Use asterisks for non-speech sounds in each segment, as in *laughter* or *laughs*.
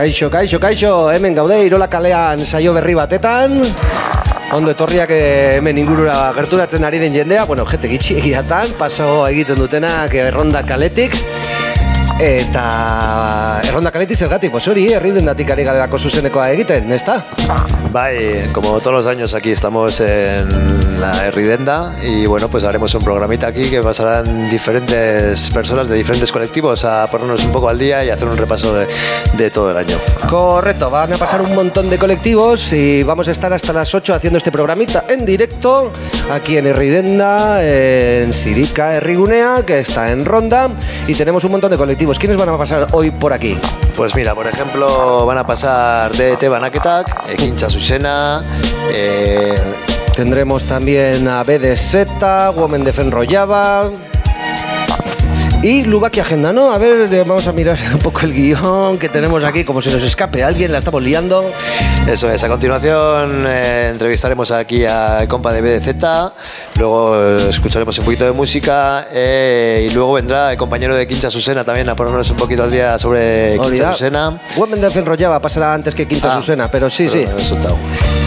Kaixo, kaixo, kaixo, hemen gaude Irola kalean saio berri batetan Ondo etorriak eh, hemen ingurura gerturatzen ari den jendea. Bueno, jete gitxi egiatan, paso egiten dutenak erronda kaletik Eta erronda kaleti zergatik, pues hori, herri dendatik ari galerako zuzenekoa egiten, da? Bai, como todos los años aquí estamos en la Herridenda y bueno, pues haremos un programita aquí que pasarán diferentes personas de diferentes colectivos a ponernos un poco al día y hacer un repaso de, de todo el año. Correcto, van a pasar un montón de colectivos y vamos a estar hasta las 8 haciendo este programita en directo aquí en Herridenda, en Sirica, Herrigunea, que está en Ronda y tenemos un montón de colectivos. ¿Quiénes van a pasar hoy por aquí? Pues mira, por ejemplo, van a pasar DT Banaketak, Quincha Susena, eh, Tendremos también a BDZ, Women de Fenrollaba. Y Lubaki Agenda, ¿no? A ver, eh, vamos a mirar un poco el guion que tenemos aquí, como se nos escape alguien, la estamos liando. Eso es, a continuación eh, entrevistaremos aquí al compa de BDZ, luego eh, escucharemos un poquito de música eh, y luego vendrá el compañero de Quincha Susena también a ponernos un poquito al día sobre Quincha. Susena. Women de Fenrollaba pasará antes que Quinta Ah, Susena, pero sí, sí.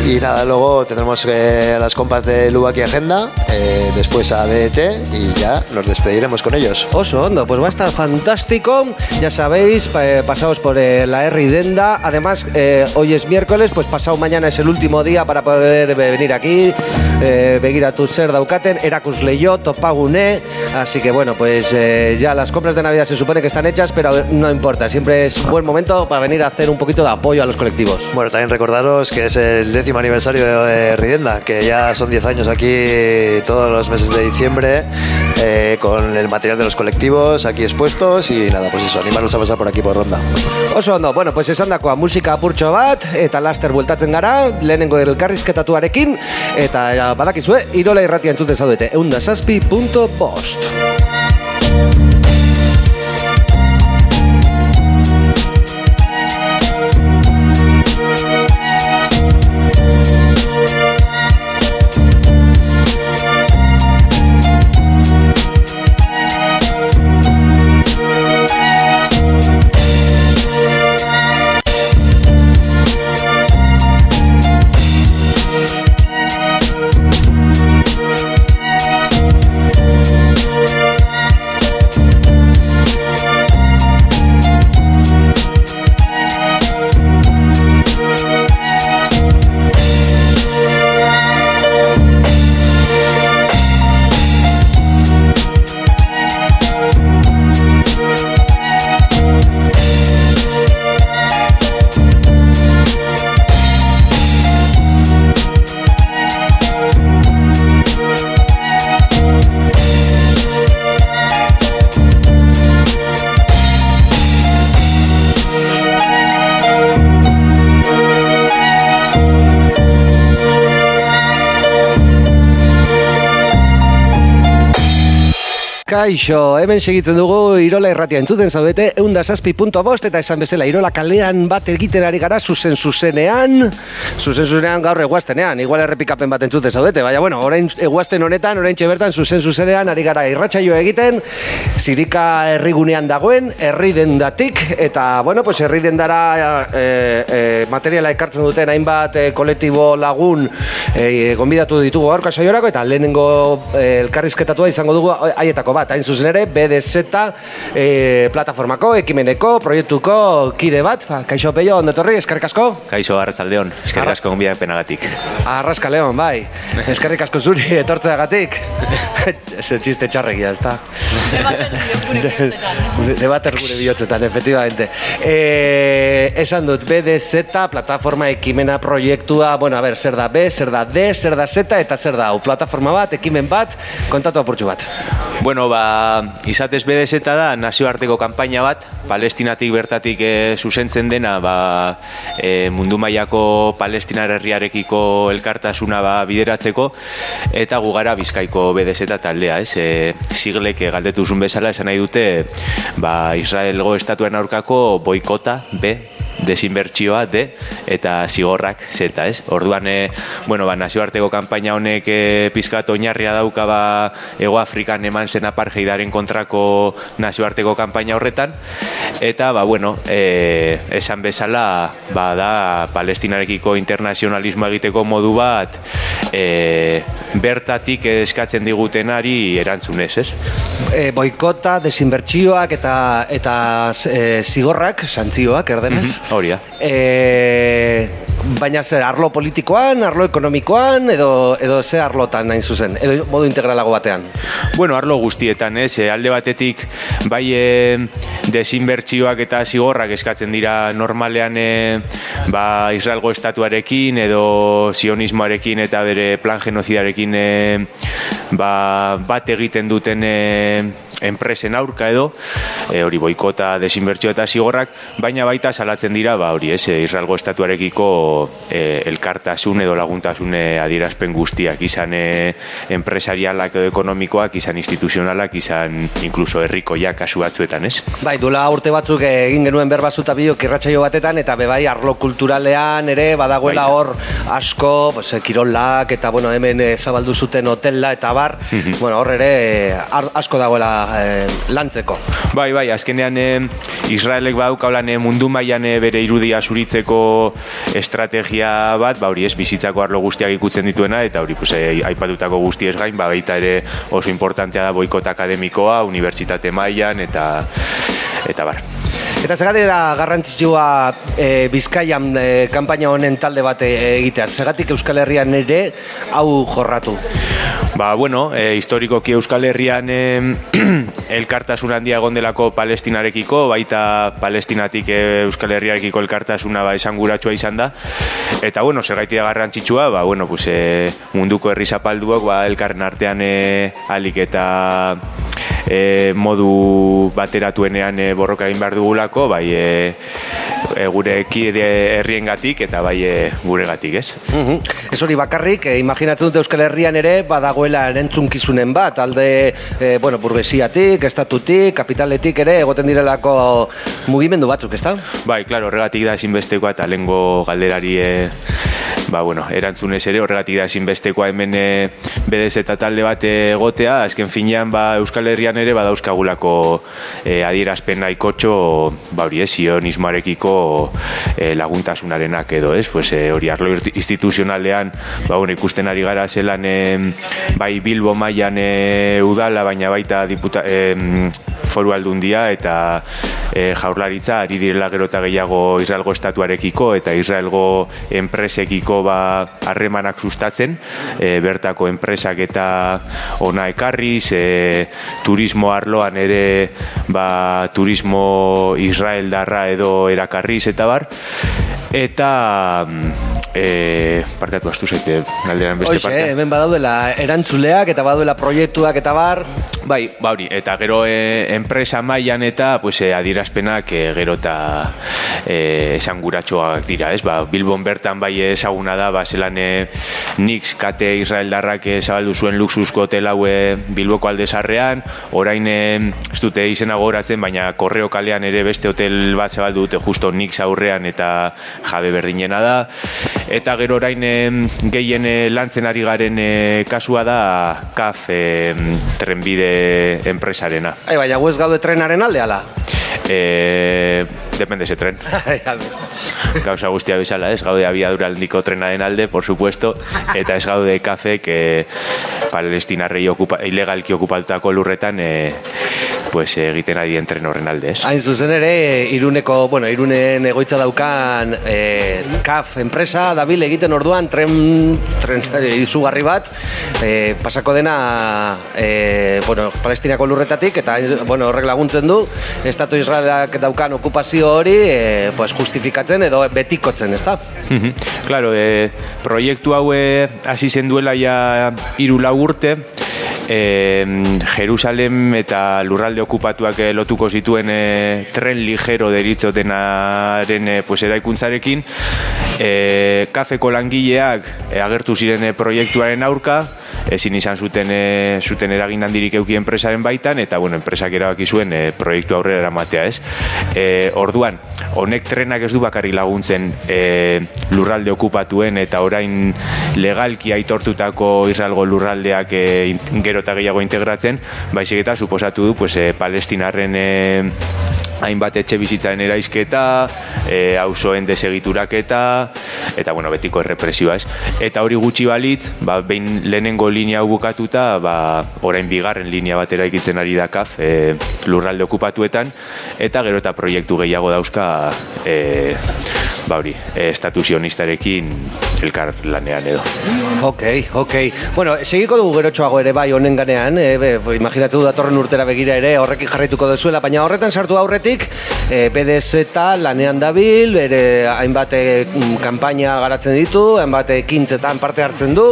Y nada, luego tendremos eh, a las compas de Lubaki Agenda, eh, después a DT y ya nos despediremos con ellos. Oso hondo, pues va a estar fantástico. Ya sabéis, eh, pasaos por eh, la R Denda. Además, eh, hoy es miércoles, pues pasado mañana es el último día para poder eh, venir aquí, eh, venir a tu ser daukaten, erakus leyo, topagune. Así que bueno, pues eh, ya las compras de Navidad se supone que están hechas, pero no importa. Siempre es buen momento para venir a hacer un poquito de apoyo a los colectivos. Bueno, también recordaros que es el décimo aniversario de, de Ridenda, que ya son 10 años aquí todos los meses de diciembre, eh, con el material de los colectivos aquí expuestos y nada, pues eso, animaros a pasar por aquí por Ronda. Oso ondo, bueno, pues esan dakoa musika apurtxo bat, eta laster bueltatzen gara, lehenengo elkarrizketatuarekin, eta badakizue, irola irratia entzuten zaudete, eundasazpi.post. Kaixo, hemen segitzen dugu Irola irratia entzuten zaudete eundasazpi.bost eta esan bezala Irola kalean bat egiten ari gara zuzen zuzenean zuzen zuzenean gaur eguaztenean igual errepikapen bat entzuten zaudete baina bueno, orain eguazten honetan, orain bertan zuzen zuzenean ari gara irratsaio egiten zirika herrigunean dagoen herri dendatik eta bueno, pues herri dendara e, e, materiala ekartzen duten hainbat e, kolektibo lagun e, gonbidatu ditugu gaurko saiorako eta lehenengo e, elkarrizketatua izango dugu haietako horietako bat, hain zuzen ere, BDZ e, plataformako, ekimeneko, proiektuko kide bat, ba, kaixo peio, ondetorri, eskarrik asko? Kaixo, arratzaldeon, eskarrik asko gonbiak penagatik. Arraska leon, bai, eskarrik asko zuri, etortzeagatik. Ese txiste txarregia, ez da? Debater gure bihotzetan, efectivamente. E, esan dut, BDZ, plataforma ekimena proiektua, bueno, a ver, zer da B, zer da D, zer da Z, eta zer da, plataforma bat, ekimen bat, kontatu apurtxu bat. Bueno, ba, izatez BDZ da nazioarteko kanpaina bat, palestinatik bertatik e, zuzentzen dena, ba, e, mundu mailako palestinar herriarekiko elkartasuna ba, bideratzeko, eta gugara bizkaiko BDZ taldea, ez? E, siglek galdetuzun bezala esan nahi dute, ba, Israelgo estatuen aurkako boikota, B, desinbertsioa de eta zigorrak zeta, ez? Orduan, e, bueno, ba, nazioarteko kanpaina honek e, pizkat oinarria dauka ba, Ego Afrikan eman zen apartheidaren kontrako nazioarteko kanpaina horretan eta, ba, bueno, e, esan bezala, ba, da palestinarekiko internazionalismo egiteko modu bat e, bertatik eskatzen digutenari erantzunez, ez? E, boikota, desinbertsioak eta eta e, zigorrak, santzioak, erdenez? Hori da. E, baina zer, arlo politikoan, arlo ekonomikoan, edo, edo ze arlotan nain zuzen, edo modu integralago batean? Bueno, arlo guztietan, ez, e, alde batetik, bai e, desinbertsioak eta zigorrak eskatzen dira normalean e, ba, Israelgo estatuarekin edo sionismoarekin eta bere plan genozidarekin e, ba, bat egiten duten e, enpresen aurka edo, e, hori boikota, desinbertsio eta zigorrak, baina baita salatzen dira, ba, hori ez, Israelgo estatuarekiko e, elkartasun edo laguntasune adierazpen guztiak, izan e, enpresarialak edo ekonomikoak, izan instituzionalak, izan inkluso herrikoiak kasu batzuetan, ez? Bai, dula urte batzuk egin genuen berbazuta biok irratsaio batetan, eta bebai arlo kulturalean ere badagoela hor asko, pues, kirolak, eta bueno, hemen zabaldu zuten hotela, eta bar, bueno, hor ere ar, asko dagoela e, lantzeko. Bai, bai, azkenean e, Israelek badauka holan e, mundu mailan e, bere irudia zuritzeko estrategia bat, ba hori ez bizitzako arlo guztiak ikutzen dituena eta hori pues, e, aipatutako guzti ez gain, ba baita ere oso importantea da boikot akademikoa, unibertsitate mailan eta eta bar. Eta segatik da garrantzitsua e, Bizkaian e, kanpaina honen talde bat e, egitea. Segatik Euskal Herrian ere hau jorratu. Ba, bueno, e, historikoki Euskal Herrian e, *clears throat* elkartasun handia egon delako Palestinarekiko, baita Palestinatik e, Euskal Herriarekiko elkartasuna ba, esanguratsua izan da. Eta, bueno, zergaiti da garrantzitsua, ba, bueno, pues, e, munduko herri zapalduak ba, elkarren artean e, alik eta e, modu bateratuenean e, borroka egin behar dugulako, bai e, e, gure kide herriengatik eta bai e, guregatik, ez? Mm Ez hori bakarrik, e, imaginatzen dute Euskal Herrian ere badagoela erentzunkizunen bat, alde e, bueno, burgesiatik, estatutik, kapitaletik ere egoten direlako mugimendu batzuk, ezta? Bai, claro, horregatik da ezinbestekoa eta lengo galderari e, ba, bueno, erantzunez ere horregatik da ezinbestekoa hemen e, BDZ eta talde bat egotea, azken finean ba, Euskal Herrian ere badauzkagulako e, adierazpen nahikotxo ba, hori ez, sionismoarekiko e, laguntasunarenak edo ez, pues, e, hori arlo instituzionalean ba, bueno, ikusten ari gara zelan e, bai Bilbo mailan e, udala, baina baita diputa, e, foru aldundia eta e, jaurlaritza ari direla gero eta gehiago Israelgo estatuarekiko eta Israelgo enpresekiko ba harremanak sustatzen e, bertako enpresak eta ona ekarriz e, turismo arloan ere ba, turismo Israel darra edo erakarriz eta bar eta e, parkatu astu zaite galderan beste Oixe, parte. hemen badaudela erantzuleak eta badaudela proiektuak eta bar. Bai, ba hori, eta gero e, enpresa mailan eta pues, e, adierazpenak e, gero eta e, esanguratxoak dira, ez? Ba, Bilbon bertan bai ezaguna da, ba, zelan e, Nix kate Israel darrak zabaldu zuen luxusko hotel haue Bilboko aldezarrean, orain e, ez dute izena goratzen, baina korreo kalean ere beste hotel bat zabaldu dute justo Nix aurrean eta jabe berdinena da eta gero orain gehien lantzen ari garen e, kasua da kaf e, trenbide enpresarena. Ai, baina guez gaude trenaren alde ala? E, depende ze tren. Gauza guztia bezala, ez gaude abiadura handiko trenaren alde, por supuesto, eta ez gaude kafe, que palestinarrei okupa, ilegalki okupatutako lurretan e, pues, egiten adien tren horren alde, ez? Hain zuzen ere, iruneko, bueno, irunen egoitza daukan e, KAF enpresa, dabil egiten orduan tren, tren izugarri bat, e, pasako dena e, bueno, palestinako lurretatik, eta bueno, horrek laguntzen du, Estatu Israelak daukan okupazio hori e, pues, justifikatzen edo betikotzen, ez da? claro, e, proiektu haue hasi zen duela ja hiru lau urte, e, Jerusalem eta lurralde okupatuak eh, lotuko zituen e, tren ligero deritzotenaren e, pues, eraikuntzarekin e, kafeko langileak e, agertu ziren proiektuaren aurka ezin izan zuten e, zuten eragin handirik euki enpresaren baitan eta bueno, enpresak erabaki zuen e, proiektu aurrera eramatea, ez? E, orduan, honek trenak ez du bakarri laguntzen e, lurralde okupatuen eta orain legalki aitortutako Israelgo lurraldeak e, gero eta gehiago integratzen, baizik eta suposatu du pues, e, palestinarren e, hainbat etxe bizitzaren eraizketa, e, auzoen desegituraketa, eta bueno, betiko errepresioa ez. Eta hori gutxi balitz, ba, behin lehenengo linea bukatuta, ba, orain bigarren linea batera ikitzen ari da kaf, e, lurralde okupatuetan, eta gero eta proiektu gehiago dauzka e, ba hori, e, estatu sionistarekin elkar lanean edo. Ok, ok. Bueno, segiko dugu gerotxoago ere bai honen ganean, e, be, imaginatzen du datorren urtera begira ere horrekin jarrituko duzuela, baina horretan sartu aurretik, e, BDS eta lanean dabil, ere hainbat kanpaina garatzen ditu, hainbat ekintzetan parte hartzen du,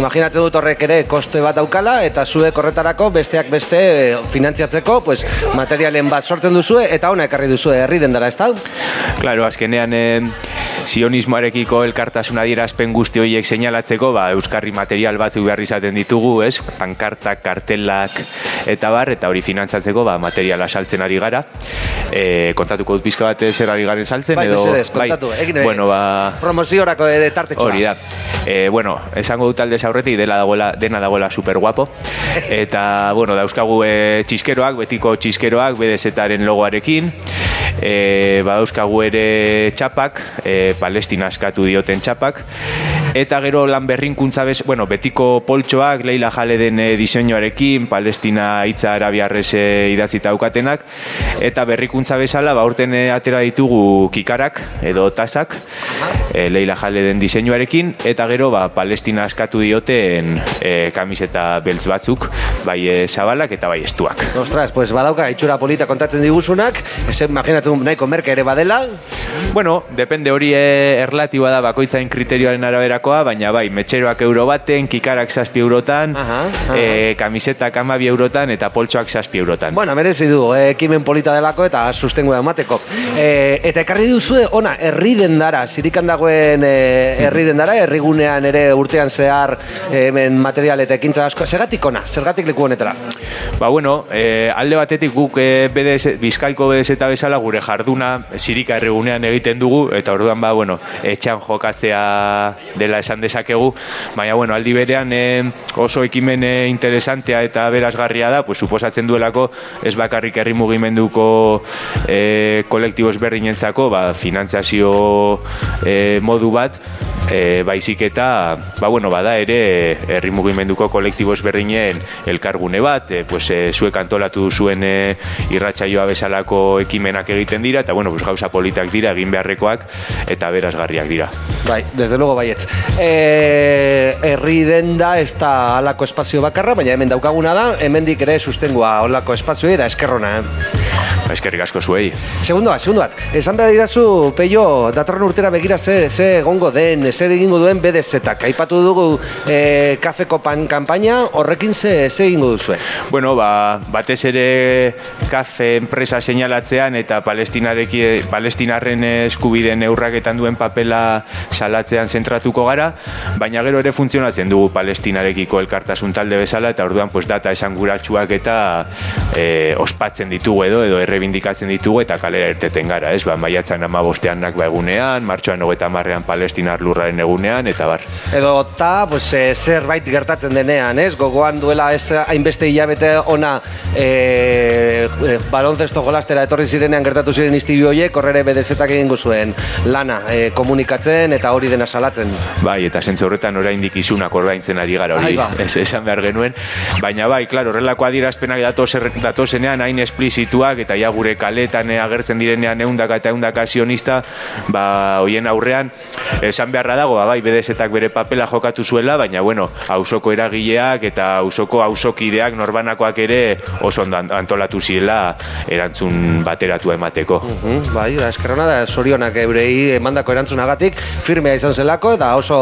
imaginatzen dut horrek ere koste bat daukala, eta zuek horretarako besteak beste e, finantziatzeko, pues, materialen bat sortzen duzue, eta ona ekarri duzue herri dendara, ez da? Claro, azkenean sionismoarekiko elkartasun adierazpen guzti horiek seinalatzeko, ba, euskarri material batzuk behar izaten ditugu, ez? Pankartak, kartelak, eta bar, eta hori finantzatzeko, ba, materiala saltzen ari gara. E, kontatuko dut pizka bat zer ari garen saltzen, bai, edo... Mesedez, kontatu, bai, egin bueno, ba, promoziorako ere tartetxoa. Hori da. E, bueno, esango dut alde zaurretik dela dagoela, dena dagoela super guapo. *laughs* Eta, bueno, dauzkagu e, txiskeroak, betiko txiskeroak, bedezetaren logoarekin. E, badauzkagu ere txapak, e, palestina askatu dioten txapak, eta gero lan berrinkuntza bez, bueno, betiko poltsoak, leila jale den e, diseinuarekin, palestina hitza arabiarrez e, idatzita daukatenak, eta berrikuntza bezala, ba, urten e, atera ditugu kikarak, edo tasak, e, leila jale den diseinuarekin, eta gero, ba, palestina askatu dioten e, kamiseta beltz batzuk, bai e, zabalak eta bai estuak. Ostras, pues badauka itxura polita kontatzen diguzunak, ez imaginatzen nahiko merke ere badela. Bueno, depende hori e, erlatiboa da bakoitzain kriterioaren araberakoa, baina bai, metxeroak euro baten, kikarak zazpi eurotan, Aha, aha. E, kamisetak amabi eurotan eta poltsoak zazpi eurotan. Bueno, merezi du, eh, ekimen polita delako eta sustengo emateko. E, eta ekarri duzue, ona, herri dendara, zirikan dagoen herri dendara, herrigunean ere urtean zehar hemen material eta ekintza asko, zergatik ona, zergatik leku honetara? Ba bueno, e, alde batetik guk e, BDS, Bizkaiko BDS eta bezala gure jarduna zirika herrigunean egiten dugu, eta orduan ba, bueno, etxan jokatzea dela esan dezakegu, baina bueno, aldi berean e, oso ekimen e, interesantea eta berazgarria da, pues suposatzen duelako ez bakarrik herri mugimenduko e, kolektibo ezberdinentzako, ba, finantzazio e, modu bat, e, baizik eta, ba, bueno, bada ere herri mugimenduko kolektibo ezberdinen elkargune bat, e, pues, e, zuek antolatu zuen e, irratsaioa bezalako ekimenak egiten dira, eta bueno, pues, gauza politak dira, egin beharrekoak, eta berazgarriak dira. Bai, desde luego baietz. E, herri denda ez da alako espazio bakarra, baina hemen daukaguna da, hemendik ere sustengoa olako espazioa da eskerrona. Eh? Ba, Eskerrik asko zuei. Segundo bat, segundo bat. Esan behar didazu, Peio, datorren urtera begira ze, ze egongo den, zer egingo duen BDZ-ak. Aipatu dugu e, kafeko pan kanpaina, horrekin ze, ze egingo duzue? Bueno, ba, batez ere kafe enpresa seinalatzean eta palestinareki, palestinarren eskubideen eurraketan duen papela salatzean zentratuko gara, baina gero ere funtzionatzen dugu palestinarekiko elkartasun talde bezala eta orduan pues, data esanguratsuak eta e, ospatzen ditugu edo edo errebi rebindikatzen ditugu eta kalera irteten gara, ez? Ba, maiatzan ama bosteanak ba egunean, martxoan hogeta marrean palestinar lurraren egunean, eta bar. Edo ta, pues, e, zerbait gertatzen denean, ez? Gogoan duela ez hainbeste hilabete ona e, e, baloncesto golastera etorri zirenean gertatu ziren iztibi horiek, horrere bedezetak egin zuen lana e, komunikatzen eta hori dena salatzen. Bai, eta zentzu horretan oraindik isunak ordaintzen ari gara hori, ez, esan behar genuen. Baina bai, klaro, horrelako adirazpenak datozenean hain esplizituak eta ja gure kaletan agertzen direnean eundaka eta eundaka sionista, ba, hoien aurrean, esan beharra dago, ba, bai, bedezetak bere papela jokatu zuela, baina, bueno, hausoko eragileak eta hausoko hausokideak norbanakoak ere oso antolatu zirela erantzun bateratu emateko. Uh bai, da, eskerrona da, sorionak eurei emandako erantzunagatik, firmea izan zelako, da oso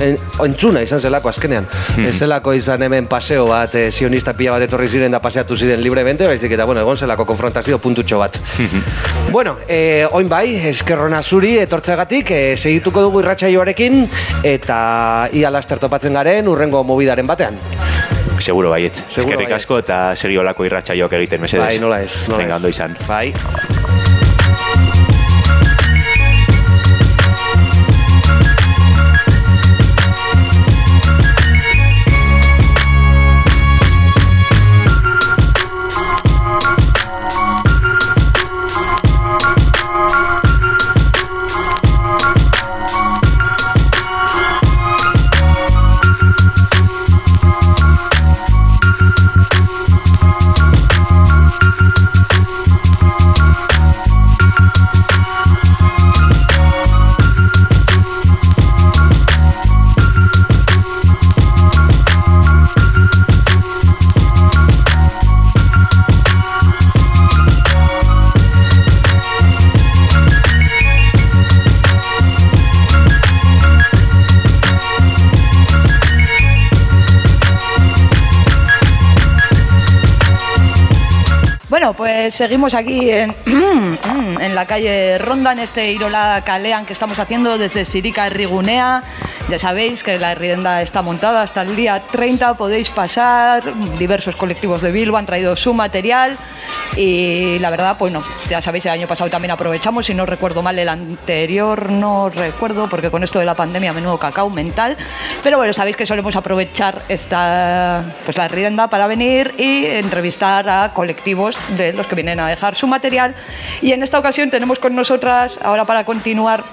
en, entzuna izan zelako azkenean. Mm Ez zelako izan hemen paseo bat, e, sionista pila bat etorri ziren da paseatu ziren libremente, baizik eta, bueno, egon zelako konfrontazio puntutxo bat. bueno, e, oin bai, eskerrona zuri, etortzegatik, e, segituko dugu irratsaioarekin eta ia laster topatzen garen urrengo mobidaren batean. Seguro baietz. Eskerrik asko eta segi olako irratsaioak egiten mesedez. Bai, nola ez. Nola Venga, ondo izan. Bai. Pues seguimos aquí en, *clears throat* en la calle Ronda, en este Irola Calean que estamos haciendo desde Sirica Rigunea. Ya sabéis que la rienda está montada hasta el día 30, podéis pasar. Diversos colectivos de Bilbo han traído su material y la verdad, pues no, ya sabéis, el año pasado también aprovechamos, si no recuerdo mal, el anterior no recuerdo, porque con esto de la pandemia, menudo cacao mental. Pero bueno, sabéis que solemos aprovechar esta, pues la rienda para venir y entrevistar a colectivos de los que vienen a dejar su material. Y en esta ocasión tenemos con nosotras, ahora para continuar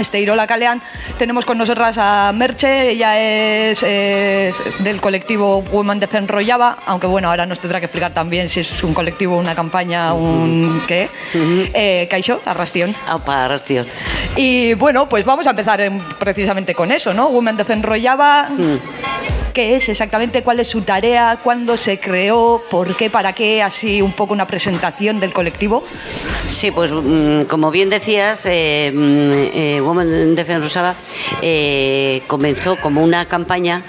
este Irola Caleán. Tenemos con nosotras a Merche, ella es eh, del colectivo Women de Enrollaba, aunque bueno, ahora nos tendrá que explicar también si es un colectivo, una campaña, un qué. Eh, Caixo, Arrastión. Arrastión. Y bueno, pues vamos a empezar en- precisamente con eso, ¿no? Women de Enrollaba. ¿Qué es exactamente? ¿Cuál es su tarea? ¿Cuándo se creó? ¿Por qué? ¿Para qué? Así un poco una presentación del colectivo. Sí, pues mm, como bien decías, eh, mm, eh, Women Defense Rosaba eh, comenzó como una campaña,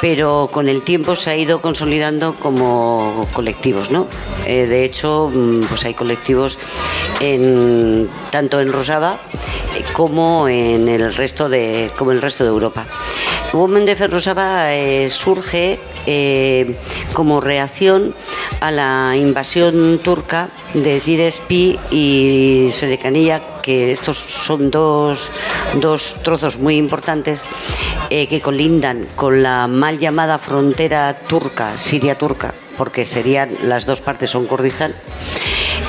pero con el tiempo se ha ido consolidando como colectivos, ¿no? De hecho, mm, pues hay colectivos tanto en Rosaba como en el resto de como el resto de Europa. Women de Ferrosaba surge eh, como reacción a la invasión turca de Girespi y Serecanilla, que estos son dos, dos trozos muy importantes eh, que colindan con la mal llamada frontera turca, Siria turca, porque serían las dos partes son Kurdistán.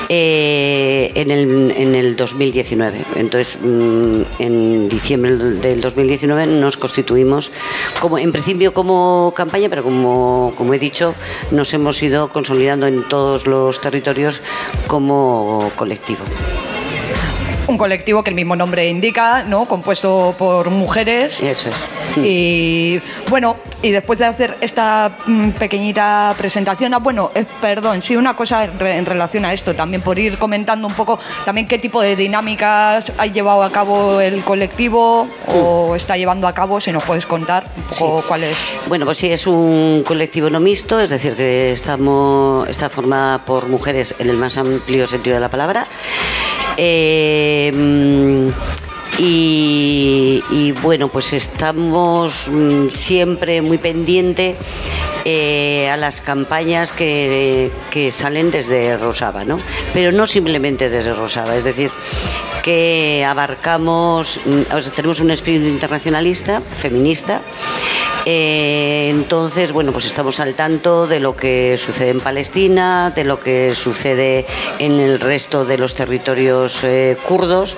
Eh, en, el, en el 2019. Entonces, mm, en diciembre del 2019 nos constituimos, como en principio como campaña, pero como, como he dicho, nos hemos ido consolidando en todos los territorios como colectivo. Un colectivo que el mismo nombre indica, ¿no? Compuesto por mujeres. Eso es. Y bueno, y después de hacer esta mm, pequeñita presentación, ah, bueno, eh, perdón, sí, una cosa en, re- en relación a esto, también por ir comentando un poco también qué tipo de dinámicas ha llevado a cabo el colectivo o está llevando a cabo, si nos puedes contar un poco cuál es. Bueno, pues sí, es un colectivo no mixto, es decir, que estamos, está formada por mujeres en el más amplio sentido de la palabra. Eh, mm, y, y, bueno, pues estamos mm, siempre muy pendiente eh, a las campañas que, salen desde Rosaba, ¿no? Pero no simplemente desde Rosaba, es decir, que abarcamos, mm, tenemos un espíritu internacionalista, feminista, eh, entonces, bueno, pues estamos al tanto de lo que sucede en Palestina, de lo que sucede en el resto de los territorios eh, kurdos,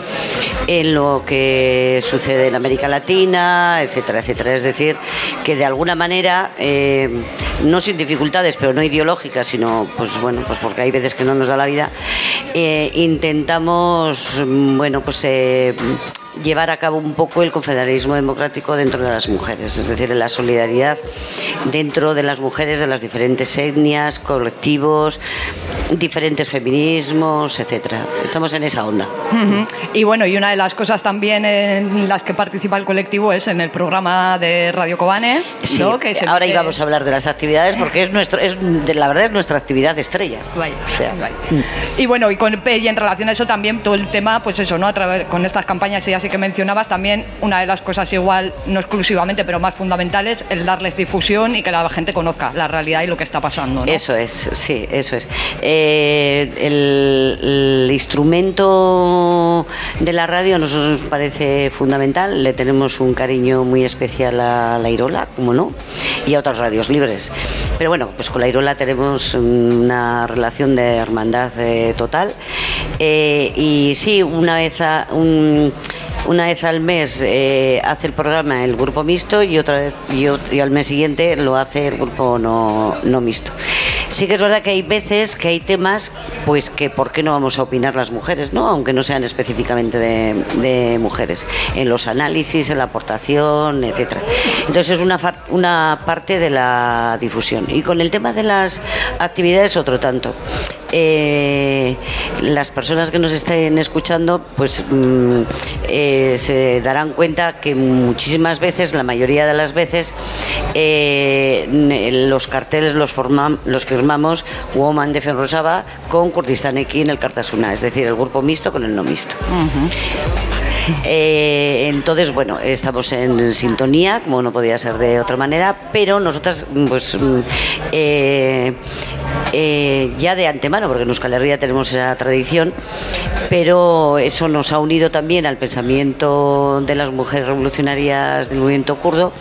en lo que sucede en América Latina, etcétera, etcétera. Es decir, que de alguna manera, no sin dificultades, pero no ideológicas, sino, pues bueno, pues porque hay veces que no nos da la vida, intentamos, bueno, pues llevar a cabo un poco el confederalismo democrático dentro de las mujeres, es decir, la solidaridad dentro de las mujeres de las diferentes etnias, colectivos, diferentes feminismos, etcétera. Estamos en esa onda. Y bueno, y una de las cosas también en las que participa el colectivo es en el programa de Radio Cobane, que ahora íbamos a hablar de las actividades porque es nuestro, es de la verdad es nuestra actividad estrella. Y bueno, y, con, y en relación a eso también todo el tema, pues eso, ¿no? A través, con estas campañas y así que mencionabas también una de las cosas igual, no exclusivamente, pero más fundamentales, el darles difusión y que la gente conozca la realidad y lo que está pasando. Eso es, sí, eso es. Eh, el, instrumento de la radio a nosotros nos parece fundamental, le tenemos un cariño muy especial a la Irola, como no, y a otras radios libres. Pero bueno, pues con la Irola tenemos una relación de hermandad eh, total. Eh, y sí, una vez a, un, una vez al mes eh, hace el programa el grupo mixto y otra vez y, al mes siguiente lo hace el grupo no, no mixto. Sí que es verdad que hay veces que hay temas, pues que por qué no vamos a opinar las mujeres, ¿no? Aunque no sean específicamente de, mujeres, en los análisis, en la aportación, etcétera. Entonces es una, una parte de la difusión. Y con el tema de las actividades otro tanto. Eh, las personas que nos estén escuchando, pues mm, eh, se darán cuenta que muchísimas veces, la mayoría de las veces, eh, los carteles los, los firmamos Woman de Fenrosaba con Kurdistán aquí en el Cartasuna, es decir, el grupo mixto con el no mixto. Eh, entonces, bueno, estamos en sintonía, como no podía ser de otra manera, pero nosotras, pues, mm, eh, eh, ya de antemano, porque en Euskal Herria tenemos esa tradición, pero eso nos ha unido también al pensamiento de las mujeres revolucionarias del movimiento kurdo,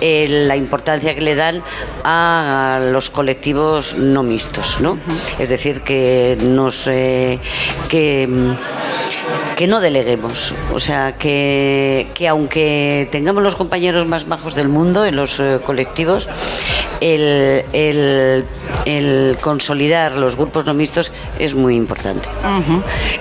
la importancia que le dan a los colectivos no mixtos, ¿no? Es decir, que nos que mm, que no deleguemos. O sea, que, que aunque tengamos los compañeros más bajos del mundo en los eh, colectivos, el, el, el, consolidar los grupos no mixtos es muy importante.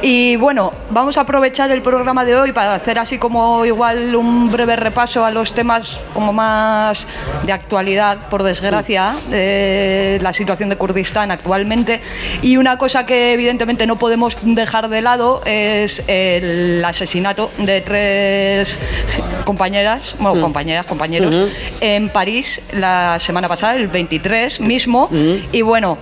Y bueno, vamos a aprovechar el programa de hoy para hacer así como igual un breve repaso a los temas como más de actualidad, por desgracia, de la situación de Kurdistán actualmente. Y una cosa que evidentemente no podemos dejar de lado es el asesinato de tres compañeras, bueno, mm. compañeras, compañeros, en París la semana pasada, el 23 mismo. Y bueno,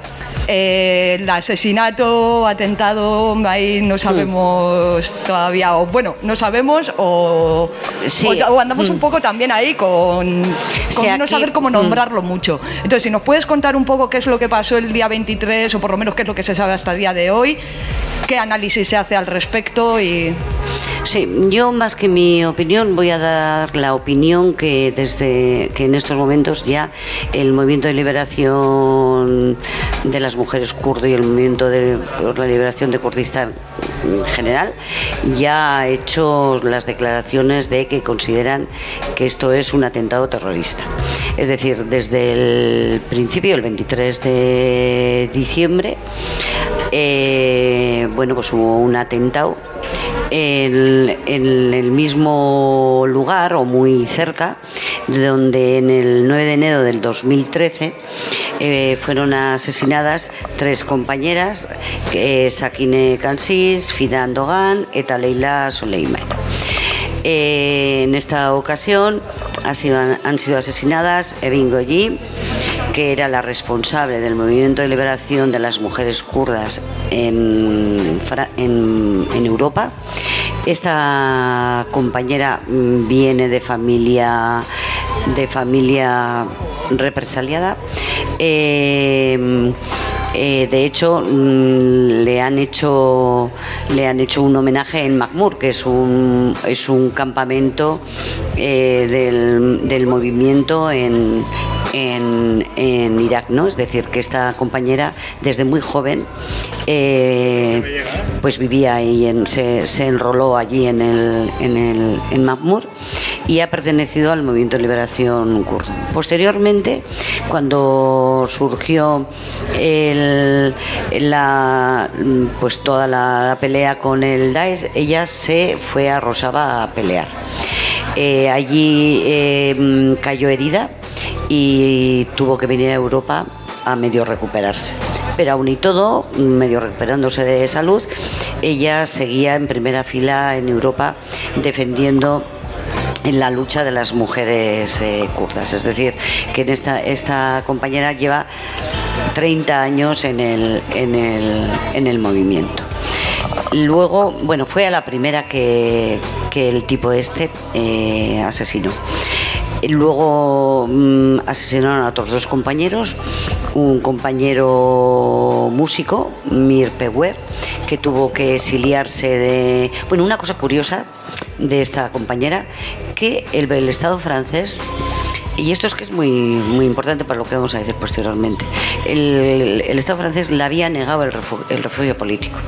eh, el asesinato, atentado, ahí no sabemos todavía, o bueno, no sabemos, o, o, andamos un poco también ahí con, no saber cómo nombrarlo mucho. Entonces, si nos puedes contar un poco qué es lo que pasó el día 23, o por lo menos qué es lo que se sabe hasta el día de hoy, qué análisis se hace al respecto y... Sí, yo más que mi opinión voy a dar la opinión que desde que en estos momentos ya el movimiento de liberación de las mujeres kurdo y el movimiento de, la liberación de Kurdistán en general ya ha hecho las declaraciones de que consideran que esto es un atentado terrorista. Es decir, desde el principio, el 23 de diciembre, eh, bueno, pues hubo un atentado en, el mismo lugar o muy cerca, donde en el 9 de enero del 2013 eh, fueron asesinadas tres compañeras, eh, Sakine Kansis, Fidan Dogan y Leila Soleiman. Eh, en esta ocasión han sido, han sido asesinadas Evin Goyi, que era la responsable del movimiento de liberación de las mujeres kurdas en, en, Europa. Esta compañera viene de familia de familia represaliada Eh, eh, de hecho, mm, le han hecho le han hecho un homenaje en Mahmoud, que es un es un campamento eh, del, del movimiento en, en, en Irak, ¿no? Es decir, que esta compañera desde muy joven eh, pues vivía ahí, en, se, se enroló allí en el, en el en Mahmoud y ha pertenecido al movimiento de liberación kurdo. Posteriormente, cuando surgió el- la, pues toda la, pelea con el Daesh, ella se fue a Rosaba a pelear. Eh, allí eh, cayó herida y tuvo que venir a Europa a medio recuperarse. Pero aún y todo, medio recuperándose de salud, ella seguía en primera fila en Europa defendiendo en la lucha de las mujeres eh, kurdas. Es decir, que en esta, esta compañera lleva 30 años en el, en el, en el movimiento. Luego, bueno, fue a la primera que, que el tipo este eh, asesinó. Luego mm, asesinaron a otros dos compañeros, un compañero músico, Mir Peguer, que tuvo que exiliarse de... Bueno, una cosa curiosa de esta compañera, que el, Estado francés y esto es que es muy, muy importante para lo que vamos a decir posteriormente. El, Estado francés le había negado el refugio político.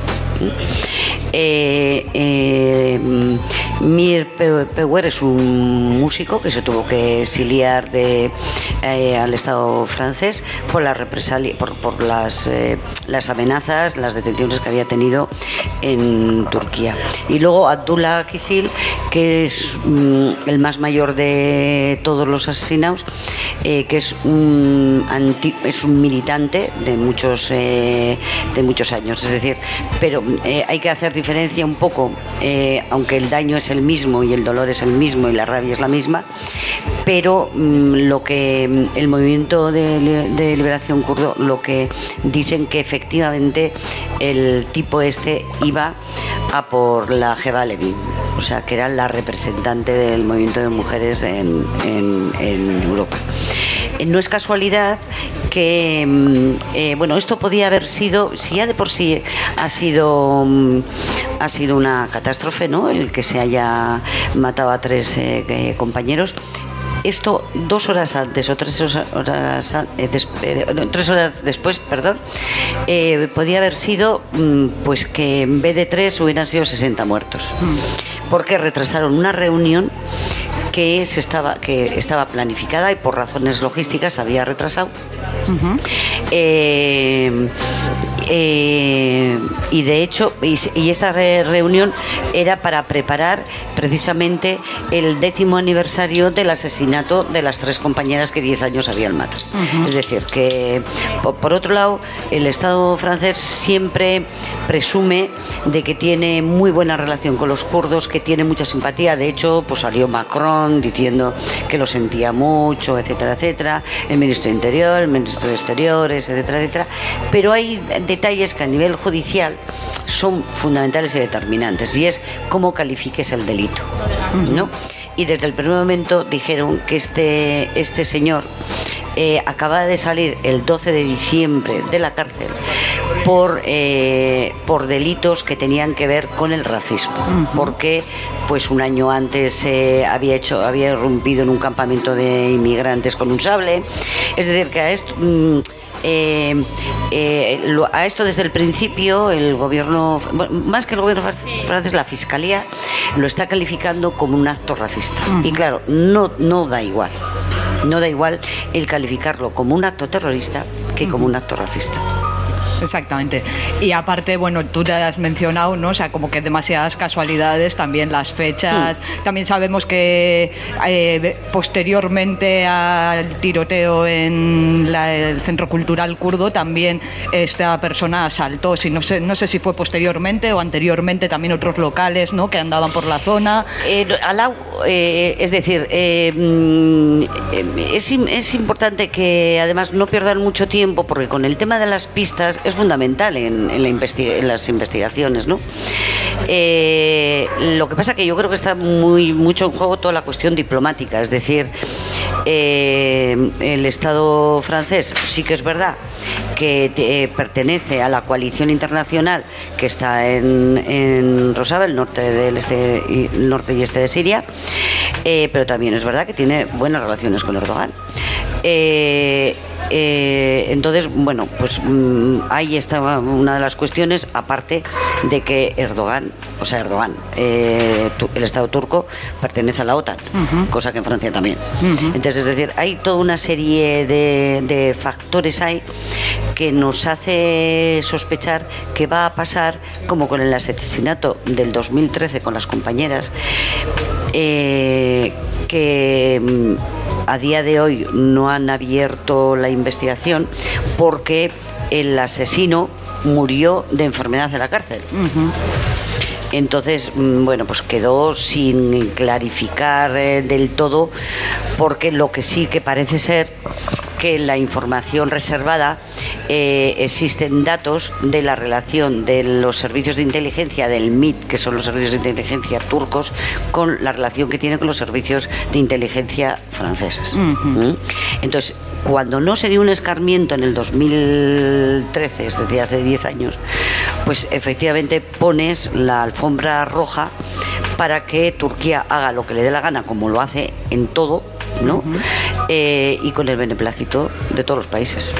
Eh, eh, Mir Pe- Peguer es un músico que se tuvo que exiliar de, eh, al Estado francés por la represalia, por, eh, las amenazas, las detenciones que había tenido en Turquía. Y luego Abdullah Kisil, que es mm, el más mayor de todos los asesinados, eh, que es un, militante de muchos años. Es decir, pero eh, hay que hacer diferencia un poco, eh, aunque el daño es el mismo y el dolor es el mismo y la rabia es la misma, pero mm, lo que mm, el movimiento de, li- de liberación kurdo lo que dicen que efectivamente el tipo este iba a por la Jeva Levin, o sea que era la representante del movimiento de mujeres en, en- en Europa. Eh, No es casualidad que, mm, eh, bueno, esto podía haber sido, si ya de por sí ha sido, mm, ha sido una catástrofe, ¿no? El que se haya matado a tres eh, compañeros. Esto dos horas antes o tres horas, eh, des- eh, no, tres horas después, perdón, eh, podía haber sido mm, pues que en vez de tres hubieran sido 60 muertos. Porque retrasaron una reunión que se estaba que estaba planificada y por razones logísticas se había retrasado. Eh, eh, y de hecho y, esta re- reunión era para preparar precisamente el décimo aniversario del asesinato de las tres compañeras que 10 años habían matado es decir que po- por otro lado el Estado francés siempre presume de que tiene muy buena relación con los kurdos, que tiene mucha simpatía. De hecho, pues salió Macron diciendo que lo sentía mucho, etcétera, etcétera. El ministro de Interior, el ministro de Exteriores, etcétera, etcétera. Pero hay detalles que a nivel judicial son fundamentales y determinantes, y es cómo califiques el delito, ¿no? Y desde el primer momento dijeron que este, este señor eh, acaba de salir el 12 de diciembre de la cárcel por, eh, por delitos que tenían que ver con el racismo, porque pues un año antes eh, había hecho había irrumpido en un campamento de inmigrantes con un sable, es decir que a esto mm, eh, eh, lo- a esto desde el principio el gobierno, más que el gobierno francés, la fiscalía lo está calificando como un acto racista. Y claro, no, no da igual. No da igual el calificarlo como un acto terrorista que como un acto racista. Exactamente. Y aparte, bueno, tú te has mencionado, ¿no? O sea, como que demasiadas casualidades, también las fechas. También sabemos que eh, posteriormente al tiroteo en la- el Centro Cultural Kurdo, también esta persona asaltó, si no sé, no sé si fue posteriormente o anteriormente, también otros locales, ¿no? Que andaban por la zona. Eh, Alau, eh, es decir, eh, mm, eh, es, es importante que además no pierdan mucho tiempo porque con el tema de las pistas es fundamental en, las investigaciones, ¿no? Eh, lo que pasa que yo creo que está muy mucho en juego toda la cuestión diplomática, es decir, Eh, el Estado francés sí que es verdad que eh, pertenece a la coalición internacional que está en, en Rosaba, el norte, del este, y, norte y este de Siria, pero también es verdad que tiene buenas relaciones con Erdogan. Eh, entonces, bueno, pues mm, ahí está una de las cuestiones, aparte de que Erdogan, o sea, Erdogan, eh, el Estado turco pertenece a la OTAN, cosa que en Francia también. Entonces, es decir, hay toda una serie de, de factores ahí que nos hace sospechar que va a pasar como con el asesinato del 2013 con las compañeras, eh, que mm, a día de hoy no han abierto la investigación porque el asesino murió de enfermedad en la cárcel. Entonces, mm, bueno, pues quedó sin clarificar eh, del todo, porque lo que sí que parece ser que en la información reservada eh, existen datos de la relación de los servicios de inteligencia del MIT, que son los servicios de inteligencia turcos, con la relación que tiene con los servicios de inteligencia franceses. ¿Mm? Entonces, cuando no se dio un escarmiento en el 2013, es decir, hace 10 años, pues efectivamente pones la alfombra roja para que Turquía haga lo que le dé la gana, como lo hace en todo, ¿no? Eh, y con el beneplácito de todos los países.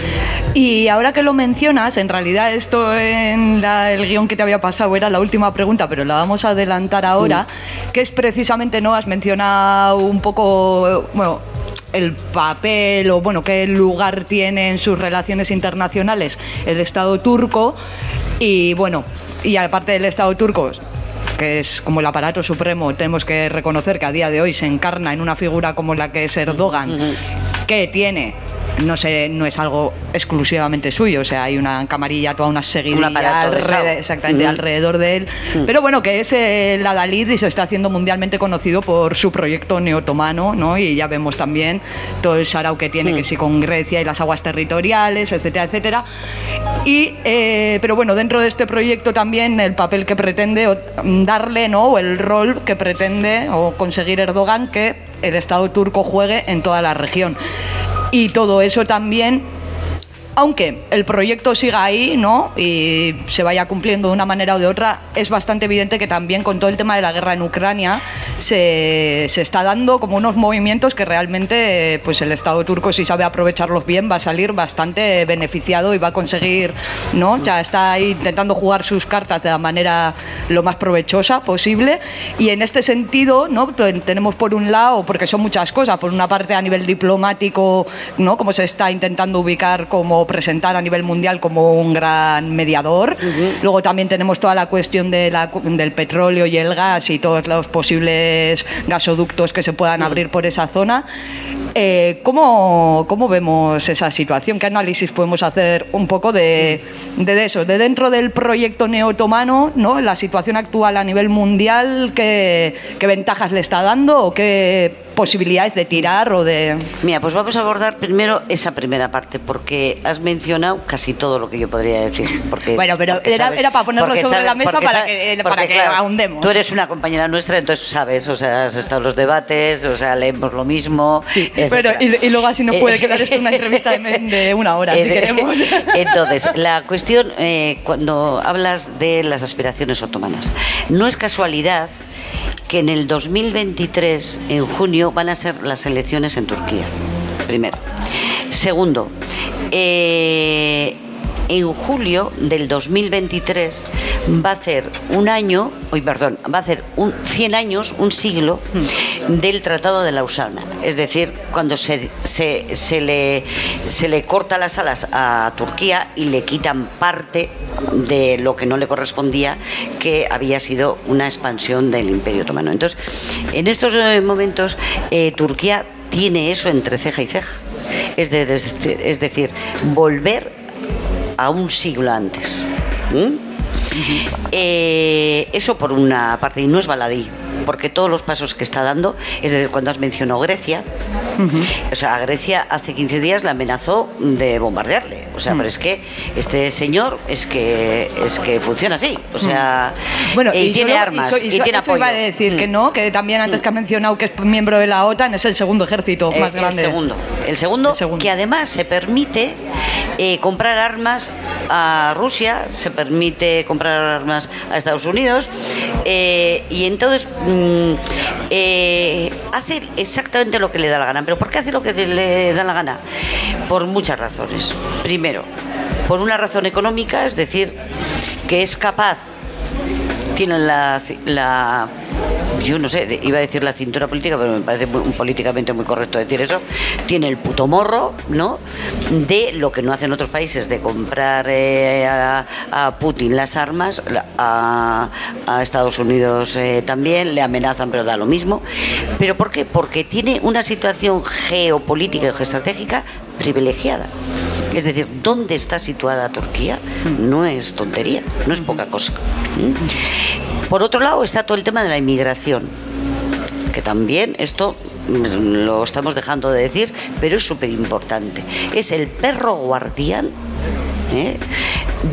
Y ahora que lo mencionas, en realidad esto en la- el guion que te había pasado era la última pregunta, pero la vamos a adelantar ahora, que es precisamente, ¿no? Has mencionado un poco, bueno, el papel o, bueno, qué lugar tiene en sus relaciones internacionales el Estado turco y, bueno, y aparte del Estado turco, que es como el aparato supremo, tenemos que reconocer que a día de hoy se encarna en una figura como la que es Erdogan, que tiene no sé, no es algo exclusivamente suyo, o sea, hay una camarilla, toda una seguidilla Un alrededor, exactamente, Ujú. alrededor de él. Pero bueno, que es eh, el adalid y se está haciendo mundialmente conocido por su proyecto neotomano, ¿no? Y ya vemos también todo el sarau que tiene, que sí con Grecia y las aguas territoriales, etcétera, etcétera. Y, eh, pero bueno, dentro de este proyecto también el papel que pretende darle, ¿no? O el rol que pretende o conseguir Erdogan que el Estado turco juegue en toda la región. Y todo eso también aunque el proyecto siga ahí, ¿no? Y se vaya cumpliendo de una manera o de otra, es bastante evidente que también con todo el tema de la guerra en Ucrania se, se está dando como unos movimientos que realmente, pues el Estado turco, si sabe aprovecharlos bien, va a salir bastante beneficiado y va a conseguir, ¿no? Ya está ahí intentando jugar sus cartas de la manera lo más provechosa posible. Y en este sentido, ¿no? Tenemos por un lado, porque son muchas cosas, por una parte a nivel diplomático, ¿no? Como se está intentando ubicar como presentar a nivel mundial como un gran mediador. Luego también tenemos toda la cuestión de la- del petróleo y el gas y todos los posibles gasoductos que se puedan abrir por esa zona. Eh, ¿cómo, cómo vemos esa situación? ¿Qué análisis podemos hacer un poco de, de eso? De dentro del proyecto neotomano, ¿no? la situación actual a nivel mundial, ¿qué, qué ventajas le está dando o qué posibilidades de tirar o de... Mira, pues vamos a abordar primero esa primera parte, porque has mencionado casi todo lo que yo podría decir. Porque, Bueno, pero porque era- era para ponerlo sobre la mesa para sabes- que- porque, para que ahondemos. Tú eres una compañera nuestra, entonces sabes, o sea, has estado en los debates, o sea, leemos lo mismo. Pero, etcétera. y, y luego así nos puede Eh, quedar esto una *laughs* entrevista de, de una hora, si Eh, queremos. *laughs* Entonces, la cuestión, eh, cuando hablas de las aspiraciones otomanas, no es casualidad que en el 2023, en junio, van a ser las elecciones en Turquía. Primero. Segundo, eh, en julio del 2023 va a hacer un año, uy, perdón, va a hacer un 100 años, un siglo del Tratado de Lausana. Es decir, cuando se, se, le, se le corta las alas a Turquía y le quitan parte de lo que no le correspondía, que había sido una expansión del Imperio Otomano. Entonces, en estos eh, momentos, eh, Turquía tiene eso entre ceja y ceja. Es, es decir, volver a un siglo antes. ¿Mm? Eh, eso por una parte, y no es baladí. Porque todos los pasos que está dando, es decir, cuando has mencionado Grecia, o sea, a Grecia hace 15 días la amenazó de bombardearle. O sea, pero es que este señor es que es que funciona así. O sea, Bueno, eh, y, tiene solo- armas so- y, so- tiene eso apoyo. iba a decir que Mm. no, que también antes que ha mencionado que es miembro de la OTAN, es el segundo ejército Eh, más grande. El segundo. El segundo, El segundo. que además se permite eh, comprar armas a Rusia, se permite comprar armas a Estados Unidos, eh, y entonces mm, eh, hace exactamente lo que le da la gana. ¿Pero por qué hace lo que le da la gana? Por muchas razones. Primero, por una razón económica, es decir, que es capaz tienen la, la yo no sé, iba a decir la cintura política, pero me parece muy- políticamente muy correcto decir eso, tiene el puto morro, ¿no? De lo que no hacen otros países, de comprar eh, a, Putin las armas, a Estados Unidos eh, también, le amenazan, pero da lo mismo. ¿Pero por qué? Porque tiene una situación geopolítica y geoestratégica privilegiada. Es decir, ¿dónde está situada Turquía? No es tontería, no es poca cosa. ¿Mm? Por otro lado está todo el tema de la inmigración, que también esto mm, lo estamos dejando de decir, pero es súper importante. Es el perro guardián ¿eh?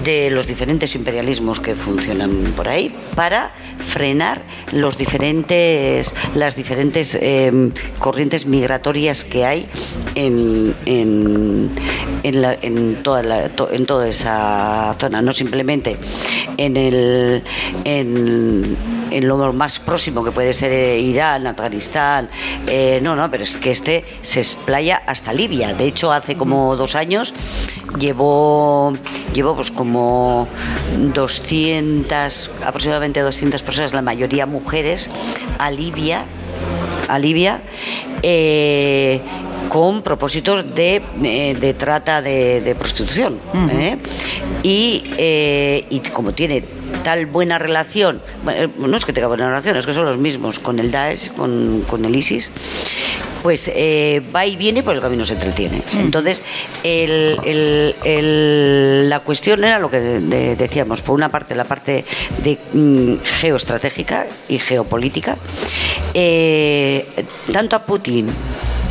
De los diferentes imperialismos que funcionan por ahí para frenar los diferentes las diferentes eh, corrientes migratorias que hay en, en, en, la- en toda la- to- en toda esa zona no simplemente en el en, en lo más próximo que puede ser eh, Irán, Afganistán, eh, no, no, pero es que este se explaya hasta Libia. De hecho, hace como dos años llevó, llevó pues como 200, aproximadamente 200 personas, la mayoría mujeres, a Libia, a Libia, eh, con propósitos de, eh, de trata de, de prostitución. ¿eh? Y, eh, y como tiene tal buena relación, bueno, eh, no es que tenga buena relación, es que son los mismos con el Daesh, con, con el ISIS, pues eh, va y viene por el camino se entretiene. Entonces, el- el- el- la cuestión era lo que de- de- decíamos, por una parte la parte de mm, geoestratégica y geopolítica, eh, tanto a Putin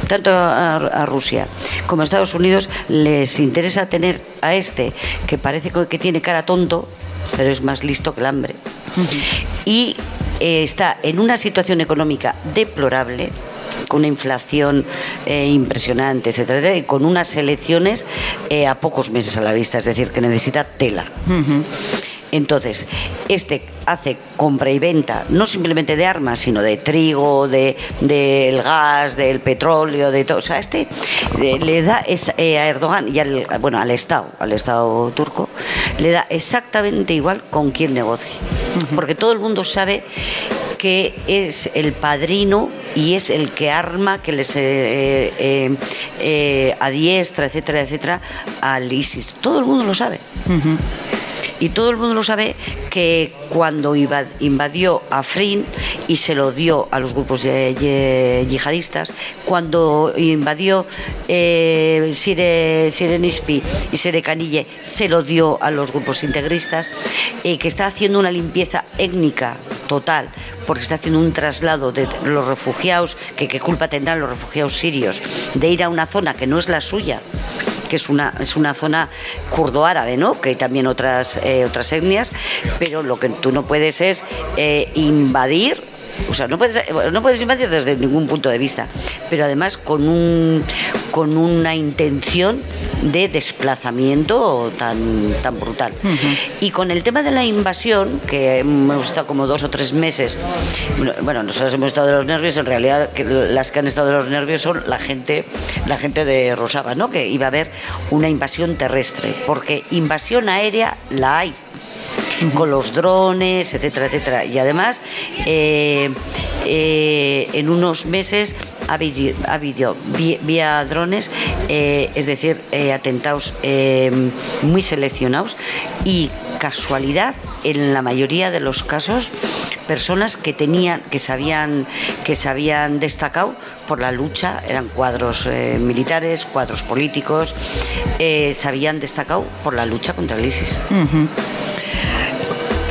tanto a, a Rusia como a Estados Unidos les interesa tener a este que parece que tiene cara tonto, pero es más listo que el hambre. Y eh, está en una situación económica deplorable, con una inflación eh, impresionante, etcétera, etcétera, y con unas elecciones eh, a pocos meses a la vista, es decir, que necesita tela. Entonces, este hace compra y venta, no simplemente de armas, sino de trigo, de del gas, del petróleo, de todo. O sea, este eh, le da es- eh, a Erdogan y al, bueno, al Estado, al Estado turco, le da exactamente igual con quién negocie. Porque todo el mundo sabe que es el padrino y es el que arma, que les eh, eh, eh, adiestra, etcétera, etcétera, al ISIS. Todo el mundo lo sabe. Y todo el mundo lo sabe que cuando invadió Afrin y se lo dio a los grupos ye- yihadistas, cuando invadió eh, Sire, Sirenispi y Serecanille, se lo dio a los grupos integristas, eh, que está haciendo una limpieza étnica total, porque está haciendo un traslado de los refugiados, que qué culpa tendrán los refugiados sirios, de ir a una zona que no es la suya que es una, es una zona kurdo-árabe, ¿no? Que hay también otras, eh, otras etnias, pero lo que tú no puedes es eh, invadir. O sea, no puedes, no puedes invadir desde ningún punto de vista, pero además con, un, con una intención de desplazamiento tan, tan brutal. Y con el tema de la invasión, que hemos estado como dos o tres meses, bueno, bueno, nosotros hemos estado de los nervios, en realidad que las que han estado de los nervios son la gente, la gente de Rosaba, ¿no? Que iba a haber una invasión terrestre, porque invasión aérea la hay con los drones, etcétera, etcétera. Y además, eh, eh, en unos meses ha habido, vía drones, eh, es decir, atentados muy seleccionados y casualidad, en la mayoría de los casos, personas que tenían, que se habían, que se habían destacado por la lucha, eran cuadros militares, cuadros políticos, se habían destacado por la lucha contra el ISIS.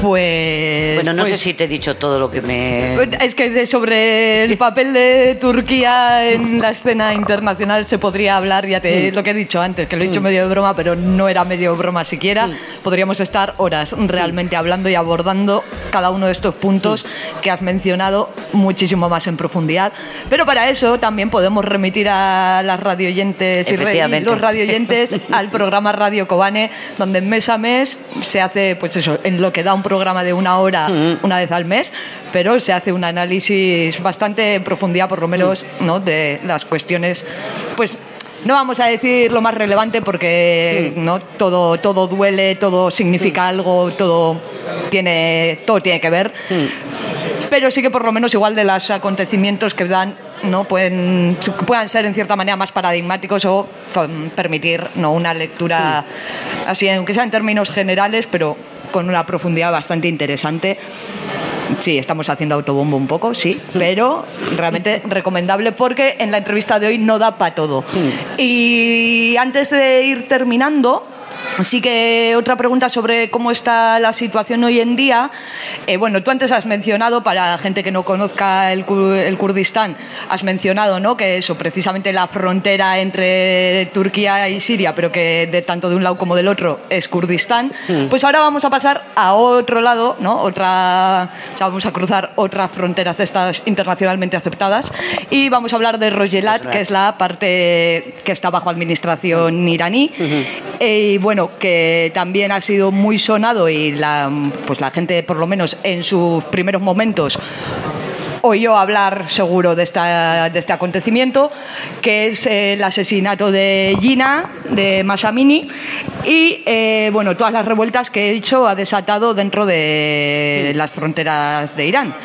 Pues. Bueno, no sé pues- si te he dicho todo lo que me. Es que sobre el papel de Turquía en la escena internacional se podría hablar, ya te lo que he dicho antes, que lo he dicho medio de broma, pero no era medio broma siquiera. Podríamos estar horas realmente hablando y abordando cada uno de estos puntos que has mencionado muchísimo más en profundidad. Pero para eso también podemos remitir a las radioyentes y, los radioyentes *laughs* al programa Radio Cobane, donde mes a mes se hace, pues eso, en lo que da un programa de una hora una vez al mes, pero se hace un análisis bastante en profundidad, por lo menos, ¿no? de las cuestiones, pues. No vamos a decir lo más relevante porque no todo todo duele, todo significa algo, todo tiene todo tiene que ver. Pero sí que por lo menos igual de los acontecimientos que dan no pueden puedan ser en cierta manera más paradigmáticos o f- permitir no una lectura así aunque sea en términos generales pero con una profundidad bastante interesante Sí, estamos haciendo autobombo un poco, sí, pero realmente recomendable porque en la entrevista de hoy no da para todo. Y antes de ir terminando, sí que otra pregunta sobre cómo está la situación hoy en día. Eh, bueno, tú antes has mencionado, para gente que no conozca el, el Kurdistán, has mencionado ¿no? que eso, precisamente la frontera entre Turquía y Siria, pero que de tanto de un lado como del otro es Kurdistán. Pues ahora vamos a pasar a otro lado, ¿no? Otra, o sea, vamos a cruzar otras fronteras de estas internacionalmente aceptadas y vamos a hablar de Rojelat, que es la parte que está bajo administración iraní. Eh, y bueno, que también ha sido muy sonado y la, pues la gente, por lo menos en sus primeros momentos, oyó hablar seguro de, esta, de este acontecimiento, que es eh, el asesinato de Gina, de Masamini, y eh, bueno, todas las revueltas que he hecho ha desatado dentro de las fronteras de Irán.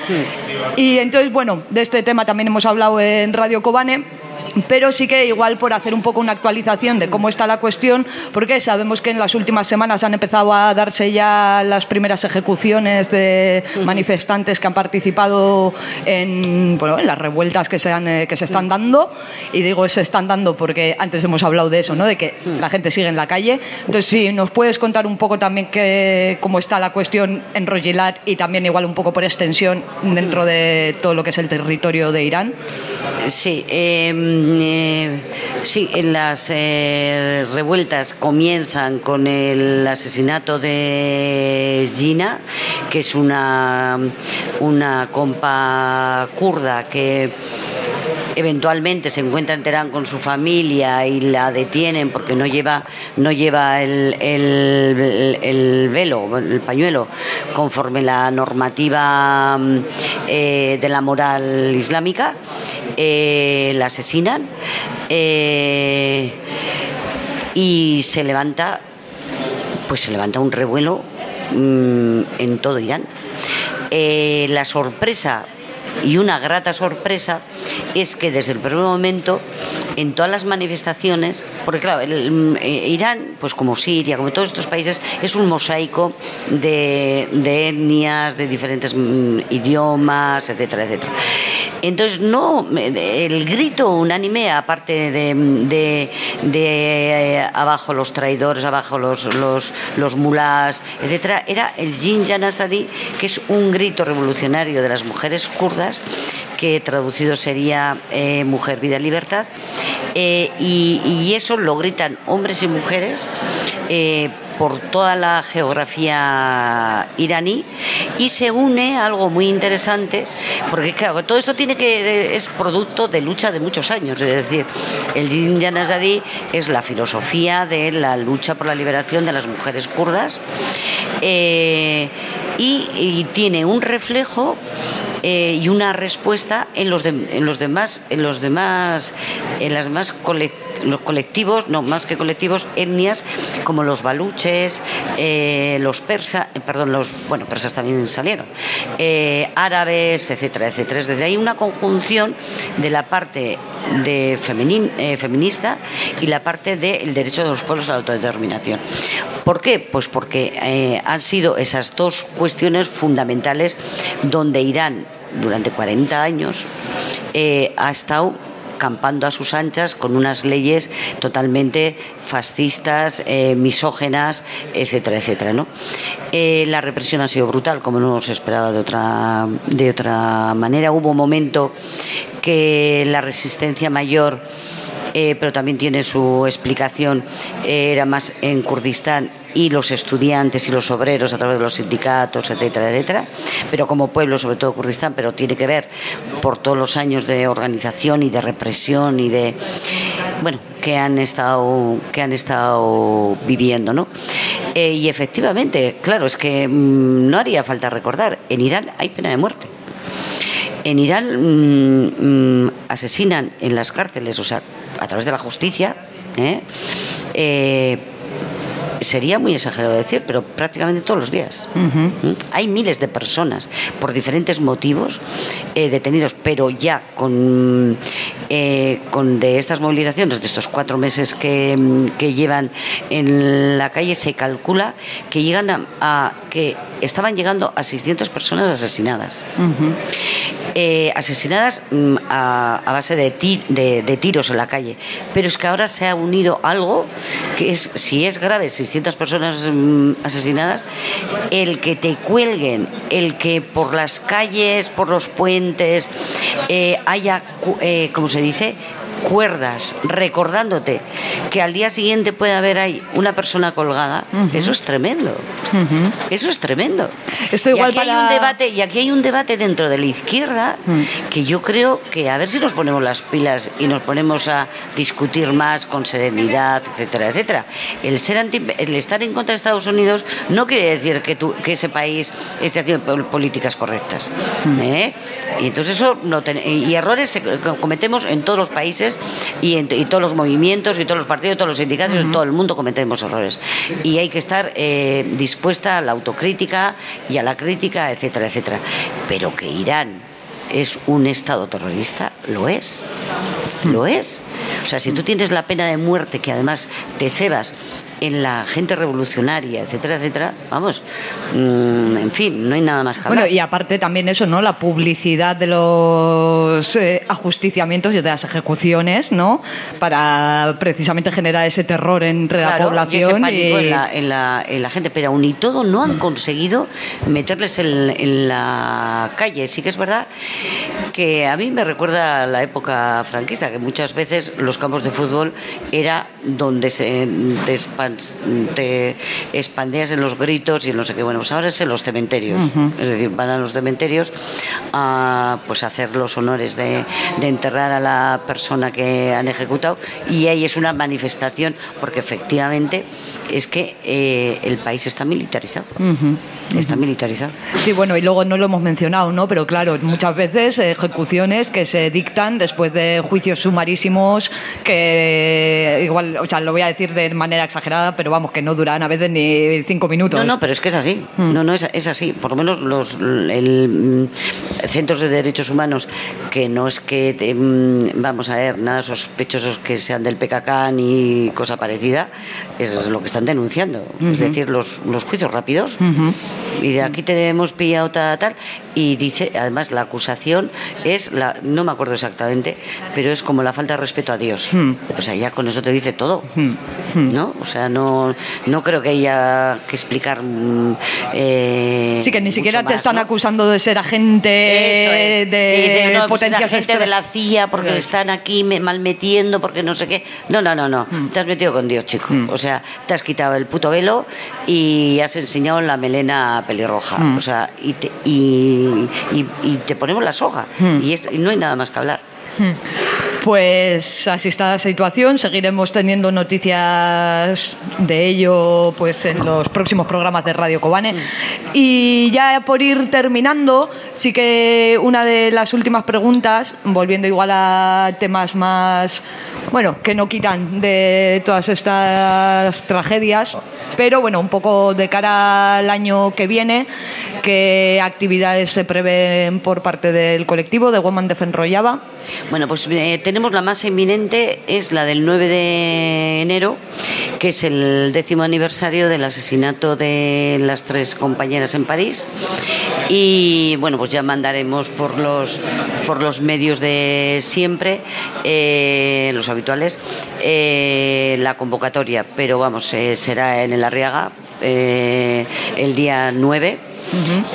Y entonces, bueno, de este tema también hemos hablado en Radio Kobane. Pero sí que igual por hacer un poco una actualización de cómo está la cuestión, porque sabemos que en las últimas semanas han empezado a darse ya las primeras ejecuciones de manifestantes que han participado en, bueno, en las revueltas que se, han, eh, que se están dando. Y digo se están dando porque antes hemos hablado de eso, ¿no? de que la gente sigue en la calle. Entonces, si nos puedes contar un poco también que, cómo está la cuestión en Rojilat y también igual un poco por extensión dentro de todo lo que es el territorio de Irán. Sí, eh, eh, sí, las eh, revueltas comienzan con el asesinato de Gina, que es una, una compa kurda que eventualmente se encuentra en Teherán con su familia y la detienen porque no lleva no lleva el, el- el velo el pañuelo conforme la normativa mm, eh, de la moral islámica eh, la asesinan eh, y se levanta pues se levanta un revuelo mm, en todo Irán. La sorpresa y una grata sorpresa es que desde el primer momento en todas las manifestaciones, porque claro, el- eh, Irán, pues como Siria, como todos estos países, es un mosaico de, de etnias, de diferentes mm, idiomas, etcétera, etcétera. Entonces, no, el grito unánime, aparte de, eh, abajo los traidores, abajo los, los, los mulás, etcétera, era el Jin Janasadi, que es un grito revolucionario de las mujeres kurdas, que traducido sería eh, mujer, vida, libertad. Eh, y, eso lo gritan hombres y mujeres por toda la geografía iraní y se une algo muy interesante porque claro todo esto tiene que es producto de lucha de muchos años es decir el Jin Janazadi es la filosofía de la lucha por la liberación de las mujeres kurdas eh, y tiene un reflejo eh, y una respuesta en los, de- en los demás en los demás en las colec- los colectivos no más que colectivos etnias como los baluches eh, los persas eh, perdón los bueno persas también salieron árabes etcétera etcétera es decir hay una conjunción de la parte de eh, feminista y la parte del derecho de los pueblos a la autodeterminación ¿Por qué? Pues porque han sido esas dos cuestiones fundamentales donde Irán durante 40 años eh, ha estado campando a sus anchas con unas leyes totalmente fascistas, eh, misógenas, etcétera, etcétera. ¿no? Eh, la represión ha sido brutal, como no se esperaba de otra, de otra manera. Hubo un momento que la resistencia mayor eh, pero también tiene su explicación, eh, era más en Kurdistán y los estudiantes y los obreros a través de los sindicatos, etcétera, etcétera, pero como pueblo, sobre todo Kurdistán, pero tiene que ver por todos los años de organización y de represión y de bueno que han estado que han estado viviendo, ¿no? Eh, y efectivamente, claro, es que mm, no haría falta recordar, en Irán hay pena de muerte. En Irán mm, mm, asesinan en las cárceles, o sea, a través de la justicia, ¿eh? Eh, sería muy exagerado decir, pero prácticamente todos los días. ¿Mm? Hay miles de personas por diferentes motivos eh, detenidos, pero ya con, con de estas movilizaciones, de estos cuatro meses que, que llevan en la calle, se calcula que llegan a, a que estaban llegando a 600 personas asesinadas. Eh, asesinadas mm, a, a, base de, ti, de, tiros en la calle. Pero es que ahora se ha unido algo que es, si es grave, 600 personas mm, asesinadas, el que te cuelguen, el que por las calles, por los puentes, eh, haya, eh, ¿cómo se dice? Cuerdas recordándote que al día siguiente puede haber ahí una persona colgada, uh -huh. eso es tremendo. Uh -huh. Eso es tremendo. Esto igual y aquí para... hay un debate y aquí hay un debate dentro de la izquierda uh -huh. que yo creo que a ver si nos ponemos las pilas y nos ponemos a discutir más con serenidad, etcétera, etcétera. El ser anti, el estar en contra de Estados Unidos no quiere decir que, tú, que ese país esté haciendo políticas correctas. ¿eh? Y entonces eso no ten, y errores se cometemos en todos los países y, en, y, todos los movimientos y todos los partidos, todos los sindicatos, uh -huh. todo el mundo cometemos errores. Y hay que estar eh, dispuesta a la autocrítica y a la crítica, etcétera, etcétera. Pero que Irán es un Estado terrorista, lo es. Lo es. O sea, si tú tienes la pena de muerte, que además te cebas en la gente revolucionaria, etcétera, etcétera, vamos, mmm, en fin, no hay nada más que hablar. Bueno, y aparte también eso, ¿no? La publicidad de los eh, ajusticiamientos y de las ejecuciones, ¿no? Para precisamente generar ese terror entre claro, la población. Y, ese y... En, la, en, la, en, la, gente, pero aún y todo no han conseguido meterles en, en, la calle. Sí que es verdad que a mí me recuerda a la época franquista, que muchas veces los campos de fútbol era donde se despan te expandías en los gritos y en no sé qué. Bueno, pues ahora es en los cementerios. Uh -huh. Es decir, van a los cementerios a pues, hacer los honores de, de, enterrar a la persona que han ejecutado y ahí es una manifestación porque efectivamente es que eh, el país está militarizado. Uh -huh está militarizado. Sí, bueno, y luego no lo hemos mencionado, ¿no? Pero claro, muchas veces ejecuciones que se dictan después de juicios sumarísimos que igual, o sea, lo voy a decir de manera exagerada, pero vamos, que no duran a veces ni cinco minutos. No, no, pero es que es así. Mm. No, no, es, es, así. Por lo menos los el, centros de derechos humanos, que no es que, te, vamos a ver, nada sospechosos que sean del PKK ni cosa parecida, eso es lo que están denunciando. Uh -huh. Es decir, los, los juicios rápidos. Uh -huh y de aquí te hemos pillado tal, tal, y dice, además la acusación es, la, no me acuerdo exactamente, pero es como la falta de respeto a Dios. O sea, ya con eso te dice todo. ¿no? O sea, no, no creo que haya que explicar... Eh, sí, que ni siquiera te están ¿no? acusando de ser agente es. de, de no, potencias pues agente de la CIA porque le están aquí mal metiendo, porque no sé qué. No, no, no, no. Te has metido con Dios, chico. O sea, te has quitado el puto velo y has enseñado la melena pelirroja. Mm. O sea, y te, y, y, y te, ponemos la soga. Mm. Y, esto, y, no hay nada más que hablar. Pues así está la situación. Seguiremos teniendo noticias de ello pues en los próximos programas de Radio Cobane. Y ya por ir terminando, sí que una de las últimas preguntas, volviendo igual a temas más, bueno, que no quitan de todas estas tragedias, pero bueno, un poco de cara al año que viene, ¿qué actividades se prevén por parte del colectivo de Woman de Fenrollaba? Bueno, pues eh, tenemos la más inminente, es la del 9 de enero, que es el décimo aniversario del asesinato de las tres compañeras en París. Y bueno, pues ya mandaremos por los, por los medios de siempre, eh, los habituales, eh, la convocatoria. Pero vamos, eh, será en el Arriaga el día 9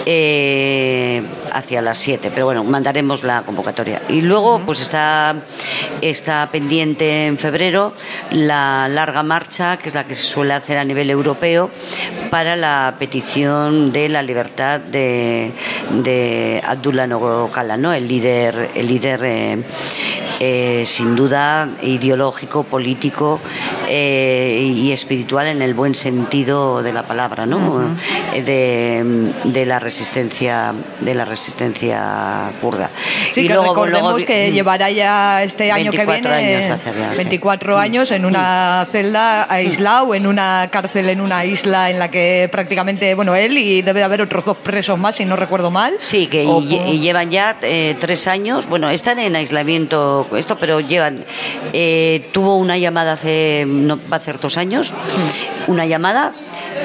eh, hacia las 7, pero bueno, mandaremos la convocatoria. Y luego, pues está, está pendiente en febrero la larga marcha, que es la que se suele hacer a nivel europeo, para la petición de la libertad de, de Abdullah Nogokala, ¿no? el líder, el líder eh, eh, sin duda ideológico, político eh, y espiritual en el buen sentido de la palabra, ¿no? De, de la resistencia de la resistencia kurda. Sí, Y que luego- recordemos luego- que mm, llevará ya este año que 24 viene años va a ser ya, sí. 24 años en una celda aislado, en una cárcel en una isla en la que prácticamente, bueno, él y debe de haber otros dos presos más, si no recuerdo mal. Sí, que O y, llevan ya eh, tres años. Bueno, están en aislamiento, esto, pero llevan. eh, tuvo una llamada hace, no, va a hacer dos años, una llamada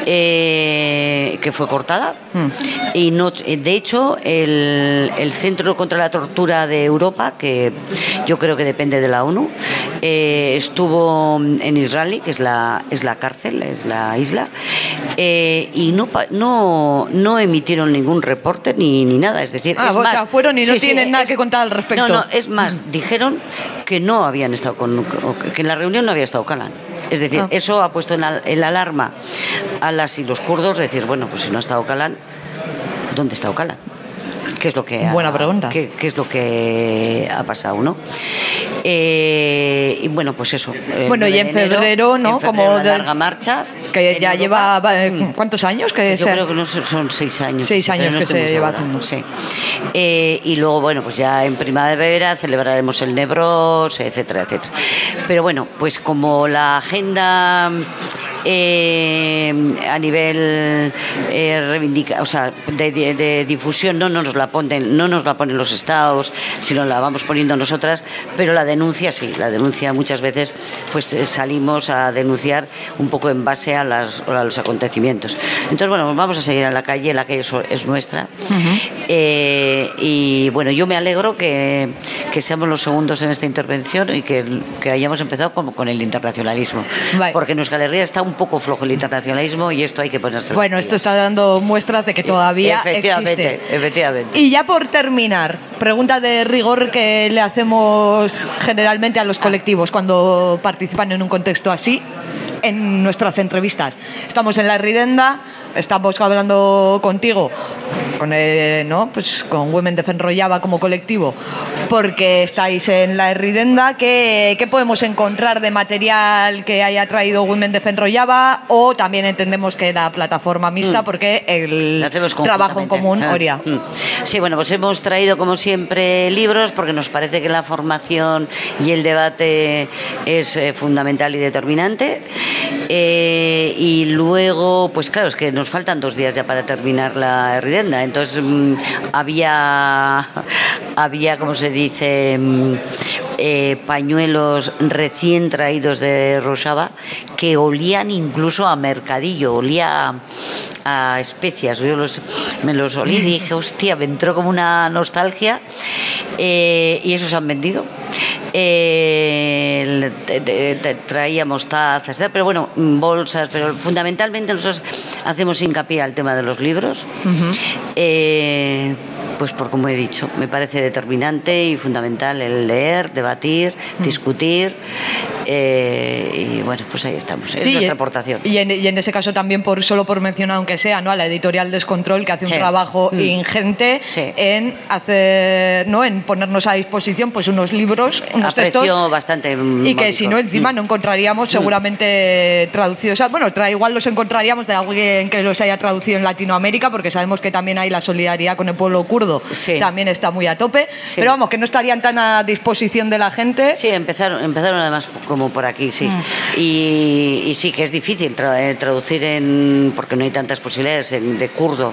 eh, que fue cortada. Y no, eh, de hecho, el, el Centro contra la Tortura de Europa, que yo creo que depende de la ONU, eh, estuvo en Israel, que es la, es la cárcel, es la isla, eh, y no, no, no emitieron ningún reporte ni, ni nada. Es decir, Ah, es más, fueron y no sí, sí, tienen nada es- que contar al respecto. No, no, es más, dijeron que no habían estado con, que en la reunión no había estado Calan. Es decir, Ah. eso ha puesto en al- el alarma a las y los kurdos, decir, bueno, pues si no ha estado Calan, ¿dónde está Ocalan? ¿Qué es lo que ha, Buena pregunta. ¿qué, qué es lo que ha pasado, no? Eh, y bueno, pues eso. el Bueno, y 9 en enero, febrero, ¿no? en febrero, Como la de- larga marcha. que ya Europa. lleva va, eh, Mm. ¿cuántos años? Que Yo se- creo que no son- seis años. Seis años no que se lleva haciendo. Sí. Eh, y luego, bueno, pues ya en primavera celebraremos el Nebros, etcétera, etcétera. Pero bueno, pues como la agenda eh, a nivel eh, reivindica, o sea, de, de- de difusión no nos la ponen, no nos la ponen los estados, sino la vamos poniendo nosotras, pero la denuncia sí, la denuncia muchas veces pues eh, salimos a denunciar un poco en base a, las- a los acontecimientos. Entonces, bueno, vamos a seguir a la calle, la calle es, es nuestra. Eh, y bueno, yo me alegro que, que seamos los segundos en esta intervención y que, que hayamos empezado como con el internacionalismo. Vale. Porque en Euskal Herria está un poco flojo el internacionalismo y esto hay que ponerse. Bueno, esto está dando muestras de que todavía efectivamente, existe. efectivamente. Y ya por terminar, pregunta de rigor que le hacemos generalmente a los colectivos cuando participan en un contexto así en nuestras entrevistas. Estamos en la Ridenda, estamos hablando contigo, con, eh, ¿no? pues con Women Defend Rollava como colectivo, porque estáis en la Ridenda. ¿Qué, ¿Qué podemos encontrar de material que haya traído Women Defend Rollava? O también entendemos que la plataforma mixta, porque el trabajo en común, conjuntamente. Oria. Ah, mm. Sí, bueno, pues hemos traído como siempre libros porque nos parece que la formación y el debate es eh, fundamental y determinante. Eh, y luego, pues claro, es que nos faltan dos días ya para terminar la ridenda. Entonces mm, había, había, como se dice, mm, eh, pañuelos recién traídos de Rosaba que olían incluso a mercadillo, olía a, a especias. Yo los- me los olí y dije, hostia, me entró como una nostalgia eh, y esos han vendido. Eh, le- te- te- te- traíamos tazas, pero bueno, bolsas, pero fundamentalmente nosotros hacemos hincapié al tema de los libros. Eh, pues por como he dicho, me parece determinante y fundamental el leer, debatir, discutir eh, y bueno, pues ahí estamos, es Sí, nuestra y- aportación. Y en, y en ese caso también, por solo por mencionar, aunque sea, ¿no? a la editorial Descontrol, que hace un Sí. trabajo Mm. ingente Sí. en hacer, ¿no? en ponernos a disposición pues unos libros, unos A textos. bastante Y que si no, encima Mm. no encontraríamos seguramente traducidos. O sea, bueno, tra- igual los encontraríamos de alguien que los haya traducido en Latinoamérica, porque sabemos que también hay la solidaridad con el pueblo kurdo. Sí. También está muy a tope. Sí. Pero vamos, que no estarían tan a disposición de la gente. Sí, empezaron, empezaron además como por aquí, sí. Mm. Y, y sí que es difícil tra- eh, traducir en, porque no hay tantas posibilidades de kurdo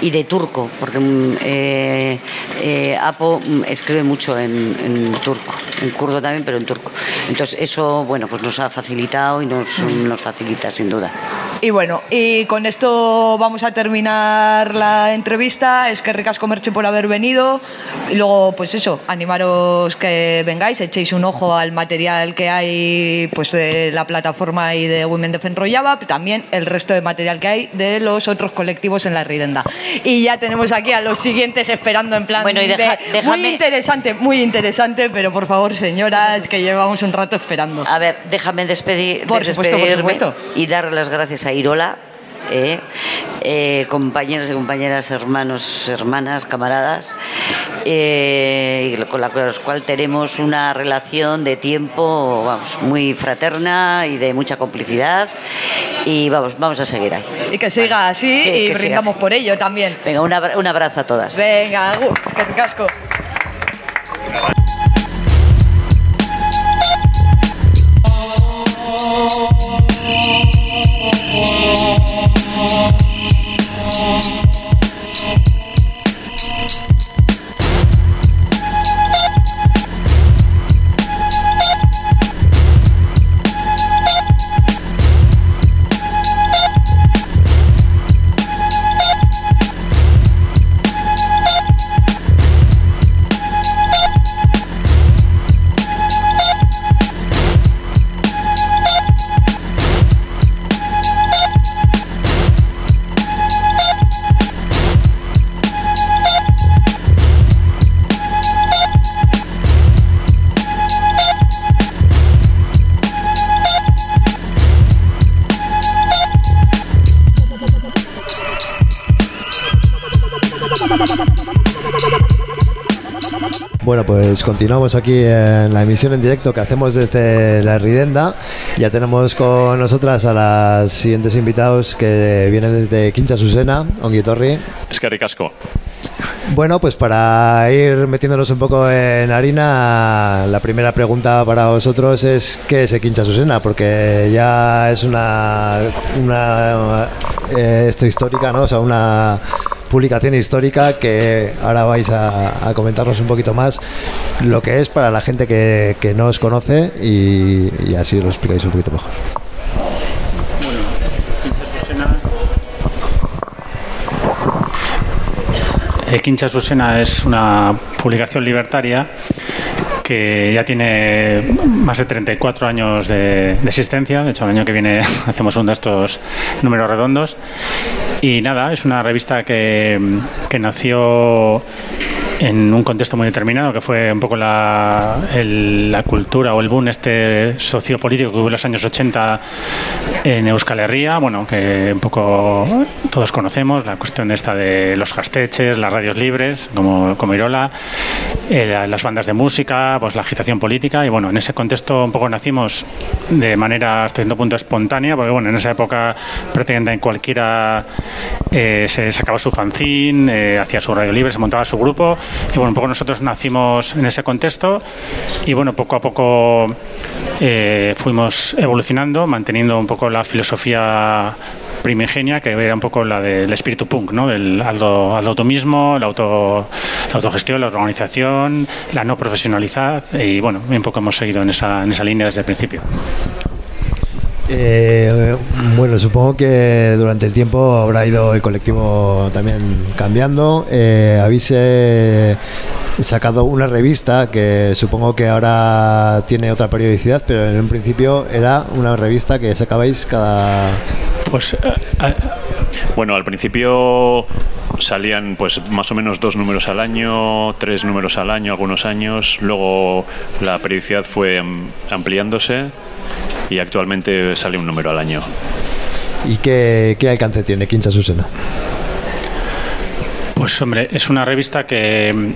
y de turco, porque mm, eh, eh, Apo mm, escribe mucho en, en turco, en kurdo también, pero en turco. Entonces eso, bueno, pues nos ha facilitado y nos, nos facilita sin duda. Y bueno, y con esto vamos a terminar la entrevista. Es que ricas comerche por haber venido. Y luego, pues eso, animaros que vengáis, echéis un ojo al material que hay pues de la plataforma y de Women Defend Rollaba, también el resto de material que hay de los otros colectivos en la Ridenda. Y ya tenemos aquí a los siguientes esperando en plan Bueno, y deja- de- déjame- muy interesante, muy interesante, pero por favor, señoras, que llevamos un rato esperando. A ver, déjame despedir, Por supuesto, por supuesto. y dar las gracias a Irola, eh, eh, compañeros y compañeras, hermanos, hermanas, camaradas, eh, con la cual tenemos una relación de tiempo, vamos, muy fraterna y de mucha complicidad. Y vamos, vamos a seguir ahí. Y que siga así Sí, y brindamos así. por ello también. Venga, un abra- un abrazo a todas. Venga, es que casco. Oh. Bueno, pues continuamos aquí en la emisión en directo que hacemos desde la Ridenda. Ya tenemos con nosotras a las siguientes invitados que vienen desde Quincha Susena, Onguitorri. Es que ricasco. Bueno, pues para ir metiéndonos un poco en harina, la primera pregunta para vosotros es ¿qué es Quincha Susena? Porque ya es una, una eh, esto histórica, ¿no? O sea, una publicación histórica que ahora vais a, a comentarnos un poquito más lo que es para la gente que, que no os conoce y, así lo explicáis un poquito mejor. Quincha Susena es una publicación libertaria que ya tiene más de 34 años de, existencia. De hecho, el año que viene *laughs* hacemos uno de estos números redondos. Y nada, es una revista que, que nació en un contexto muy determinado, que fue un poco la, la cultura o el boom este sociopolítico que hubo en los años 80 en Euskal Herria, bueno, que un poco todos conocemos, la cuestión esta de los gasteches, las radios libres, como, como Irola, eh, la- las bandas de música, pues la agitación política, y bueno, en ese contexto un poco nacimos de manera hasta cierto punto espontánea, porque bueno, en esa época prácticamente cualquiera eh, se sacaba su fanzine, eh, hacía su radio libre, se montaba su grupo, y bueno, un poco nosotros nacimos en ese contexto, y bueno, poco a poco eh, fuimos evolucionando, manteniendo un poco la filosofía primigenia, que era un poco la del espíritu punk, ¿no? El mismo, la, auto, la autogestión, la organización, la no profesionalidad, y bueno, un poco hemos seguido en esa, en esa línea desde el principio. Eh, bueno, supongo que durante el tiempo habrá ido el colectivo también cambiando. Eh, habéis eh, sacado una revista que supongo que ahora tiene otra periodicidad, pero en un principio era una revista que sacabais cada... Pues eh, eh, Bueno, al principio salían pues más o menos dos números al año, tres números al año, algunos años. Luego la periodicidad fue am- ampliándose y actualmente sale un número al año. ¿Y qué, qué alcance tiene Quincha Susena? Pues hombre, es una revista que,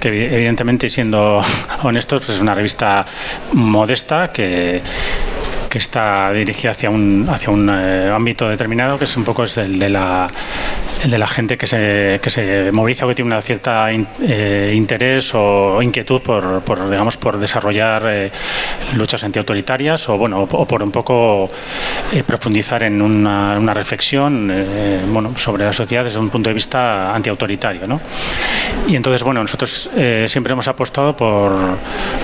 que evidentemente, siendo *laughs* honestos, es una revista modesta que, que está dirigida hacia un, hacia un eh, ámbito determinado, que es un poco es el de la, el de la gente que se, que se moviliza o que tiene una cierta eh, interés o inquietud por, por, digamos, por desarrollar eh, luchas antiautoritarias o, bueno, o, por un poco profundizar en una, una reflexión bueno, sobre la sociedad desde un punto de vista antiautoritario. ¿no? Y entonces, bueno, nosotros siempre hemos apostado por,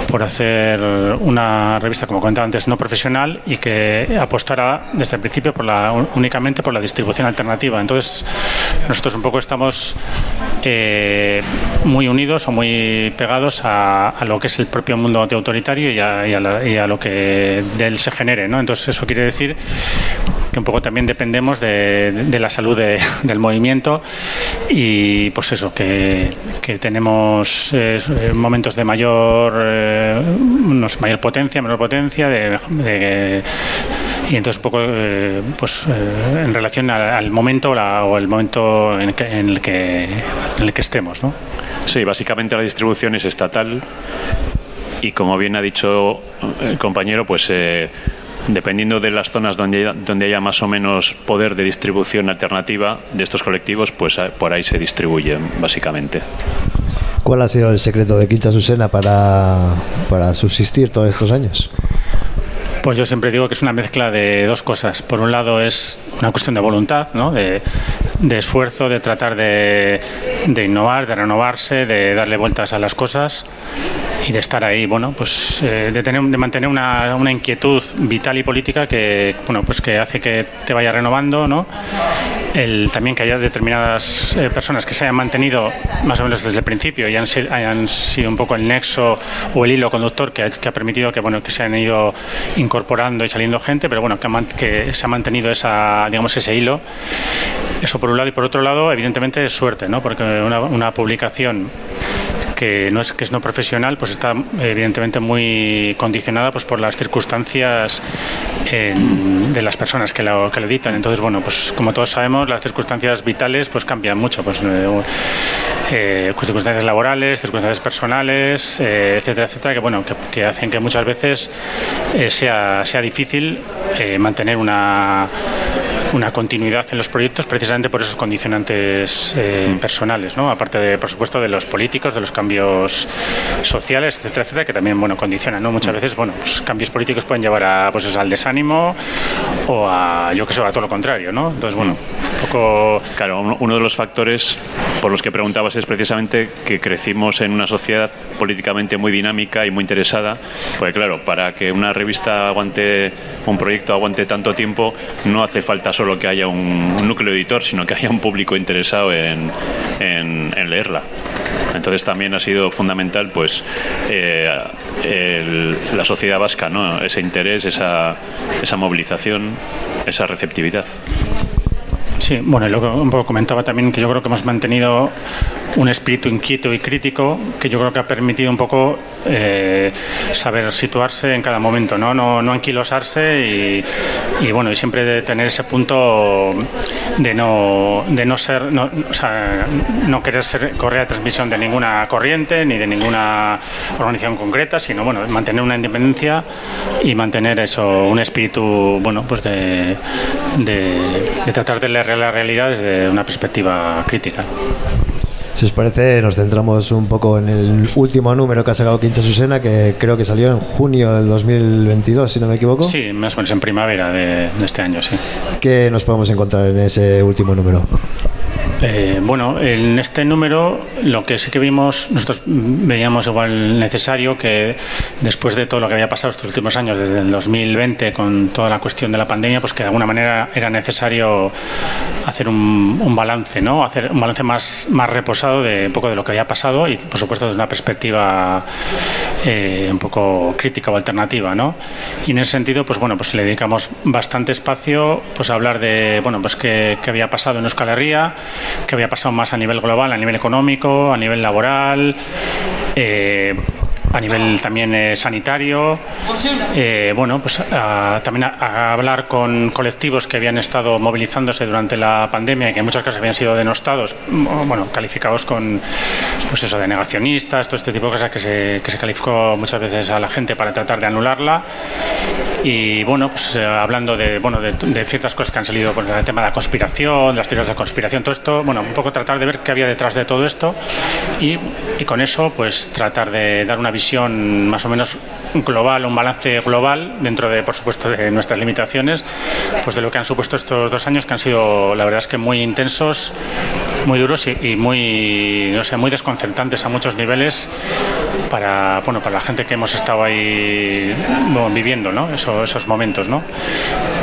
por hacer una revista, como comentaba antes, no profesional y que apostara desde el principio por la, únicamente por la distribución alternativa. Entonces, nosotros un poco estamos eh, muy unidos o muy pegados a, lo que es el propio mundo antiautoritario y a, y a, lo que de él se genere. ¿no? Entonces, eso quiere decir que un poco también dependemos de, la salud *laughs* del movimiento y pues eso, que, tenemos eh, momentos de mayor, eh, mayor potencia, menor potencia, de, y entonces un poco eh, pues en relación al, momento o el momento en el que, en el que, en el que estemos. ¿no? Sí, básicamente la distribución es estatal y como bien ha dicho el compañero, pues dependiendo de las zonas donde, donde haya más o menos poder de distribución alternativa de estos colectivos, pues eh, por ahí se distribuyen básicamente. ¿Cuál ha sido el secreto de Quincha Susena para, para subsistir todos estos años? Pues yo siempre digo que es una mezcla de dos cosas. Por un lado es una cuestión de voluntad, ¿no? de, esfuerzo, de tratar de, de, innovar, de renovarse, de darle vueltas a las cosas y de estar ahí, bueno, pues eh, de, tener, de mantener una, una, inquietud vital y política que, bueno, pues que hace que te vaya renovando, ¿no? El, también que haya determinadas eh, personas que se hayan mantenido más o menos desde el principio y hayan, sido un poco el nexo o el hilo conductor que ha, que ha, permitido que, bueno, que se han ido incorporando y saliendo gente, pero bueno, que, que se ha mantenido esa, digamos, ese hilo. Eso por un lado y por otro lado, evidentemente es suerte, ¿no? Porque una, una publicación que no es que es no profesional, pues está evidentemente muy condicionada pues por las circunstancias de las personas que lo, que lo editan. Entonces, bueno, pues como todos sabemos, las circunstancias vitales pues cambian mucho, pues eh, eh, circunstancias laborales, circunstancias personales, eh, etcétera, etcétera, que bueno, que, hacen que muchas veces sea, sea difícil mantener una una continuidad en los proyectos precisamente por esos condicionantes eh, personales, ¿no? aparte de, por supuesto, de los políticos, de los cambios sociales, etcétera, etcétera, que también bueno, condicionan. ¿no? Muchas veces bueno, pues, cambios políticos pueden llevar a, pues, al desánimo o a, yo que sé, a todo lo contrario. ¿no? Entonces, bueno, un poco... Claro, uno de los factores por los que preguntabas es precisamente que crecimos en una sociedad políticamente muy dinámica y muy interesada, porque claro, para que una revista aguante, un proyecto aguante tanto tiempo, no hace falta solo que haya un, núcleo editor, sino que haya un público interesado en, leerla. Entonces también ha sido fundamental pues eh, la sociedad vasca, ¿no? ese interés, esa movilización, esa receptividad. Sí, bueno, y luego un poco comentaba también que yo creo que hemos mantenido un espíritu inquieto y crítico que yo creo que ha permitido un poco eh, saber situarse en cada momento, no, no, no anquilosarse y, bueno, y siempre de tener ese punto de no, de no ser, no, o sea, no querer ser correa de transmisión de ninguna corriente ni de ninguna organización concreta, sino bueno, mantener una independencia y mantener eso, un espíritu, bueno, pues de, de, tratar de leer la realidad desde una perspectiva crítica. Si os parece, nos centramos un poco en el último número que ha sacado Quincha Susena, que creo que salió en junio del 2022, si no me equivoco. Sí, más o menos en primavera de, de este año, sí. ¿Qué nos podemos encontrar en ese último número? Eh, bueno, en este número lo que sí que vimos, nosotros veíamos igual necesario que después de todo lo que había pasado estos últimos años, desde el 2020, con toda la cuestión de la pandemia, pues que de alguna manera era necesario hacer un, balance, ¿no? Hacer un balance más, más reposado de un poco de lo que había pasado y, por supuesto, desde una perspectiva eh, un poco crítica o alternativa, ¿no? Y en ese sentido, pues bueno, pues le dedicamos bastante espacio pues a hablar de, bueno, pues qué, qué había pasado en Euskal Herria, que había pasado más a nivel global, a nivel económico, a nivel laboral. Eh, a nivel también eh, sanitario. Eh, bueno, pues también a, hablar con colectivos que habían estado movilizándose durante la pandemia y que en muchos casos habían sido denostados, bueno, calificados con, pues eso, de negacionistas, todo este tipo de cosas que se, que se calificó muchas veces a la gente para tratar de anularla. Y bueno, pues eh, hablando de, bueno, de, ciertas cosas que han salido, por pues, el tema de la conspiración, las teorías de conspiración, todo esto, bueno, un poco tratar de ver qué había detrás de todo esto y, y con eso, pues tratar de dar una visión más o menos global, un balance global, dentro de, por supuesto, de nuestras limitaciones, pues de lo que han supuesto estos dos años, que han sido, la verdad es que muy intensos muy duros y, muy, no sé, muy desconcertantes a muchos niveles para, bueno, para la gente que hemos estado ahí viviendo ¿no? esos momentos. ¿no?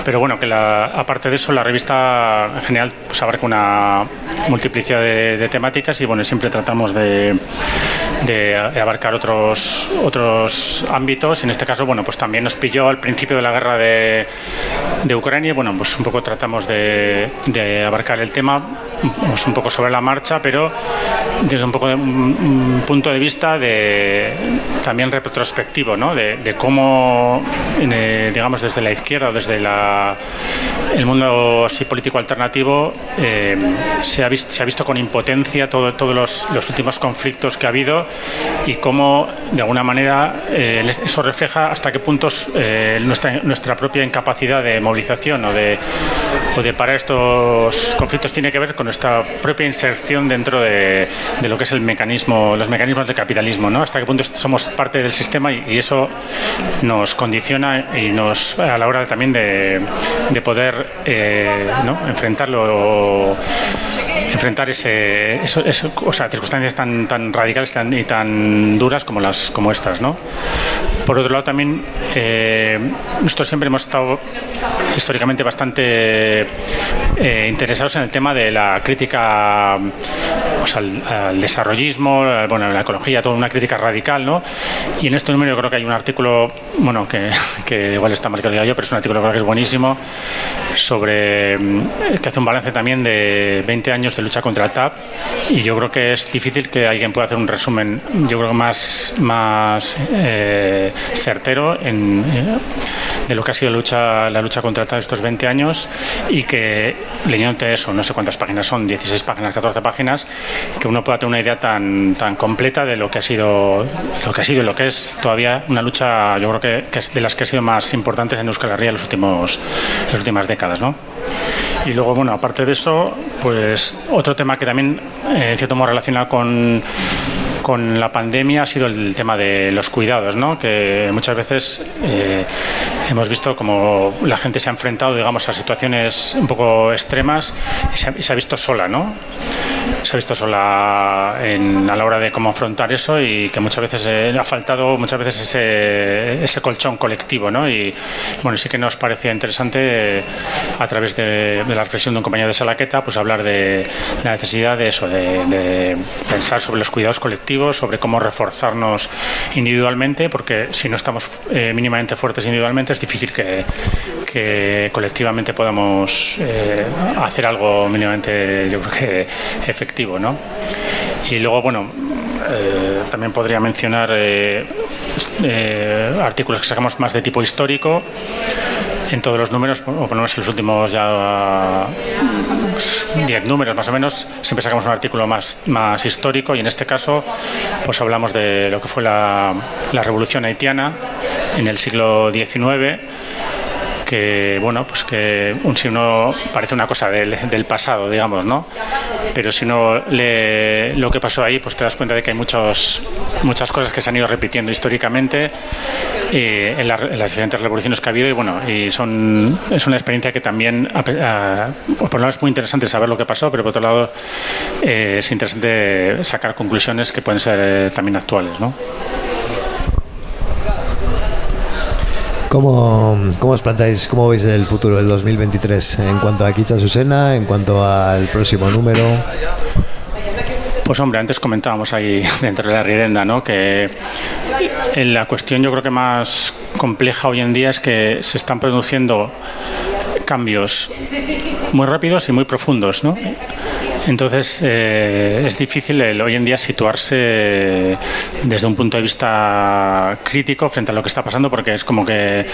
Pero bueno, que la, aparte de eso, la revista en general pues, abarca una multiplicidad de, temáticas y bueno, siempre tratamos de, de, abarcar otros, otros ámbitos. En este caso, bueno, pues también nos pilló al principio de la guerra de, de Ucrania. Bueno, pues un poco tratamos de, de abarcar el tema, pues un poco sobre la marcha, pero desde un poco de un, punto de vista de también retrospectivo, ¿no? De, cómo, eh, digamos, desde la izquierda o desde la, el mundo así político alternativo eh, se, ha visto, se ha visto con impotencia todo, todos los, los, últimos conflictos que ha habido y cómo, de alguna manera, eh, eso refleja hasta qué puntos nuestra, nuestra propia incapacidad de movilización o de, o de parar estos conflictos tiene que ver con nuestra propia inserción dentro de, lo que es el mecanismo, los mecanismos del capitalismo, ¿no? Hasta qué punto somos parte del sistema y, eso nos condiciona y nos a la hora también de, de poder eh, ¿no? enfrentarlo enfrentar ese, o sea, circunstancias tan, tan radicales y tan duras como las como estas, ¿no? Por otro lado, también eh, nosotros siempre hemos estado históricamente bastante eh, interesados en el tema de la crítica al, desarrollismo, bueno, la ecología, toda una crítica radical, ¿no? Y en este número yo creo que hay un artículo, bueno, que, *laughs* que igual está mal que yo, pero es un artículo que creo que es buenísimo, sobre mm, que hace un balance también de 20 años de lucha contra el TAP y yo creo que es difícil que alguien pueda hacer un resumen, yo creo que más, más eh, certero en, eh, de lo que ha sido la lucha, la lucha contra el TAP estos 20 años y que leyéndote eso, no sé cuántas páginas son, 16 páginas, 14 páginas, que uno pueda tener una idea tan, tan completa de lo que ha sido lo que ha sido y lo que es todavía una lucha, yo creo que, es de las que ha sido más importantes en Euskal Herria en los últimos, las últimas décadas, ¿no? Y luego, bueno, aparte de eso, pues otro tema que también, eh, en cierto modo, relacionado con con la pandemia ha sido el tema de los cuidados, ¿no? que muchas veces eh, hemos visto como la gente se ha enfrentado digamos, a situaciones un poco extremas y se ha, visto sola. ¿no? Se ha visto sola a la hora de cómo afrontar eso y que muchas veces eh, ha faltado muchas veces ese, colchón colectivo. ¿no? Y bueno, sí que nos parecía interesante a través de, la reflexión de un compañero de Salaqueta pues hablar de la necesidad de eso, de, pensar sobre los cuidados colectivos sobre cómo reforzarnos individualmente, porque si no estamos eh, mínimamente fuertes individualmente es difícil que, colectivamente podamos eh, hacer algo mínimamente, yo creo que efectivo, ¿no? Y luego, bueno, eh, también podría mencionar artículos que sacamos más de tipo histórico. En todos los números, o por lo menos en los últimos ya 10 números más o menos, siempre sacamos un artículo más, más histórico. Y en este caso pues hablamos de lo que fue la, la revolución haitiana en el siglo XIX que bueno pues que un, si uno parece una cosa del, del, pasado digamos no pero si uno lee lo que pasó ahí pues te das cuenta de que hay muchos muchas cosas que se han ido repitiendo históricamente eh, en, las diferentes revoluciones que ha habido y bueno y son es una experiencia que también por un lado es muy interesante saber lo que pasó pero por otro lado eh, es interesante sacar conclusiones que pueden ser eh, también actuales no ¿Cómo, ¿Cómo, os plantáis, cómo veis el futuro del 2023 en cuanto a Kicha Susena, en cuanto al próximo número? Pues hombre, antes comentábamos ahí *laughs* dentro de la ridenda, ¿no? Que la cuestión yo creo que más compleja hoy en día es que se están produciendo cambios muy rápidos y muy profundos, ¿no? Entonces eh, es difícil hoy en día situarse desde un punto de vista crítico frente a lo que está pasando porque es como que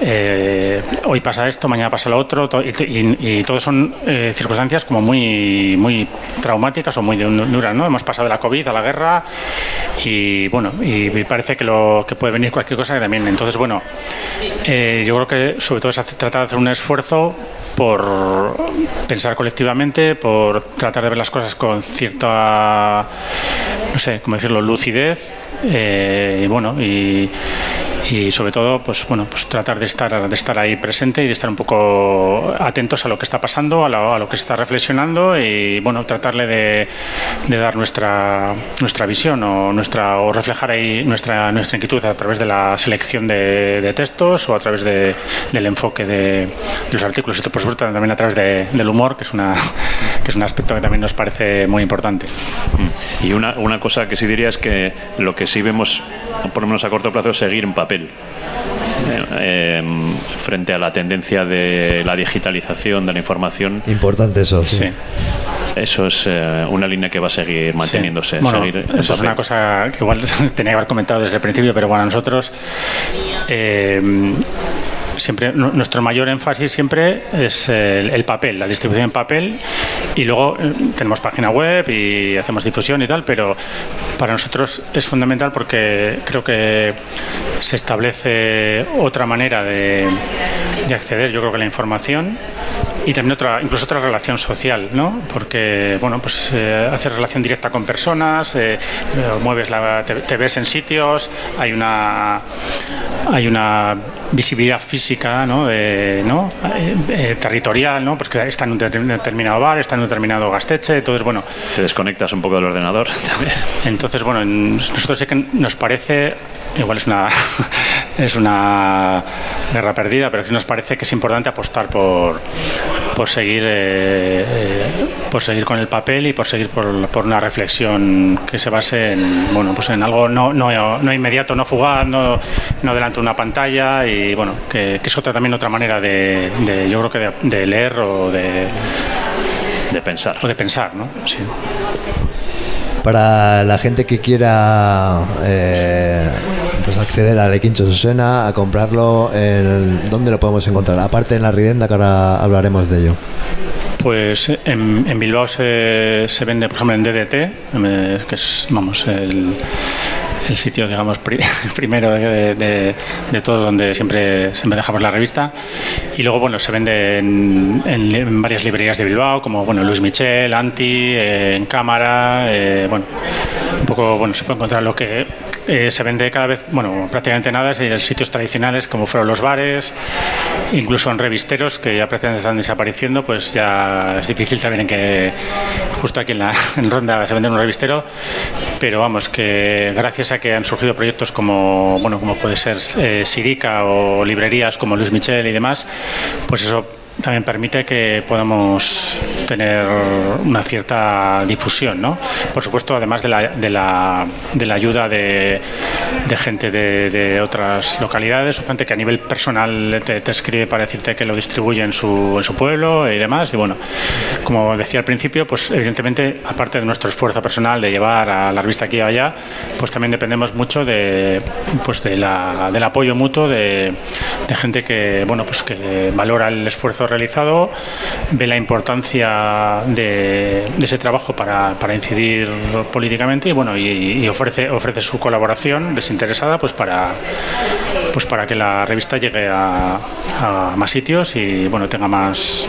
eh, hoy pasa esto, mañana pasa lo otro y, todo son eh, circunstancias como muy, muy traumáticas o muy duras. ¿no? Hemos pasado de la COVID a la guerra y bueno, y parece que, lo, que puede venir cualquier cosa también. Entonces, bueno, yo creo que sobre todo se trata de hacer un esfuerzo por pensar colectivamente, por tratar de ver las cosas con cierta, no sé, cómo decirlo, lucidez, eh, y bueno, y, y sobre todo pues bueno pues tratar de estar de estar ahí presente y de estar un poco atentos a lo que está pasando a lo, a lo que está reflexionando y bueno tratarle de, de, dar nuestra nuestra visión o nuestra o reflejar ahí nuestra nuestra inquietud a través de la selección de, de textos o a través de, del enfoque de, los artículos. Esto por supuesto también a través del humor que es una que es un aspecto que también nos parece muy importante mm. y una, una cosa que sí diría es que lo que sí vemos por lo menos a corto plazo es seguir en papel eh, frente a la tendencia de la digitalización de la información. Importante eso, sí. sí. Eso es eh, una línea que va a seguir manteniéndose. Sí. Bueno, seguir eso es una cosa que igual *laughs* tenía que haber comentado desde el principio, pero bueno, nosotros eh, siempre nuestro mayor énfasis siempre es el, el, papel, la distribución en papel y luego eh, tenemos página web y hacemos difusión y tal, pero para nosotros es fundamental porque creo que se establece otra manera de, de acceder, yo creo que la información y también otra incluso otra relación social no porque bueno pues eh, hacer relación directa con personas eh, mueves la te, te, ves en sitios hay una hay una visibilidad física ¿no? De, ¿no? Eh, eh, territorial no porque está en un determinado bar está en un determinado gasteche entonces bueno te desconectas un poco del ordenador también *laughs* entonces bueno nosotros sé que nos parece igual es una *laughs* es una guerra perdida pero sí nos parece que es importante apostar por por seguir eh, eh, por seguir con el papel y por seguir por, por, una reflexión que se base en bueno pues en algo no, no, no inmediato no fugaz no, no delante de una pantalla y bueno que, que es otra también otra manera de, de yo creo que de, de, leer o de de pensar. o de pensar no sí para la gente que quiera eh, pues acceder al Equincho Susena, a comprarlo, ¿dónde lo podemos encontrar? Aparte en la Ridenda, que ahora hablaremos de ello. Pues en, Bilbao se, se, vende, por ejemplo, en DDT, que es, vamos, el, el sitio, digamos, pri *laughs* primero de, de, todos donde siempre, siempre dejamos la revista. Y luego, bueno, se vende en, en, en varias librerías de Bilbao, como, bueno, Luis Michel, Anti, eh, en Cámara, eh, bueno, un poco, bueno, se puede encontrar lo que eh, se vende cada vez, bueno, prácticamente nada en sitios tradicionales como fueron los bares, incluso en revisteros que ya prácticamente están desapareciendo, pues ya es difícil también en que justo aquí en la *laughs* en Ronda se vende un revistero, pero vamos, que gracias a que han surgido proyectos como, bueno, como puede ser eh, Sirica o librerías como Luis Michel y demás, pues eso también permite que podamos tener una cierta difusión, ¿no? Por supuesto, además de la, de la, de la ayuda de, de gente de, de, otras localidades o gente que a nivel personal te, escribe para decirte que lo distribuye en su, en su pueblo y demás. Y bueno, como decía al principio, pues evidentemente, aparte de nuestro esfuerzo personal de llevar a la revista aquí y allá, pues también dependemos mucho de, pues de la, del apoyo mutuo de, de gente que, bueno, pues que valora el esfuerzo realizado, ve la importancia de, ese trabajo para, para, incidir políticamente y bueno y, y, ofrece ofrece su colaboración desinteresada pues para pues para que la revista llegue a, a más sitios y bueno tenga más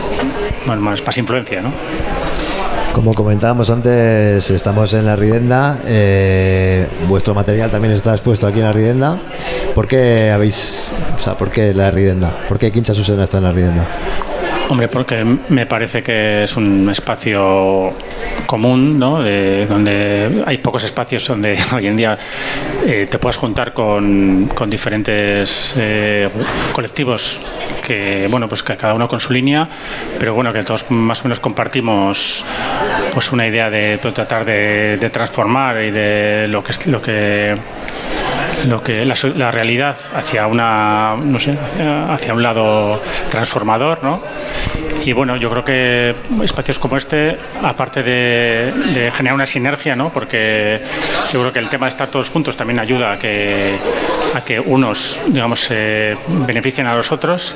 más, más influencia, ¿no? Como comentábamos antes, estamos en la Ridenda. Eh, vuestro material también está expuesto aquí en la Ridenda. ¿Por qué habéis, o sea, por qué la Ridenda? ¿Por qué Quincha Susana está en la Ridenda? Hombre, porque me parece que es un espacio común, ¿no? De, donde hay pocos espacios donde *laughs* hoy en día eh, te puedas juntar con, con diferentes eh, colectivos que, bueno, pues que cada uno con su línea, pero bueno, que todos más o menos compartimos pues una idea de, tratar de, de transformar y de lo que lo que lo que la, la, realidad hacia una no sé hacia, un lado transformador no y bueno yo creo que espacios como este aparte de, de generar una sinergia no porque yo creo que el tema de estar todos juntos también ayuda a que a que unos digamos eh, beneficien a los otros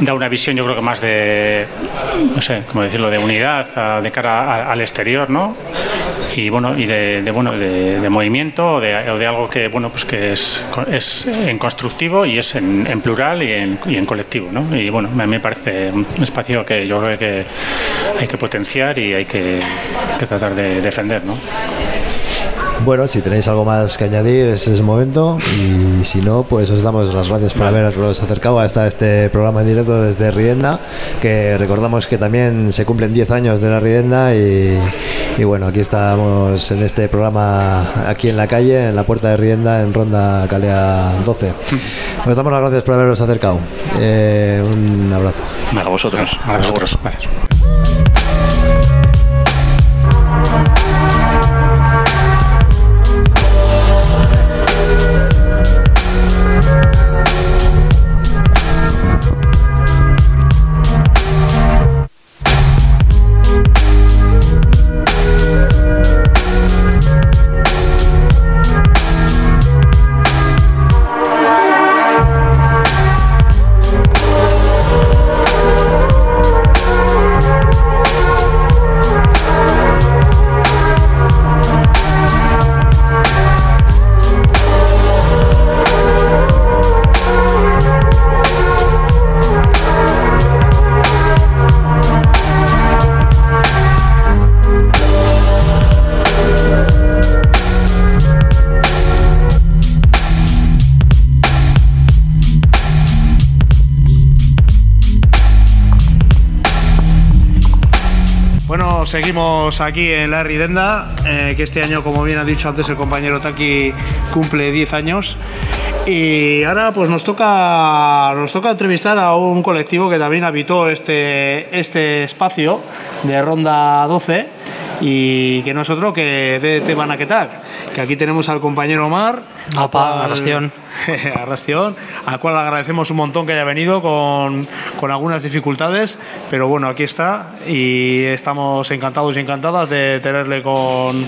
da una visión yo creo que más de no sé cómo decirlo de unidad de cara al exterior no y bueno y de, de bueno de, de movimiento o de, o de, algo que bueno pues que es, es en constructivo y es en, en plural y en, y en, colectivo ¿no? y bueno a mí me parece un espacio que yo creo que hay que potenciar y hay que, que tratar de defender ¿no? Bueno, si tenéis algo más que añadir, este es el momento. Y si no, pues os damos las gracias por haberos acercado hasta este programa en directo desde Ridenda. Que recordamos que también se cumplen 10 años de la Ridenda. Y, y bueno, aquí estamos en este programa, aquí en la calle, en la puerta de Ridenda, en Ronda Calea 12. *laughs* Os damos las gracias por haberos acercado. Eh, un abrazo. A vosotros. A vosotros. Gracias. Seguimos aquí en la Ridenda, eh, que este año, como bien ha dicho antes el compañero Taki, cumple 10 años. Y ahora pues nos toca, nos toca entrevistar a un colectivo que también habitó este, este espacio de Ronda 12 y que no es otro que DDT Banaketak, que aquí tenemos al compañero Omar. Opa, Arrastión. *laughs* Arrastión, al cual agradecemos un montón que haya venido con, con algunas dificultades, pero bueno, aquí está y estamos encantados y encantadas de tenerle con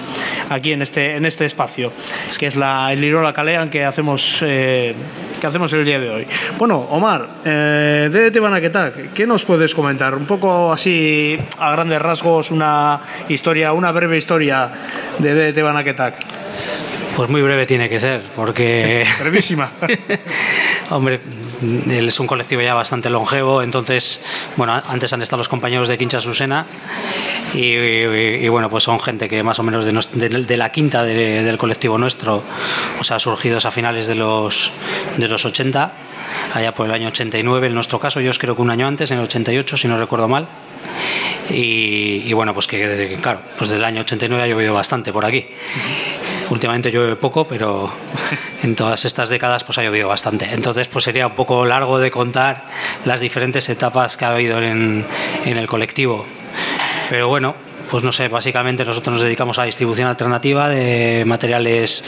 aquí en este, en este espacio, que es la, el Lirola Calean que hacemos, eh, que hacemos el día de hoy. Bueno, Omar, eh, DDT Banaketak, ¿qué nos puedes comentar? Un poco así, a grandes rasgos, una historia, una breve historia de DDT Banaketak. Pues muy breve tiene que ser, porque... *laughs* Brevísima. *laughs* Hombre, él es un colectivo ya bastante longevo, entonces, bueno, antes han estado los compañeros de Quincha Susena y, y- y, bueno, pues son gente que más o menos de, nos- de- de la quinta de- del colectivo nuestro, o sea, surgidos a finales de los, de los 80, allá por el año 89 en nuestro caso, yo os creo que un año antes, en el 88, si no recuerdo mal. Y, y bueno, pues que claro, pues del año 89 ha llovido bastante por aquí. Últimamente llueve poco, pero en todas estas décadas pues ha llovido bastante. Entonces pues sería un poco largo de contar las diferentes etapas que ha habido en, en el colectivo. Pero bueno, pues no sé, básicamente nosotros nos dedicamos a la distribución alternativa de materiales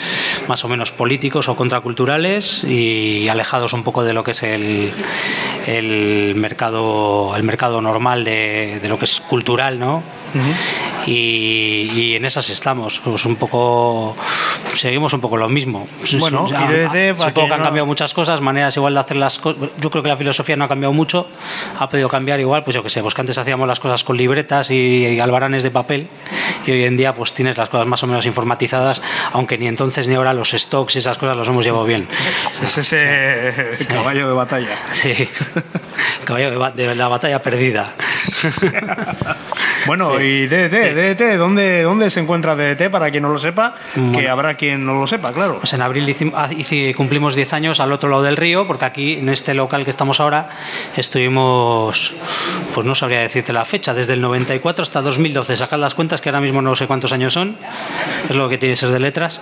más o menos políticos o contraculturales y alejados un poco de lo que es el, el mercado el mercado normal de, de lo que es cultural, ¿no? Y, y en esas estamos, pues un poco seguimos un poco lo mismo. Bueno, y DDT, para supongo que han no- cambiado muchas cosas, maneras igual de hacer las cosas. Yo creo que la filosofía no ha cambiado mucho, ha podido cambiar igual, pues yo que sé, pues que antes hacíamos las cosas con libretas y, y albaranes de papel y hoy en día pues tienes las cosas más o menos informatizadas, aunque ni entonces ni ahora los stocks y esas cosas los hemos llevado bien. Es ese *laughs* caballo de batalla. Sí, *laughs* caballo de, de la batalla perdida. Bueno, y DDT, DDT, ¿dónde, ¿dónde se encuentra DDT? Para quien no lo sepa, que habrá quien no lo sepa, claro. Pues en abril ah, cumplimos 10 años al otro lado del río, porque aquí en este local que estamos ahora estuvimos, pues no sabría decirte la fecha, desde el 94 hasta 2012. Sacad las cuentas que ahora mismo no sé cuántos años son, es lo que tiene que ser de letras,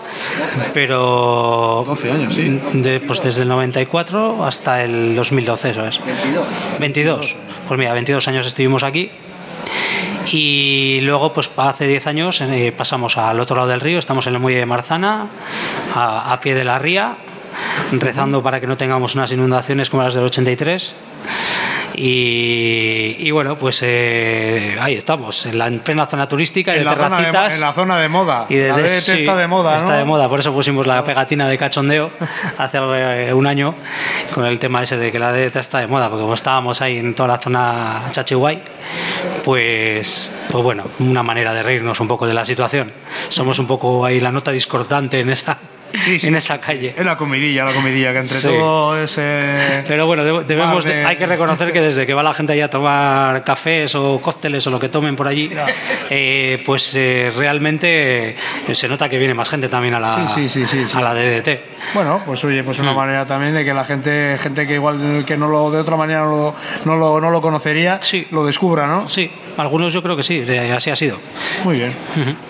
pero 12 años, sí. de- pues desde el 94 hasta el 2012, eso es. 22. Pues mira, 22 años estuvimos aquí. Y luego, pues hace 10 años eh, pasamos al otro lado del río, estamos en el muelle de Marzana, a, a pie de la ría, rezando para que no tengamos unas inundaciones como las del 83. Y, y bueno, pues eh, ahí estamos, en la en plena zona turística y En de la, zona de, terracitas. en la zona de moda. Y de, la de- sí, está de moda, ¿no? Está de moda, por eso pusimos la pegatina de cachondeo *laughs* hace eh, un año con el tema ese de que la DDT está de moda, porque como estábamos ahí en toda la zona Chachiguay, pues, pues bueno, una manera de reírnos un poco de la situación. Somos un poco ahí la nota discordante en esa. En esa calle. Es la comidilla, la comidilla, que entre Sí. todo ese... Pero bueno, deb- debemos de- hay que reconocer que desde que va la gente allá a tomar cafés o cócteles o lo que tomen por allí, eh, pues eh, realmente eh, se nota que viene más gente también a la, a la DDT. Bueno, pues oye, pues una manera también de que la gente, gente que igual que no lo de otra manera no lo, no lo, no lo conocería, lo descubra, ¿no? Sí, algunos yo creo que sí, así ha sido. Muy bien,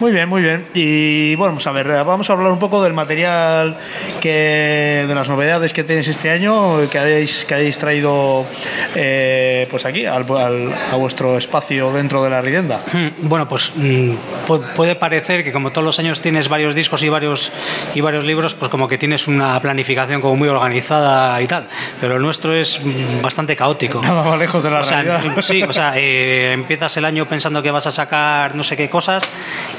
muy bien, muy bien. Y bueno, vamos a ver, vamos a hablar un poco del material que de las novedades que tenéis este año, que habéis, que habéis traído eh, pues aquí al- al- a vuestro espacio dentro de la Ridenda. Mm, Bueno, pues mm, pu- puede parecer que como todos los años tienes varios discos y varios y varios libros, pues como que tienes una planificación como muy organizada y tal. Pero el nuestro es bastante caótico. Nada más lejos de la O sea, realidad. *laughs* sí, o sea, eh, empiezas el año pensando que vas a sacar no sé qué cosas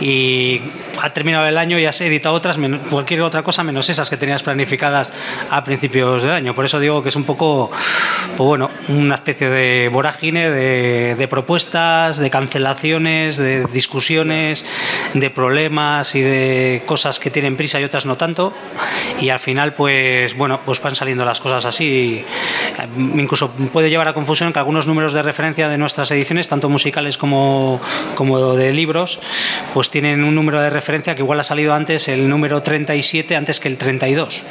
y ha terminado el año y has editado otras, cualquier otra cosa menos esas que tenías planificadas a principios del año. Por eso digo que es un poco, pues bueno, una especie de vorágine de, de propuestas, de cancelaciones, de discusiones, de problemas y de cosas que tienen prisa y otras no tanto. Y al final, pues bueno, pues van saliendo las cosas así. Incluso puede llevar a confusión que algunos números de referencia de nuestras ediciones, tanto musicales como, como de libros, pues tienen un número de referencia que igual ha salido antes el número 37 antes que el 32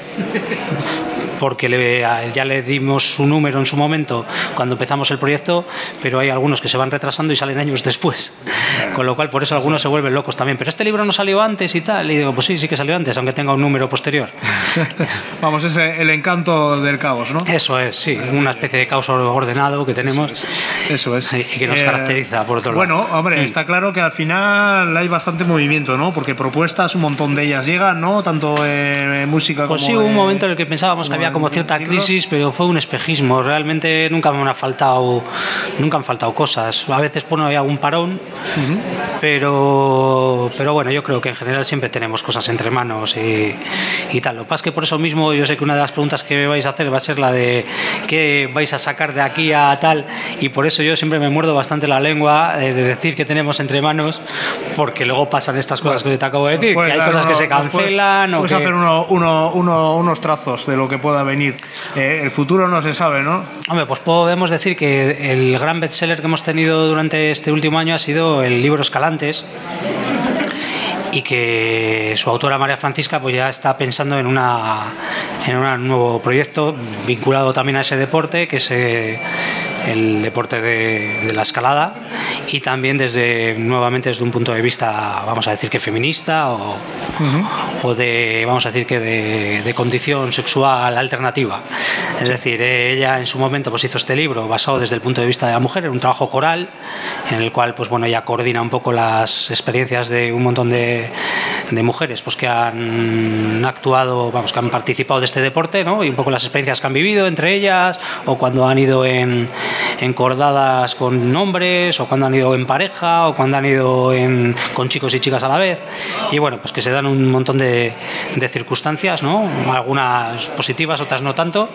porque le- ya le dimos su número en su momento cuando empezamos el proyecto, pero hay algunos que se van retrasando y salen años después. Con lo cual, por eso algunos se vuelven locos también. Pero este libro no salió antes y tal. Y digo, pues sí, sí que salió antes, aunque tenga un número posterior. *laughs* Vamos, es el encanto del caos, ¿no? Eso es, sí, una especie de caos ordenado que tenemos. Eso es. *laughs* Y que nos Eh, caracteriza, por otro lado. Bueno, hombre, Mm. está claro que al final hay bastante movimiento, ¿no? Porque propuestas, un montón de ellas llegan, ¿no? Tanto en música Pues como sí, hubo un en- momento en el que pensábamos que había como cierta crisis, pero fue un espejismo. Realmente nunca me han faltado, nunca han faltado cosas. A veces pues, no había algún parón, pero, pero bueno, yo creo que en general siempre tenemos cosas entre manos y, y tal. Lo que pasa es que por eso mismo yo sé que una de las preguntas que me vais a hacer va a ser la de qué vais a sacar de aquí a tal, y por eso yo siempre me muerdo bastante la lengua eh, de decir que tenemos entre manos, porque luego pasan estas cosas que te acabo de decir, que Puedes hay cosas que se nos puedes- cancelan o Puedes que... hacer uno- uno- uno- unos trazos de lo que pueda venir. Eh, el futuro no se sabe, ¿no? Hombre, pues podemos decir que el gran bestseller que hemos tenido durante este último año ha sido el libro Escalantes y que su autora María Francisca pues ya está pensando en una en un nuevo proyecto vinculado también a ese deporte que es eh, el deporte de, de la escalada y también desde nuevamente desde un punto de vista vamos a decir que feminista o, o de vamos a decir que de, de condición sexual alternativa. Es decir ella en su momento pues hizo este libro basado desde el punto de vista de la mujer en un trabajo coral en el cual pues bueno ella coordina un poco las experiencias de un montón de, de mujeres pues que han actuado vamos que han participado de este deporte ¿no? y un poco las experiencias que han vivido entre ellas o cuando han ido en encordadas con hombres o cuando han ido en pareja o cuando han ido en- con chicos y chicas a la vez y bueno pues que se dan un montón de, de circunstancias ¿no? algunas positivas otras no tanto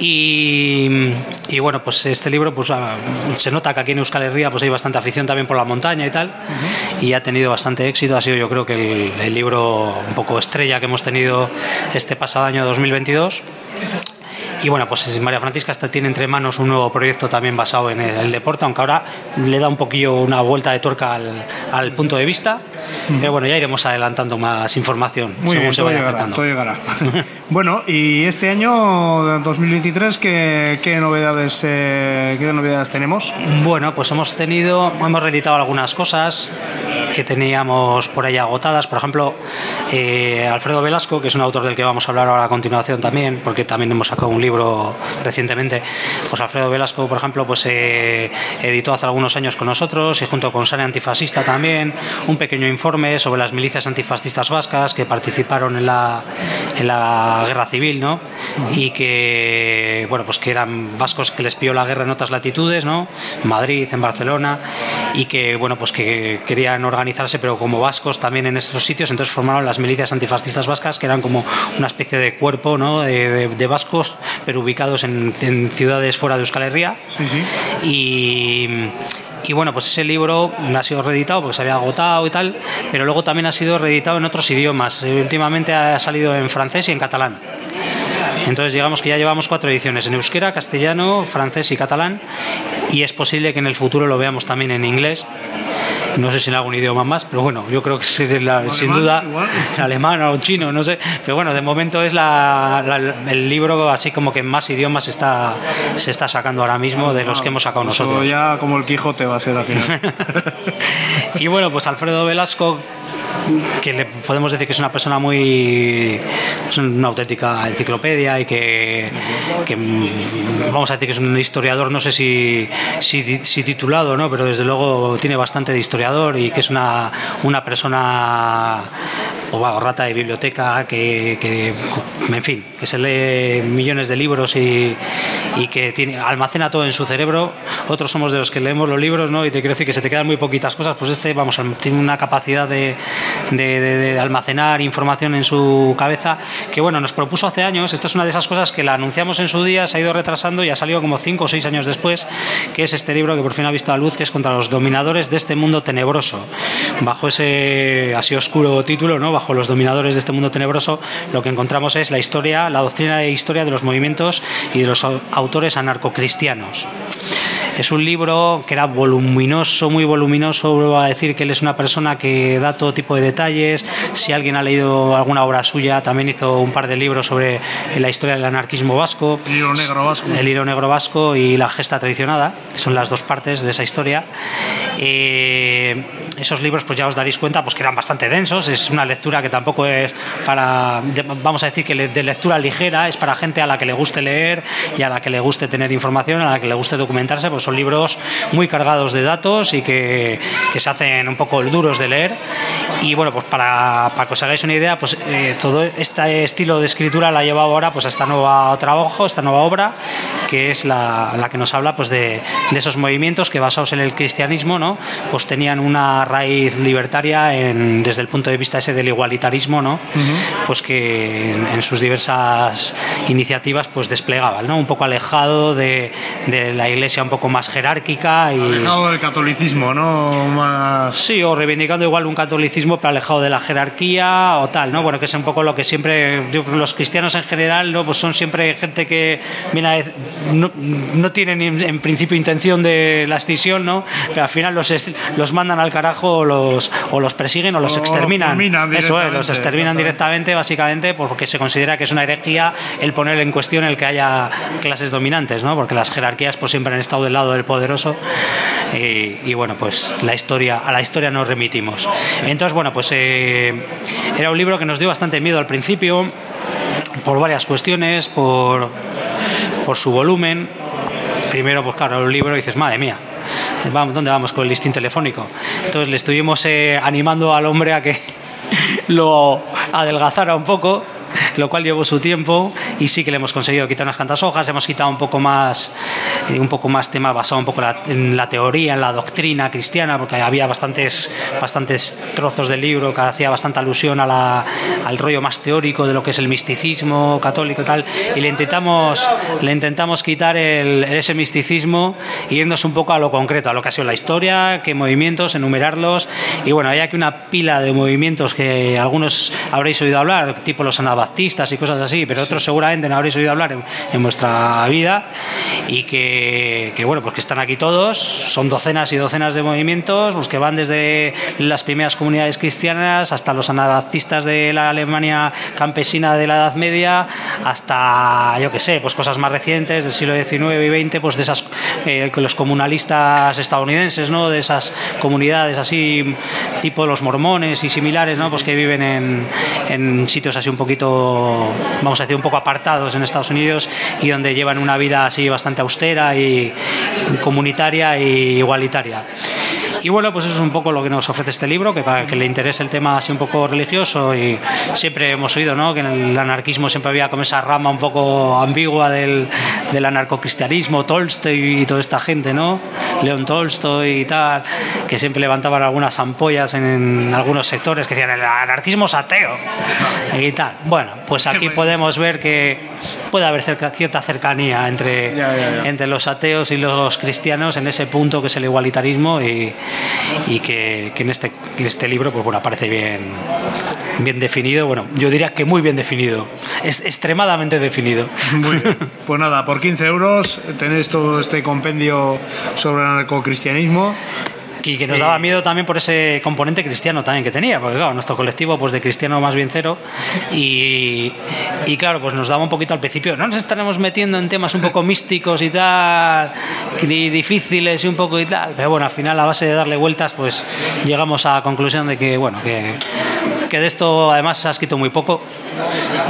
y, y bueno pues este libro pues ah, se nota que aquí en Euskal Herria pues hay bastante afición también por la montaña y tal y ha tenido bastante éxito ha sido yo creo que el, el libro un poco estrella que hemos tenido este pasado año 2022 y bueno, pues María Francisca está- tiene entre manos un nuevo proyecto también basado en el, deporte, aunque ahora le da un poquillo una vuelta de tuerca al punto de vista. Pero bueno, ya iremos adelantando más información Muy según bien, se todo llegará, todo llegará. *laughs* *laughs* bueno, y este año 2023, ¿qué, qué novedades, eh, qué novedades tenemos? Bueno, pues hemos tenido, hemos reeditado algunas cosas que teníamos por ahí agotadas. Por ejemplo, eh, Alfredo Velasco, que es un autor del que vamos a hablar ahora a continuación también, porque también hemos sacado un libro recientemente. Pues Alfredo Velasco, por ejemplo, pues eh, editó hace algunos años con nosotros y junto con Sare Antifascista también un pequeño informe sobre las milicias antifascistas vascas que participaron en la, en la guerra civil, ¿no? Y que, bueno, pues que eran vascos que les pilló la guerra en otras latitudes, ¿no? En Madrid, en Barcelona, y que, bueno, pues que querían organizarse, pero como vascos también en esos sitios, entonces formaron las milicias antifascistas vascas, que eran como una especie de cuerpo, ¿no? De, de- de vascos, pero ubicados en, en ciudades fuera de Euskal Herria. Sí, sí. Y Y bueno, pues ese libro ha sido reeditado porque se había agotado y tal, pero luego también ha sido reeditado en otros idiomas. Eh, Últimamente ha salido en francés y en catalán. Entonces digamos que ya llevamos cuatro ediciones en euskera, castellano, francés y catalán y es posible que en el futuro lo veamos también en inglés. No sé si en algún idioma más, pero bueno, yo creo que sí, la- sin duda *laughs* alemán o en chino, no sé. Pero bueno, de momento es la- la- el libro así como que en más idiomas está, se está sacando ahora mismo de los que hemos sacado nosotros. ya como el Quijote va a ser al final. *laughs* Y bueno, pues Alfredo Velasco, que le podemos decir que es una persona muy. es una auténtica enciclopedia y que, mm, vamos a decir que es un historiador, no sé si, si, si titulado, ¿no? pero desde luego tiene bastante de historiador y que es una, una persona o, rata de biblioteca que, en fin, que se lee millones de libros y, que almacena todo en su cerebro. Otros somos de los que leemos los libros, ¿no? Y te quiero decir que se te quedan muy poquitas cosas, pues este, vamos, tiene una capacidad de, almacenar información en su cabeza que, bueno, nos propuso hace años. Esta es una de esas cosas que la anunciamos en su día, se ha ido retrasando y ha salido como cinco o seis años después, que es este libro que por fin ha visto la luz, que es contra los dominadores de este mundo tenebroso. Bajo ese así oscuro título, ¿no? Bajo los dominadores de este mundo tenebroso, lo que encontramos es la historia, la doctrina e historia de los movimientos y de los au- autores anarcocristianos. Es un libro que era voluminoso, muy voluminoso. Va a decir que él es una persona que da todo tipo de detalles. Si alguien ha leído alguna obra suya, también hizo un par de libros sobre la historia del anarquismo vasco. El hilo negro vasco. El hilo negro vasco y la gesta traicionada, que son las dos partes de esa historia. Eh, esos libros, pues ya os daréis cuenta, pues que eran bastante densos. Es una lectura que tampoco es para, vamos a decir que de lectura ligera, es para gente a la que le guste leer y a la que le guste tener información, a la que le guste documentarse, pues son libros muy cargados de datos y que, que se hacen un poco duros de leer. Y bueno, pues para, para que os hagáis una idea, pues eh, todo este estilo de escritura la ha llevado ahora pues a esta nueva trabajo, esta nueva obra, que es la, la que nos habla pues de, de esos movimientos que basados en el cristianismo, ¿no? Pues tenían una raíz libertaria en- desde el punto de vista ese del igualitarismo, ¿no? Pues que en, en sus diversas iniciativas pues desplegaban, ¿no? Un poco alejado de, de la iglesia un poco más jerárquica y Alejado del catolicismo, ¿no? Más... Sí, o reivindicando igual un catolicismo pero alejado de la jerarquía o tal, ¿no? Bueno, que es un poco lo que siempre yo- los cristianos en general, ¿no? Pues son siempre gente que viene dec- no, no tienen en, principio intención de la escisión, ¿no? Pero al final los, los mandan al carajo o los, o los persiguen o los O exterminan. Eso es, los exterminan directamente, básicamente, porque se considera que es una herejía el poner en cuestión el que haya clases dominantes, ¿no? Porque las jerarquías pues siempre han estado del lado del poderoso y, bueno, pues la historia, a la historia nos remitimos. Entonces, bueno, pues eh, era un libro que nos dio bastante miedo al principio por varias cuestiones, por, por su volumen. Primero, pues claro, un libro dices, madre mía, ¿dónde vamos con el listín telefónico? Entonces le estuvimos eh, animando al hombre a que *laughs* lo adelgazara un poco lo cual llevó su tiempo y sí que le hemos conseguido quitar unas cuantas hojas, hemos quitado un poco más eh, un poco más tema basado un poco en la teoría, en la doctrina cristiana, porque había bastantes bastantes trozos del libro que hacía bastante alusión a la- al rollo más teórico de lo que es el misticismo católico y tal, y le intentamos le intentamos quitar el- ese misticismo y irnos un poco a lo concreto, a lo que ha sido la historia, qué movimientos, enumerarlos, y bueno, hay aquí una pila de movimientos que algunos habréis oído hablar, tipo los anabaptistas y cosas así, pero otros seguramente no habréis oído hablar en, en vuestra vida y que, que, bueno, pues que están aquí todos, son docenas y docenas de movimientos, pues que van desde las primeras comunidades cristianas hasta los anabaptistas de la Alemania campesina de la Edad Media, hasta, yo qué sé, pues cosas más recientes del siglo XIX y XX, pues de esas, eh, los comunalistas estadounidenses, ¿no? De esas comunidades así, tipo los mormones y similares, ¿no? Pues que viven en, en sitios así un poquito, vamos a decir, un poco apartados en Estados Unidos y donde llevan una vida así bastante austera y comunitaria e igualitaria. Y bueno, pues eso es un poco lo que nos ofrece este libro, que para que le interese el tema así un poco religioso y siempre hemos oído ¿no? que en el anarquismo siempre había como esa rama un poco ambigua del, del anarcocristianismo, Tolstoy y toda esta gente, ¿no? León Tolstoy y tal, que siempre levantaban algunas ampollas en, algunos sectores que decían el anarquismo es ateo y tal. Bueno, pues aquí podemos ver que puede haber cierta cercanía entre, entre los ateos y los cristianos en ese punto que es el igualitarismo y, que, en, este, en este libro pues bueno, aparece bien, bien definido. Bueno, yo diría que muy bien definido. Es extremadamente definido. *laughs* Muy bien. Pues nada, por 15 euros tenéis todo este compendio sobre el anarcocristianismo y que nos daba miedo también por ese componente cristiano también que tenía, porque claro, nuestro colectivo pues de cristiano más bien cero y, y claro, pues nos daba un poquito al principio, no nos estaremos metiendo en temas un poco místicos y tal, difíciles y un poco y tal, pero bueno, al final a base de darle vueltas pues llegamos a la conclusión de que bueno, que que de esto además se ha escrito muy poco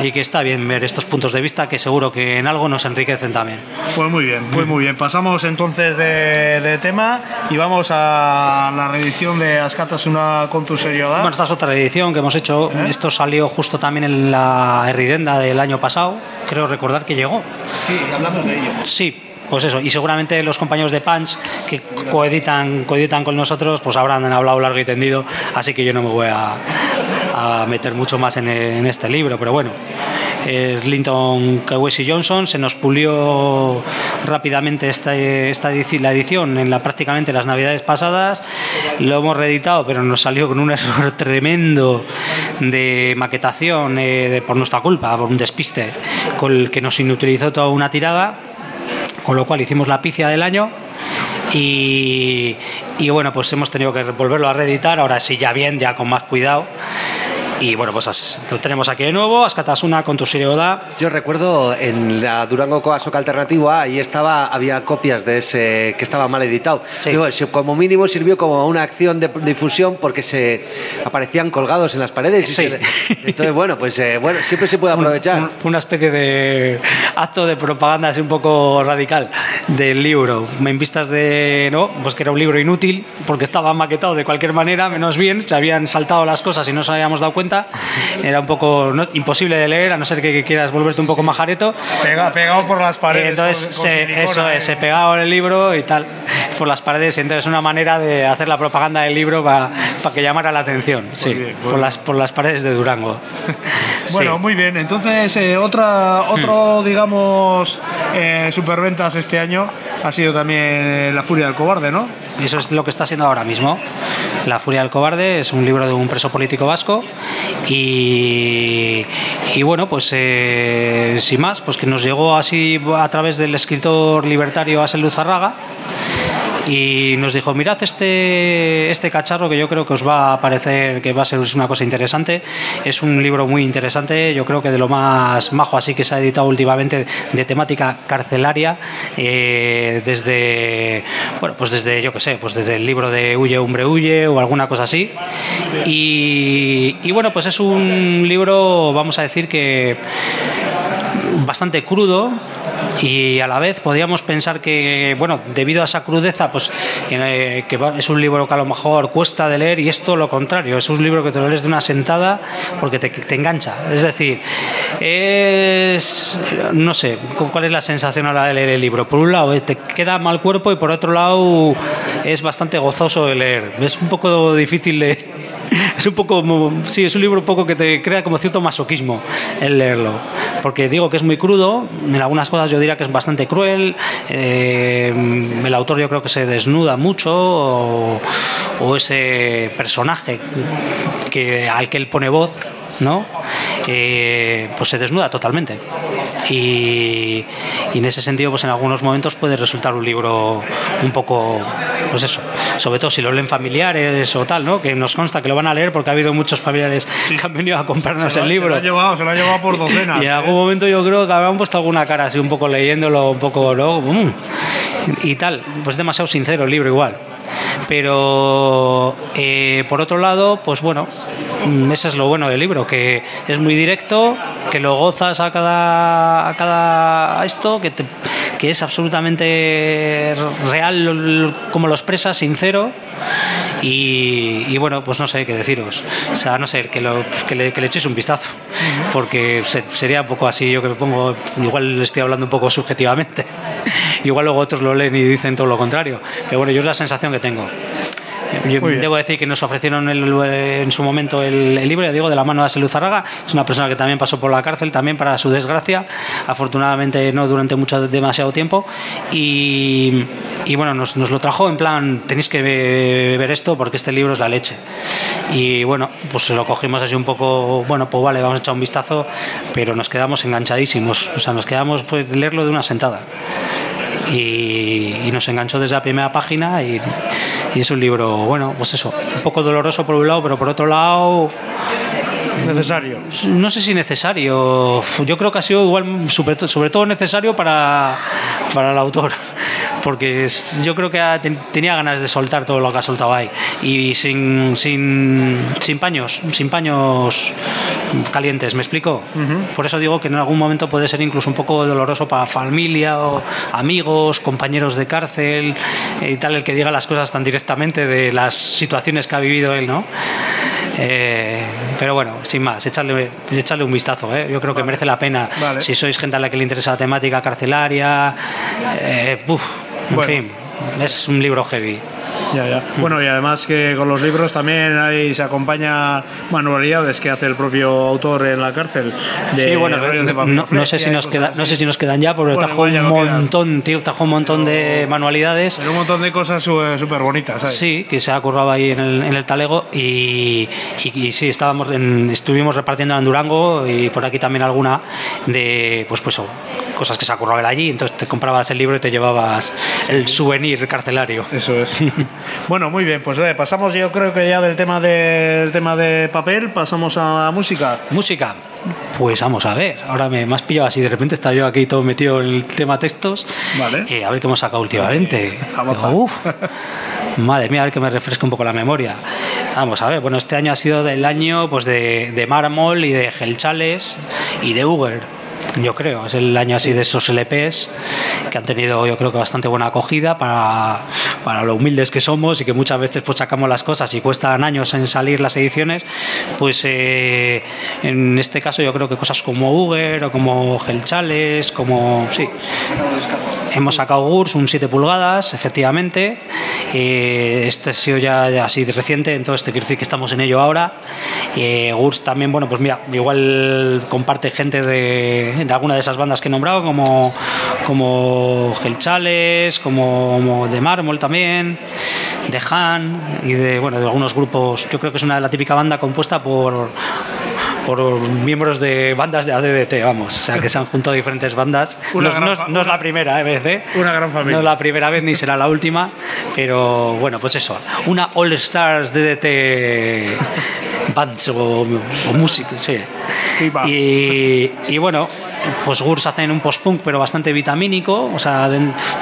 y que está bien ver estos puntos de vista que seguro que en algo nos enriquecen también. Pues muy bien, pues muy bien. Pasamos entonces de, tema y vamos a la reedición de Ascatas una con tu seriedad. Bueno, esta es otra reedición que hemos hecho. ¿Eh? Esto salió justo también en la Erridenda del año pasado. Creo recordar que llegó. Sí, hablamos de ello. Sí, pues eso, y seguramente los compañeros de Punch que coeditan, coeditan con nosotros, pues habrán hablado largo y tendido, así que yo no me voy a, a meter mucho más en, este libro, pero bueno. Es Linton Kawesi Johnson, se nos pulió rápidamente esta, esta edición, la edición en la, prácticamente las navidades pasadas, lo hemos reeditado, pero nos salió con un *laughs* error tremendo de maquetación eh, por nuestra culpa, por un despiste, con el que nos inutilizó toda una tirada, con lo cual hicimos la picia del año y, y, bueno, pues hemos tenido que volverlo a reeditar, ahora sí ya bien, ya con más cuidado. Y bueno, pues lo tenemos aquí de nuevo, Ascatasuna con tu Oda. Yo recuerdo en la Durango Coasoca Alternativa, ahí estaba, había copias de ese que estaba mal editado. como mínimo sirvió como una acción de difusión porque se aparecían colgados en las paredes. entonces, *laughs* bueno, pues eh, bueno, siempre se puede aprovechar. Una especie de acto de propaganda así un poco radical del libro. En vistas de, ¿no? Pues que era un libro inútil porque estaba maquetado de cualquier manera, menos bien, se habían saltado las cosas y no nos habíamos dado cuenta era un poco imposible de leer, a no ser que, quieras volverte un poco majareto. pegado por las paredes. Entonces, se, eso es, se pegaba el libro y tal, por las paredes. Entonces, una manera de hacer la propaganda del libro para que llamara la atención, sí, por, las, por las paredes de Durango. *laughs* bueno, muy bien. Entonces, eh, otra, otro, hmm. digamos, eh, superventas este año ha sido también La Furia del Cobarde, ¿no? Eso es lo que está siendo ahora mismo. La Furia del Cobarde es un libro de un preso político vasco y, bueno, pues eh, sin más, pues que nos llegó así a través del escritor libertario Asel Luzarraga y nos dijo, mirad este, este cacharro que yo creo que os va a parecer que va a ser una cosa interesante. Es un libro muy interesante, yo creo que de lo más majo así que se ha editado últimamente de temática carcelaria, eh, desde, bueno, pues desde, yo qué sé, pues desde el libro de Huye, Hombre, Huye o alguna cosa así. Y, y bueno, pues es un libro, vamos a decir que bastante crudo y a la vez podríamos pensar que, bueno, debido a esa crudeza, pues eh, que es un libro que a lo mejor cuesta de leer y esto lo contrario, es un libro que te lo lees de una sentada porque te, te engancha. Es decir, es, no sé, cuál es la sensación a la de leer el libro. Por un lado, te queda mal cuerpo y por otro lado, es bastante gozoso de leer. Es un poco difícil de es un poco, sí, es un libro un poco que te crea como cierto masoquismo el leerlo, porque digo que es muy crudo, en algunas cosas yo diría que es bastante cruel, eh, el autor yo creo que se desnuda mucho, o, ese personaje que, al que él pone voz, ¿no? Eh, pues se desnuda totalmente. Y, en ese sentido, pues en algunos momentos puede resultar un libro un poco, pues eso, sobre todo si lo leen familiares o tal, ¿no? Que nos consta que lo van a leer porque ha habido muchos familiares que han venido a comprarnos el libro. Se lo, ha llevado, se lo ha llevado por docenas. *laughs* y en algún ¿eh? momento yo creo que habrán puesto alguna cara así un poco leyéndolo, un poco, ¿no? Mm. Y tal, pues demasiado sincero el libro igual. Pero eh, por otro lado, pues bueno, mm, ese es lo bueno del libro, que es muy directo, que lo gozas a cada, a cada esto, que, que es absolutamente real como lo expresa, sincero. Y, bueno, pues no sé qué deciros. O sea, no sé, que, lo, que, le, que le echéis un vistazo. porque se- sería un poco así, yo que me pongo, igual estoy hablando un poco subjetivamente, *laughs* igual luego otros lo leen y dicen todo lo contrario, pero bueno, yo es la sensación que tengo. Yo debo decir que nos ofrecieron el- en su momento el, el libro, ya digo, de la mano de Aselu Zárraga. Es una persona que también pasó por la cárcel, también para su desgracia. Afortunadamente no durante mucho, demasiado tiempo. Y, y bueno, nos, nos lo trajo en plan, tenéis que ve- ver esto porque este libro es la leche. Y bueno, pues lo cogimos así un poco, bueno, pues vale, vamos a echar un vistazo, pero nos quedamos enganchadísimos. O sea, nos quedamos, fue leerlo de una sentada y, y nos enganchó desde la primera página y, y es un libro, bueno, pues eso, un poco doloroso por un lado, pero por otro lado... Necesario. No sé si necesario, yo creo que ha sido igual, sobre, sobre todo necesario para, para el autor, porque yo creo que ha- ten- tenía ganas de soltar todo lo que ha soltado ahí y sin, sin, sin paños, sin paños calientes, ¿me explico? Por eso digo que en algún momento puede ser incluso un poco doloroso para familia o amigos, compañeros de cárcel eh, y tal, el que diga las cosas tan directamente de las situaciones que ha vivido él, ¿no? Eh, pero bueno, sin más, echarle, echarle un vistazo. ¿eh? Yo creo que merece la pena Vale. si sois gente a la que le interesa la temática carcelaria. eh, uf, en Bueno. fin, es un libro heavy. Ya, ya. Bueno, y además que con los libros también ahí se acompaña manualidades que hace el propio autor en la cárcel. De Sí, bueno, de no, no sé si nos queda, así. no sé si nos quedan ya, porque Bueno, trajo un montón, tío, trajo un montón de manualidades. Pero un montón de cosas súper bonitas. ¿sabes? Sí, que se ha currado ahí en el, en el talego y, y, y sí, estábamos en- estuvimos repartiendo en Durango y por aquí también alguna de pues pues cosas que se ha currado él allí, entonces te comprabas el libro y te llevabas el souvenir carcelario. Eso es. *laughs* bueno, muy bien, pues eh, pasamos yo creo que ya del tema del tema de papel, pasamos a música. Música. Pues vamos a ver, ahora me, me has pillado así, de repente estaba yo aquí todo metido en el tema textos. Vale. Eh, a ver qué hemos sacado últimamente. Digo, uf, *laughs* madre mía, a ver que me refresque un poco la memoria. Vamos a ver, bueno, este año ha sido del año pues de, de Mármol y de Gelchales y de Uger. Yo creo, es el año así de esos LPs que han tenido yo creo que bastante buena acogida para, para lo humildes que somos y que muchas veces pues sacamos las cosas y cuestan años en salir las ediciones, pues eh, en este caso yo creo que cosas como Uger o como Gelchales, como sí, Hemos sacado GURS, un 7 pulgadas, efectivamente. Eh, este ha sido ya así de reciente, entonces te quiero decir que estamos en ello ahora. Eh, GURS también, bueno, pues mira, igual comparte gente de, de alguna de esas bandas que he nombrado, como, como Gelchales, como, como de Mármol también, de Han y de, bueno, de algunos grupos. Yo creo que es una la típica banda compuesta por por miembros de bandas de ADDT, vamos, o sea que se han juntado diferentes bandas. Una No, gran no es- fa- no es la primera vez, ¿eh? Una gran familia. No es la primera vez ni será la última, pero bueno, pues eso, una All Stars DDT bands o, o sí. Y, y bueno, pues GURS hacen un post-punk, pero bastante vitamínico, o sea,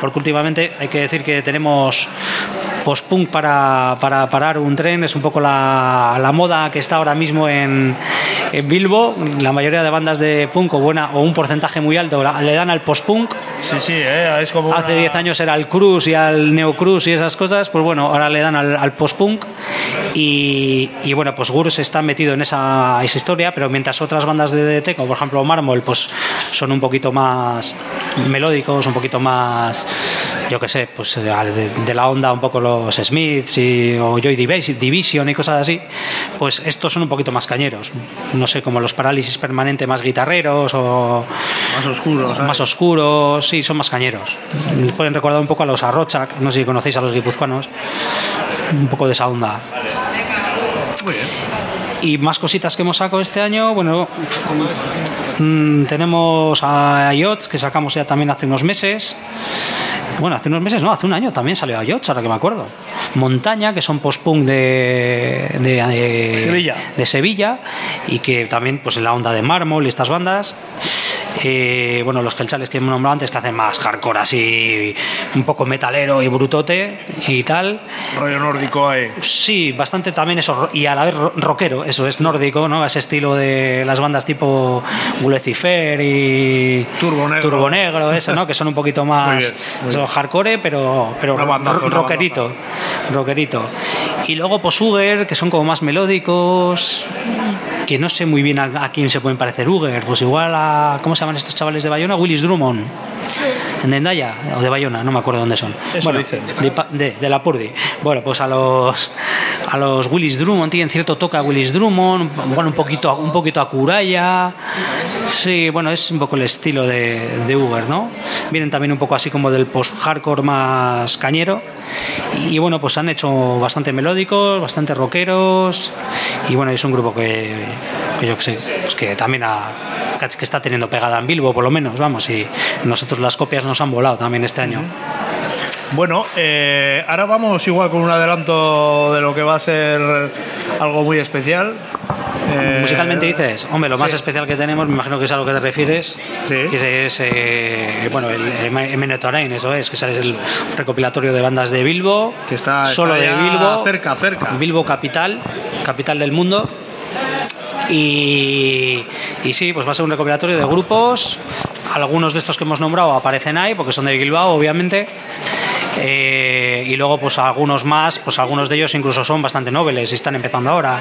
porque últimamente hay que decir que tenemos post-punk para, para parar un tren, es un poco la, la moda que está ahora mismo en, en Bilbo. La mayoría de bandas de punk o, buena, o un porcentaje muy alto le dan al post-punk. Sí, sí, eh, es como Hace una- 10 años era el cruz y al neocruz y esas cosas, pues bueno, ahora le dan al, al post-punk y, y bueno, pues Gurus está metido en esa, esa historia, pero mientras otras bandas de DDT, como por ejemplo Mármol, pues son un poquito más melódicos, un poquito más, yo qué sé, pues de, de la onda un poco los Smiths y, o Joy Divis- Division y cosas así, pues estos son un poquito más cañeros, no sé, como los Parálisis Permanente más guitarreros o más oscuros, ¿sabes? más oscuros, sí, son más cañeros. Pueden recordar un poco a los Arrochak, no sé si conocéis a los guipuzcoanos, un poco de esa onda. Muy bien. Y más cositas que hemos sacado este año, bueno, mm, tenemos a Yots, que sacamos ya también hace unos meses. Bueno, hace unos meses, no, hace un año también salió a ahora que me acuerdo. Montaña, que son post-punk de, de, de- Sevilla. de Sevilla, y que también, pues en la onda de mármol y estas bandas. Eh, bueno, los gelchales que hemos nombrado antes, que hacen más hardcore así, un poco metalero y brutote y tal. Rollo nórdico, eh. Sí, bastante también eso, y a la vez ro- rockero, eso es nórdico, ¿no? Ese estilo de las bandas tipo Lucifer y Turbo Negro. Turbo Negro, eso, ¿no? Que son un poquito *laughs* Muy más bien, muy eso, hardcore, pero, pero una rockerito, rockerito. Y luego Posuger, que son como más melódicos, que no sé muy bien a, quién se pueden parecer Uger, pues igual a, ¿cómo se llaman estos chavales de Bayona? Willis Drummond. De Endaya o de Bayona, no me acuerdo dónde son. Eso bueno, dicen. de, de, de la Purdi. Bueno, pues a los a los Willis Drummond tienen cierto toque a Willis Drummond, bueno, un poquito a- un poquito a Kuraya. Sí, bueno, es un poco el estilo de, de Uber, ¿no? Vienen también un poco así como del post-hardcore más cañero. Y bueno, pues han hecho bastante melódicos, bastante rockeros. Y bueno, es un grupo que, que yo que sé, pues que también ha- que está teniendo pegada en Bilbo, por lo menos, vamos. Y nosotros las copias nos han volado también este año. Bueno, eh, ahora vamos igual con un adelanto de lo que va a ser algo muy especial. Eh, Musicalmente dices, hombre, lo más sí. especial que tenemos, me imagino que es a lo que te refieres, Sí. que es, eh, bueno, el, el eso es, que sale el recopilatorio de bandas de Bilbo, Que está- solo está de Bilbo, cerca, cerca. Bilbo capital, capital del mundo. Y, y sí, pues va a ser un recopilatorio de grupos. Algunos de estos que hemos nombrado aparecen ahí, porque son de Bilbao, obviamente. Eh, y luego, pues algunos más, pues algunos de ellos incluso son bastante nobles y están empezando ahora,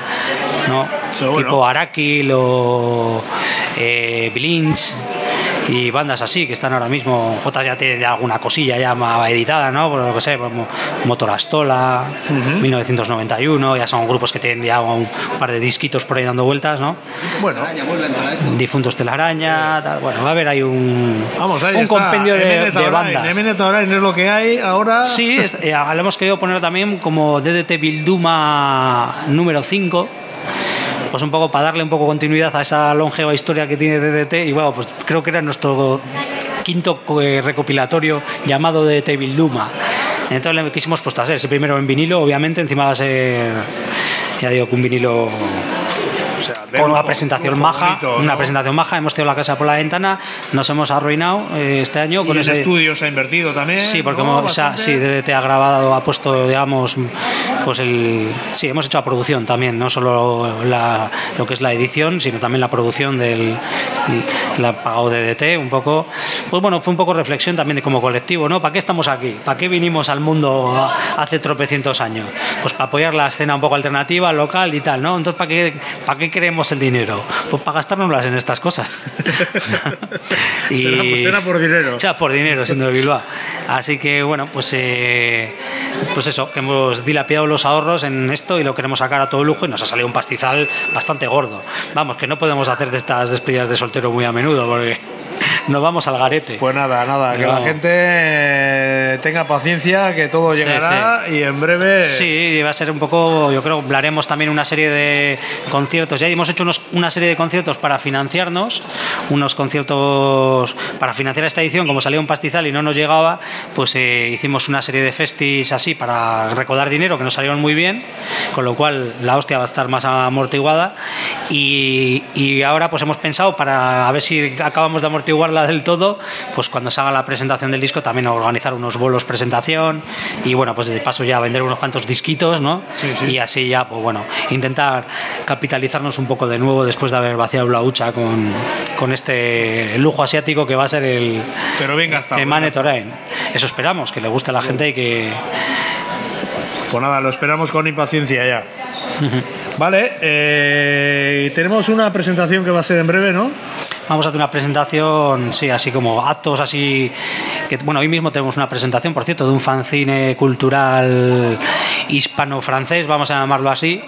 ¿no? Seguro. Tipo Arakil o eh, Bilinch y bandas así que están ahora mismo. Otras ya tienen alguna cosilla ya más editada, ¿no? Por lo que sé, como Motorastola, 1991, ya son grupos que tienen ya un par de disquitos por ahí dando vueltas, ¿no? Bueno, Difuntos Telaraña, tal. bueno, va a haber ahí un, vamos, ahí un está. compendio de, de bandas. Orain es lo que hay ahora. Sí, es- eh, le hemos querido poner también como DDT Bilduma número 5. Pues un poco para darle un poco continuidad a esa longeva historia que tiene DDT. Y bueno, pues creo que era nuestro quinto eh, recopilatorio llamado DDT Bilduma. Entonces le quisimos pues hacer ese primero en vinilo, obviamente, encima va a ser, ya digo, que un vinilo de con una presentación lujo maja, bonito, ¿no? una presentación maja. Hemos tenido la casa por la ventana, nos hemos arruinado eh, este año Y con el ese estudio se ha invertido también. Sí, porque ¿no? hemos, Bastante. sí, DDT ha grabado, ha puesto, digamos, pues el. Sí, hemos hecho la producción también, no solo la- lo que es la edición, sino también la producción del. La ha pagado DDT un poco. Pues bueno, fue un poco reflexión también de como colectivo, ¿no? ¿Para qué estamos aquí? ¿Para qué vinimos al mundo hace tropecientos años? Pues para apoyar la escena un poco alternativa, local y tal, ¿no? Entonces, ¿para qué, para qué queremos el dinero? Pues para gastárnoslas en estas cosas. *laughs* Será- pues será por dinero. Ya, por dinero, siendo de Bilbao. Así que, bueno, pues, eh, pues eso, que hemos dilapidado los ahorros en esto y lo queremos sacar a todo lujo y nos ha salido un pastizal bastante gordo. Vamos, que no podemos hacer de estas despedidas de soltero muy a menudo porque *laughs* nos vamos al garete. Pues nada, nada, que No. la gente eh, tenga paciencia, que todo Sí, llegará y en breve. Sí, va a ser un poco, yo creo, haremos también una serie de conciertos. Ya hemos hecho unos- una serie de conciertos para financiarnos, unos conciertos para financiar esta edición, como salía un pastizal y no nos llegaba, pues eh, hicimos una serie de festis así para recaudar dinero que nos salieron muy bien, con lo cual la hostia va a estar más amortiguada. Y, y ahora pues hemos pensado para a ver si acabamos de amortiguarla del todo, pues cuando se haga la presentación del disco también organizar unos bolos presentación y bueno, pues de paso ya vender unos cuantos disquitos, ¿no? Y así ya, pues bueno, intentar capitalizarnos un poco de nuevo después de haber vaciado la hucha con, con este lujo asiático que va a ser el, Pero bien gastado. el bien Manet gastado. Orain. Eso esperamos, que le guste a la gente y que... Pues nada, lo esperamos con impaciencia ya. Vale, eh, tenemos una presentación que va a ser en breve, ¿no? Vamos a hacer una presentación, sí, así como actos así. Que, bueno, hoy mismo tenemos una presentación, por cierto, de un fanzine cultural hispano-francés, vamos a llamarlo así,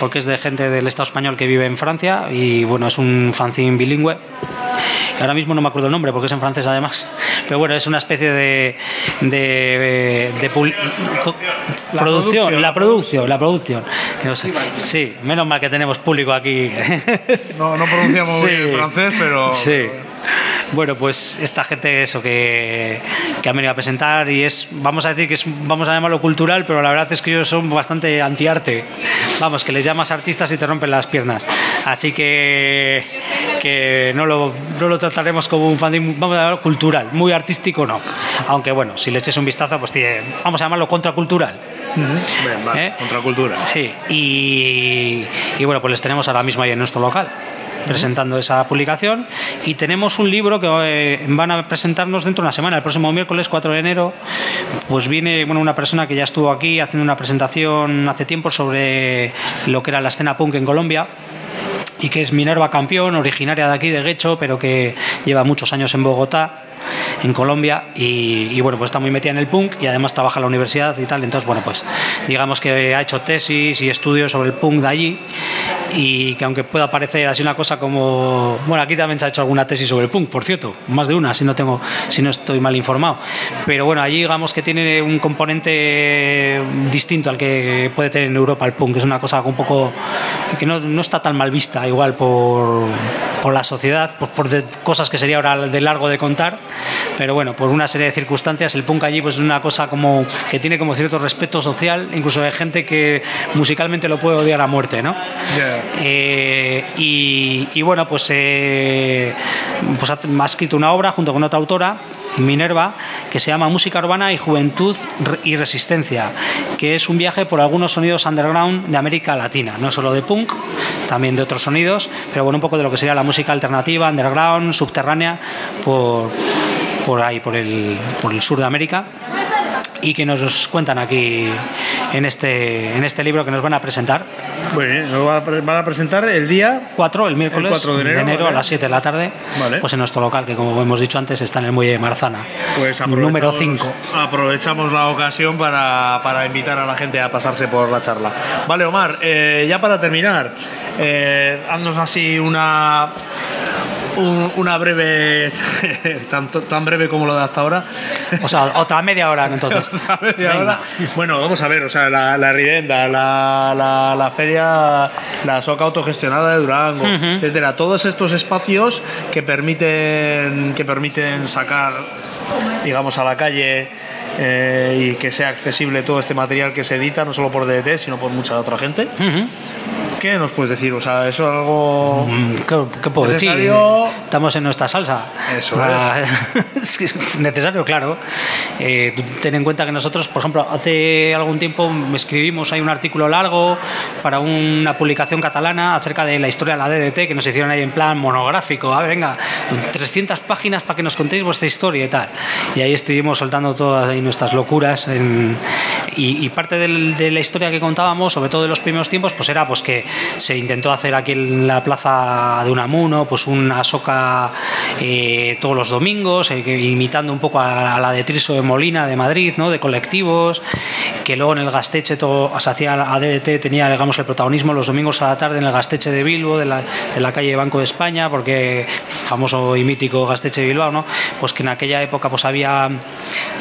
porque es de gente del Estado español que vive en Francia y bueno, es un fanzine bilingüe. Y Ahora mismo no me acuerdo el nombre porque es en francés además, pero bueno, es una especie de. de, de co- La producción, la producción, la producción. No sé- sí, menos mal que tenemos público aquí. No, no pronunciamos *laughs* Sí. bien el francés, pero. Sí. Bueno, pues esta gente eso que, que han venido a presentar y es, vamos a decir que es, vamos a llamarlo cultural, pero la verdad es que ellos son bastante antiarte. Vamos, que les llamas artistas y te rompen las piernas. Así que, que no, lo, no lo trataremos como un fan, vamos a llamarlo cultural, muy artístico no. Aunque bueno, si le eches un vistazo, pues tiene, vamos a llamarlo contracultural. Bien, vale, ¿Eh? Contracultura. Sí, y, y bueno, pues les tenemos ahora mismo ahí en nuestro local presentando esa publicación. Y tenemos un libro que eh, van a presentarnos dentro de una semana, el próximo miércoles 4 de enero, pues viene bueno, una persona que ya estuvo aquí haciendo una presentación hace tiempo sobre lo que era la escena punk en Colombia y que es Minerva campeón, originaria de aquí de Guecho, pero que lleva muchos años en Bogotá en Colombia y, y, bueno, pues está muy metida en el punk y además trabaja en la universidad y tal, entonces bueno, pues digamos que ha hecho tesis y estudios sobre el punk de allí y que aunque pueda parecer así una cosa como, bueno, aquí también se ha hecho alguna tesis sobre el punk, por cierto, más de una, si no tengo, si no estoy mal informado, pero bueno, allí digamos que tiene un componente distinto al que puede tener en Europa el punk, es una cosa un poco que no, no está tan mal vista igual por, por la sociedad, pues por de, cosas que sería ahora de largo de contar, pero bueno, por una serie de circunstancias el punk allí pues es una cosa como que tiene como cierto respeto social, incluso hay gente que musicalmente lo puede odiar a muerte, ¿no? Yeah. Eh, y, y, bueno, pues, eh, pues ha, ha, escrito una obra junto con otra autora, Minerva, que se llama Música Urbana y Juventud y Resistencia, que es un viaje por algunos sonidos underground de América Latina, no solo de punk, también de otros sonidos, pero bueno, un poco de lo que sería la música alternativa, underground, subterránea, por, por ahí, por el, por el sur de América y que nos cuentan aquí en este, en este libro que nos van a presentar. Muy bien, nos van a presentar el día 4, el miércoles el 4 de enero, de enero vale. a las 7 de la tarde, Vale. pues en nuestro local, que como hemos dicho antes está en el Muelle de Marzana, Pues número aprovechamos- 5. Aprovechamos la ocasión para, para invitar a la gente a pasarse por la charla. Vale, Omar, eh, ya para terminar, eh, haznos así una. Un- una breve. *laughs* tanto, tan breve como lo de hasta ahora. O sea, otra media hora entonces. *laughs* Otra media Venga. hora. Bueno, vamos a ver, o sea, la, la Ridenda, la, la, la feria, la soca autogestionada de Durango, etcétera. Todos estos espacios que permiten, que permiten sacar, digamos, a la calle eh, y que sea accesible todo este material que se edita, no solo por DDT, sino por mucha otra gente. Ujú. ¿Qué nos puedes decir? O sea, eso es algo. Mm, ¿Qué, qué puedo decir? Necesario. Estamos en nuestra salsa. Eso Ah, es *laughs* necesario, claro. Eh, ten en cuenta que nosotros, por ejemplo, hace algún tiempo escribimos ahí un artículo largo para una publicación catalana acerca de la historia de la DDT que nos hicieron ahí en plan monográfico. A ver, venga, 300 páginas para que nos contéis vuestra historia y tal. Y ahí estuvimos soltando todas nuestras locuras. en- y, y parte del- de la historia que contábamos, sobre todo de los primeros tiempos, pues era pues que se intentó hacer aquí en la plaza de Unamuno pues una soca eh, todos los domingos, eh, imitando un poco a, a la de Triso de Molina de Madrid, ¿no? de colectivos, que luego en el Gasteche todo, se hacía a DDT, tenía digamos el protagonismo los domingos a la tarde en el Gasteche de Bilbo, de la, de la calle Banco de España, porque famoso y mítico Gasteche de Bilbao, ¿no? pues que en aquella época pues había,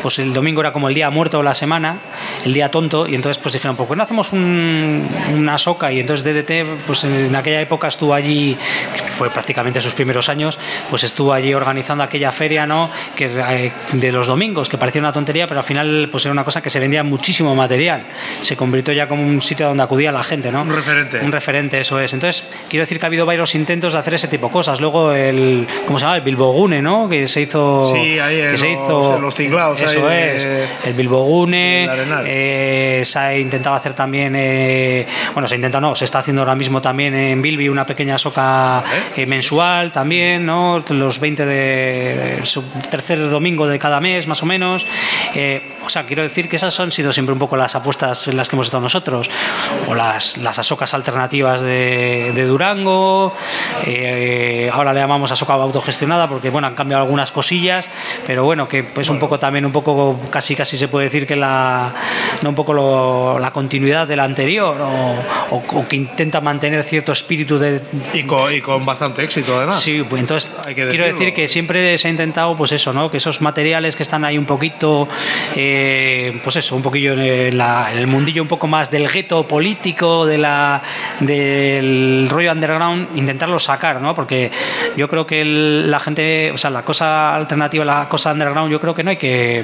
pues el domingo era como el día muerto de la semana, el día tonto, y entonces pues dijeron, ¿por qué no hacemos un- una soca? Y entonces DDT, pues en aquella época estuvo allí, que fue prácticamente sus primeros años, pues estuvo allí organizando aquella feria, ¿no? Que eh, de los domingos, que parecía una tontería, pero al final pues era una cosa que se vendía muchísimo material. Se convirtió ya como un sitio donde acudía la gente, ¿no? Un referente. Un referente, eso es. Entonces, quiero decir que ha habido varios intentos de hacer ese tipo de cosas. Luego el, ¿cómo se llama? El Bilbogune, ¿no? Que se hizo... Sí, ahí en que se los- hizo... los tinglaos Eso ahí de- es. El Bilbogune. del Arenal. eh, se ha intentado hacer también... eh, bueno, se intenta no, se está haciendo ahora mismo también en Bilbi una pequeña soca eh, mensual también, ¿no? Los 20 de, de su tercer domingo de cada mes, más o menos. Eh, o sea, quiero decir que esas han sido siempre un poco las apuestas en las que hemos estado nosotros. O las, las asocas alternativas de, de Durango. eh, ahora le llamamos asoca autogestionada porque, bueno, han cambiado algunas cosillas, pero bueno, que es un poco también, un poco, casi casi se puede decir que la, no un poco lo- la continuidad de la anterior o, o- o que intenta mantener cierto espíritu de, Y con, y con bastante éxito, además. Sí, pues entonces quiero decir que siempre se ha intentado, pues eso, ¿no? Que esos materiales que están ahí un poquito, eh, pues eso, un poquillo en, la- en el mundillo un poco más del gueto político, de la, del rollo underground, intentarlo sacar, ¿no? Porque yo creo que el- la gente, o sea, la cosa alternativa, la cosa underground, yo creo que no hay que,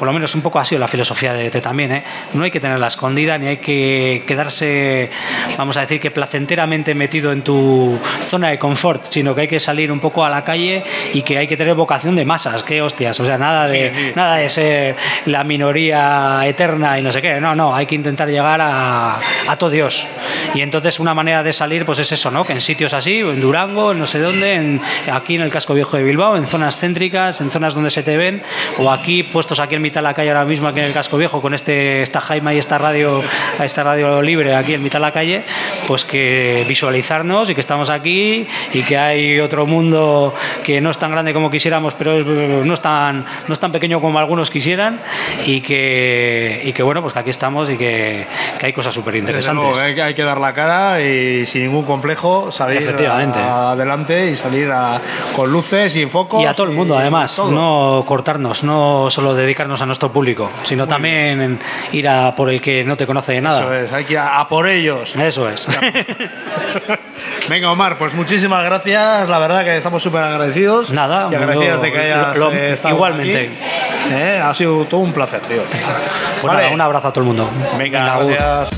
por lo menos un poco ha sido la filosofía de ET también, ¿eh? No hay que tenerla escondida ni hay que quedarse, vamos a decir que placenteramente metido en tu zona de confort, sino que hay que salir un poco a la calle y que hay que tener vocación de masas, qué hostias, o sea, nada de, nada de ser la minoría eterna y no sé qué, no, no, hay que intentar llegar a, a todo Dios. Y entonces una manera de salir pues es eso, ¿no? Que en sitios así, en Durango, en no sé dónde, en, aquí en el casco viejo de Bilbao, en zonas céntricas, en zonas donde se te ven, o aquí puestos aquí en mitad de la calle ahora mismo, aquí en el casco viejo, con este, esta Jaima y esta radio, esta radio libre aquí en mitad de la calle, pues que visualizarnos y que estamos aquí y que hay otro mundo que no es tan grande como quisiéramos, pero es- no es tan, no es tan pequeño como algunos quisieran y que, y que bueno, pues que aquí estamos y que, que hay cosas súper interesantes. hay, que- hay que dar la cara y sin ningún complejo salir Efectivamente. adelante y salir a- con luces y focos. Y a todo el mundo, además, no cortarnos, no solo dedicarnos a nuestro público, sino también en ir a por el que no te conoce de nada. Eso es, hay que ir a, a por ellos. Eso es. *laughs* Venga, Omar, pues muchísimas gracias. La verdad que estamos súper agradecidos. Nada, y agradecidas de que hayas lo- eh, estado igualmente. aquí. Eh, ha sido todo un placer, tío. Pues nada, un abrazo a todo el mundo. Venga, gracias.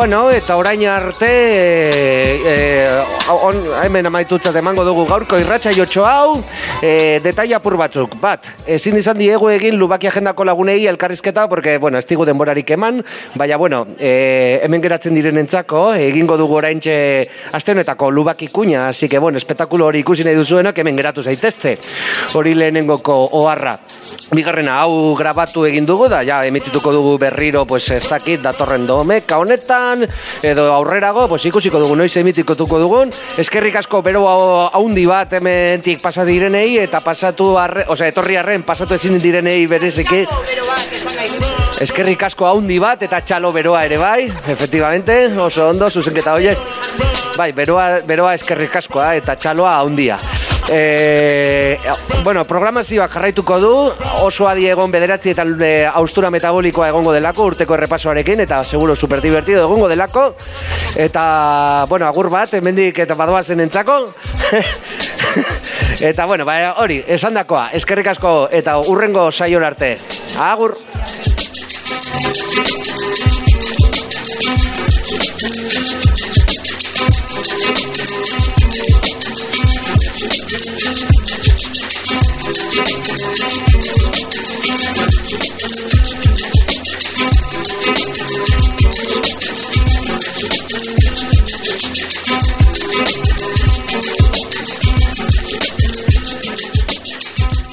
Bueno, eta orain arte e, e, on, hemen amaitutzat emango dugu gaurko irratxa jotxo hau e, detaila apur batzuk. Bat, ezin izan diegu egin lubaki agendako lagunei elkarrizketa, porque, bueno, ez digu denborarik eman, baina, bueno, e, hemen geratzen direnentzako egingo dugu oraintxe aste honetako lubaki kuña, así que, bueno, espetakulo hori ikusi nahi duzuenak hemen geratu zaitezte. Hori lehenengoko oharra. Bigarrena hau grabatu egin dugu da, ja, emitituko dugu berriro, pues ez dakit, datorren domeka honetan, edo aurrerago, pues ikusiko dugu, noiz emitikotuko dugun. Eskerrik asko bero haundi bat hementik pasa direnei, eta pasatu arre, osea, etorri arren pasatu ezin direnei bereziki. Eskerrik asko haundi bat, eta txalo beroa ere bai, efectivamente, oso ondo, zuzenketa horiek. Bai, beroa, beroa eskerrik askoa, eta txaloa haundia. E, bueno, programazioak jarraituko du, oso adi egon bederatzi eta eh, e, austura metabolikoa egongo delako, urteko errepasoarekin, eta seguro super divertido egongo delako. Eta, bueno, agur bat, hemendik eta badoa zen entzako. *laughs* eta, bueno, ba, hori, esan dakoa, eskerrik asko eta urrengo saior arte. Agur!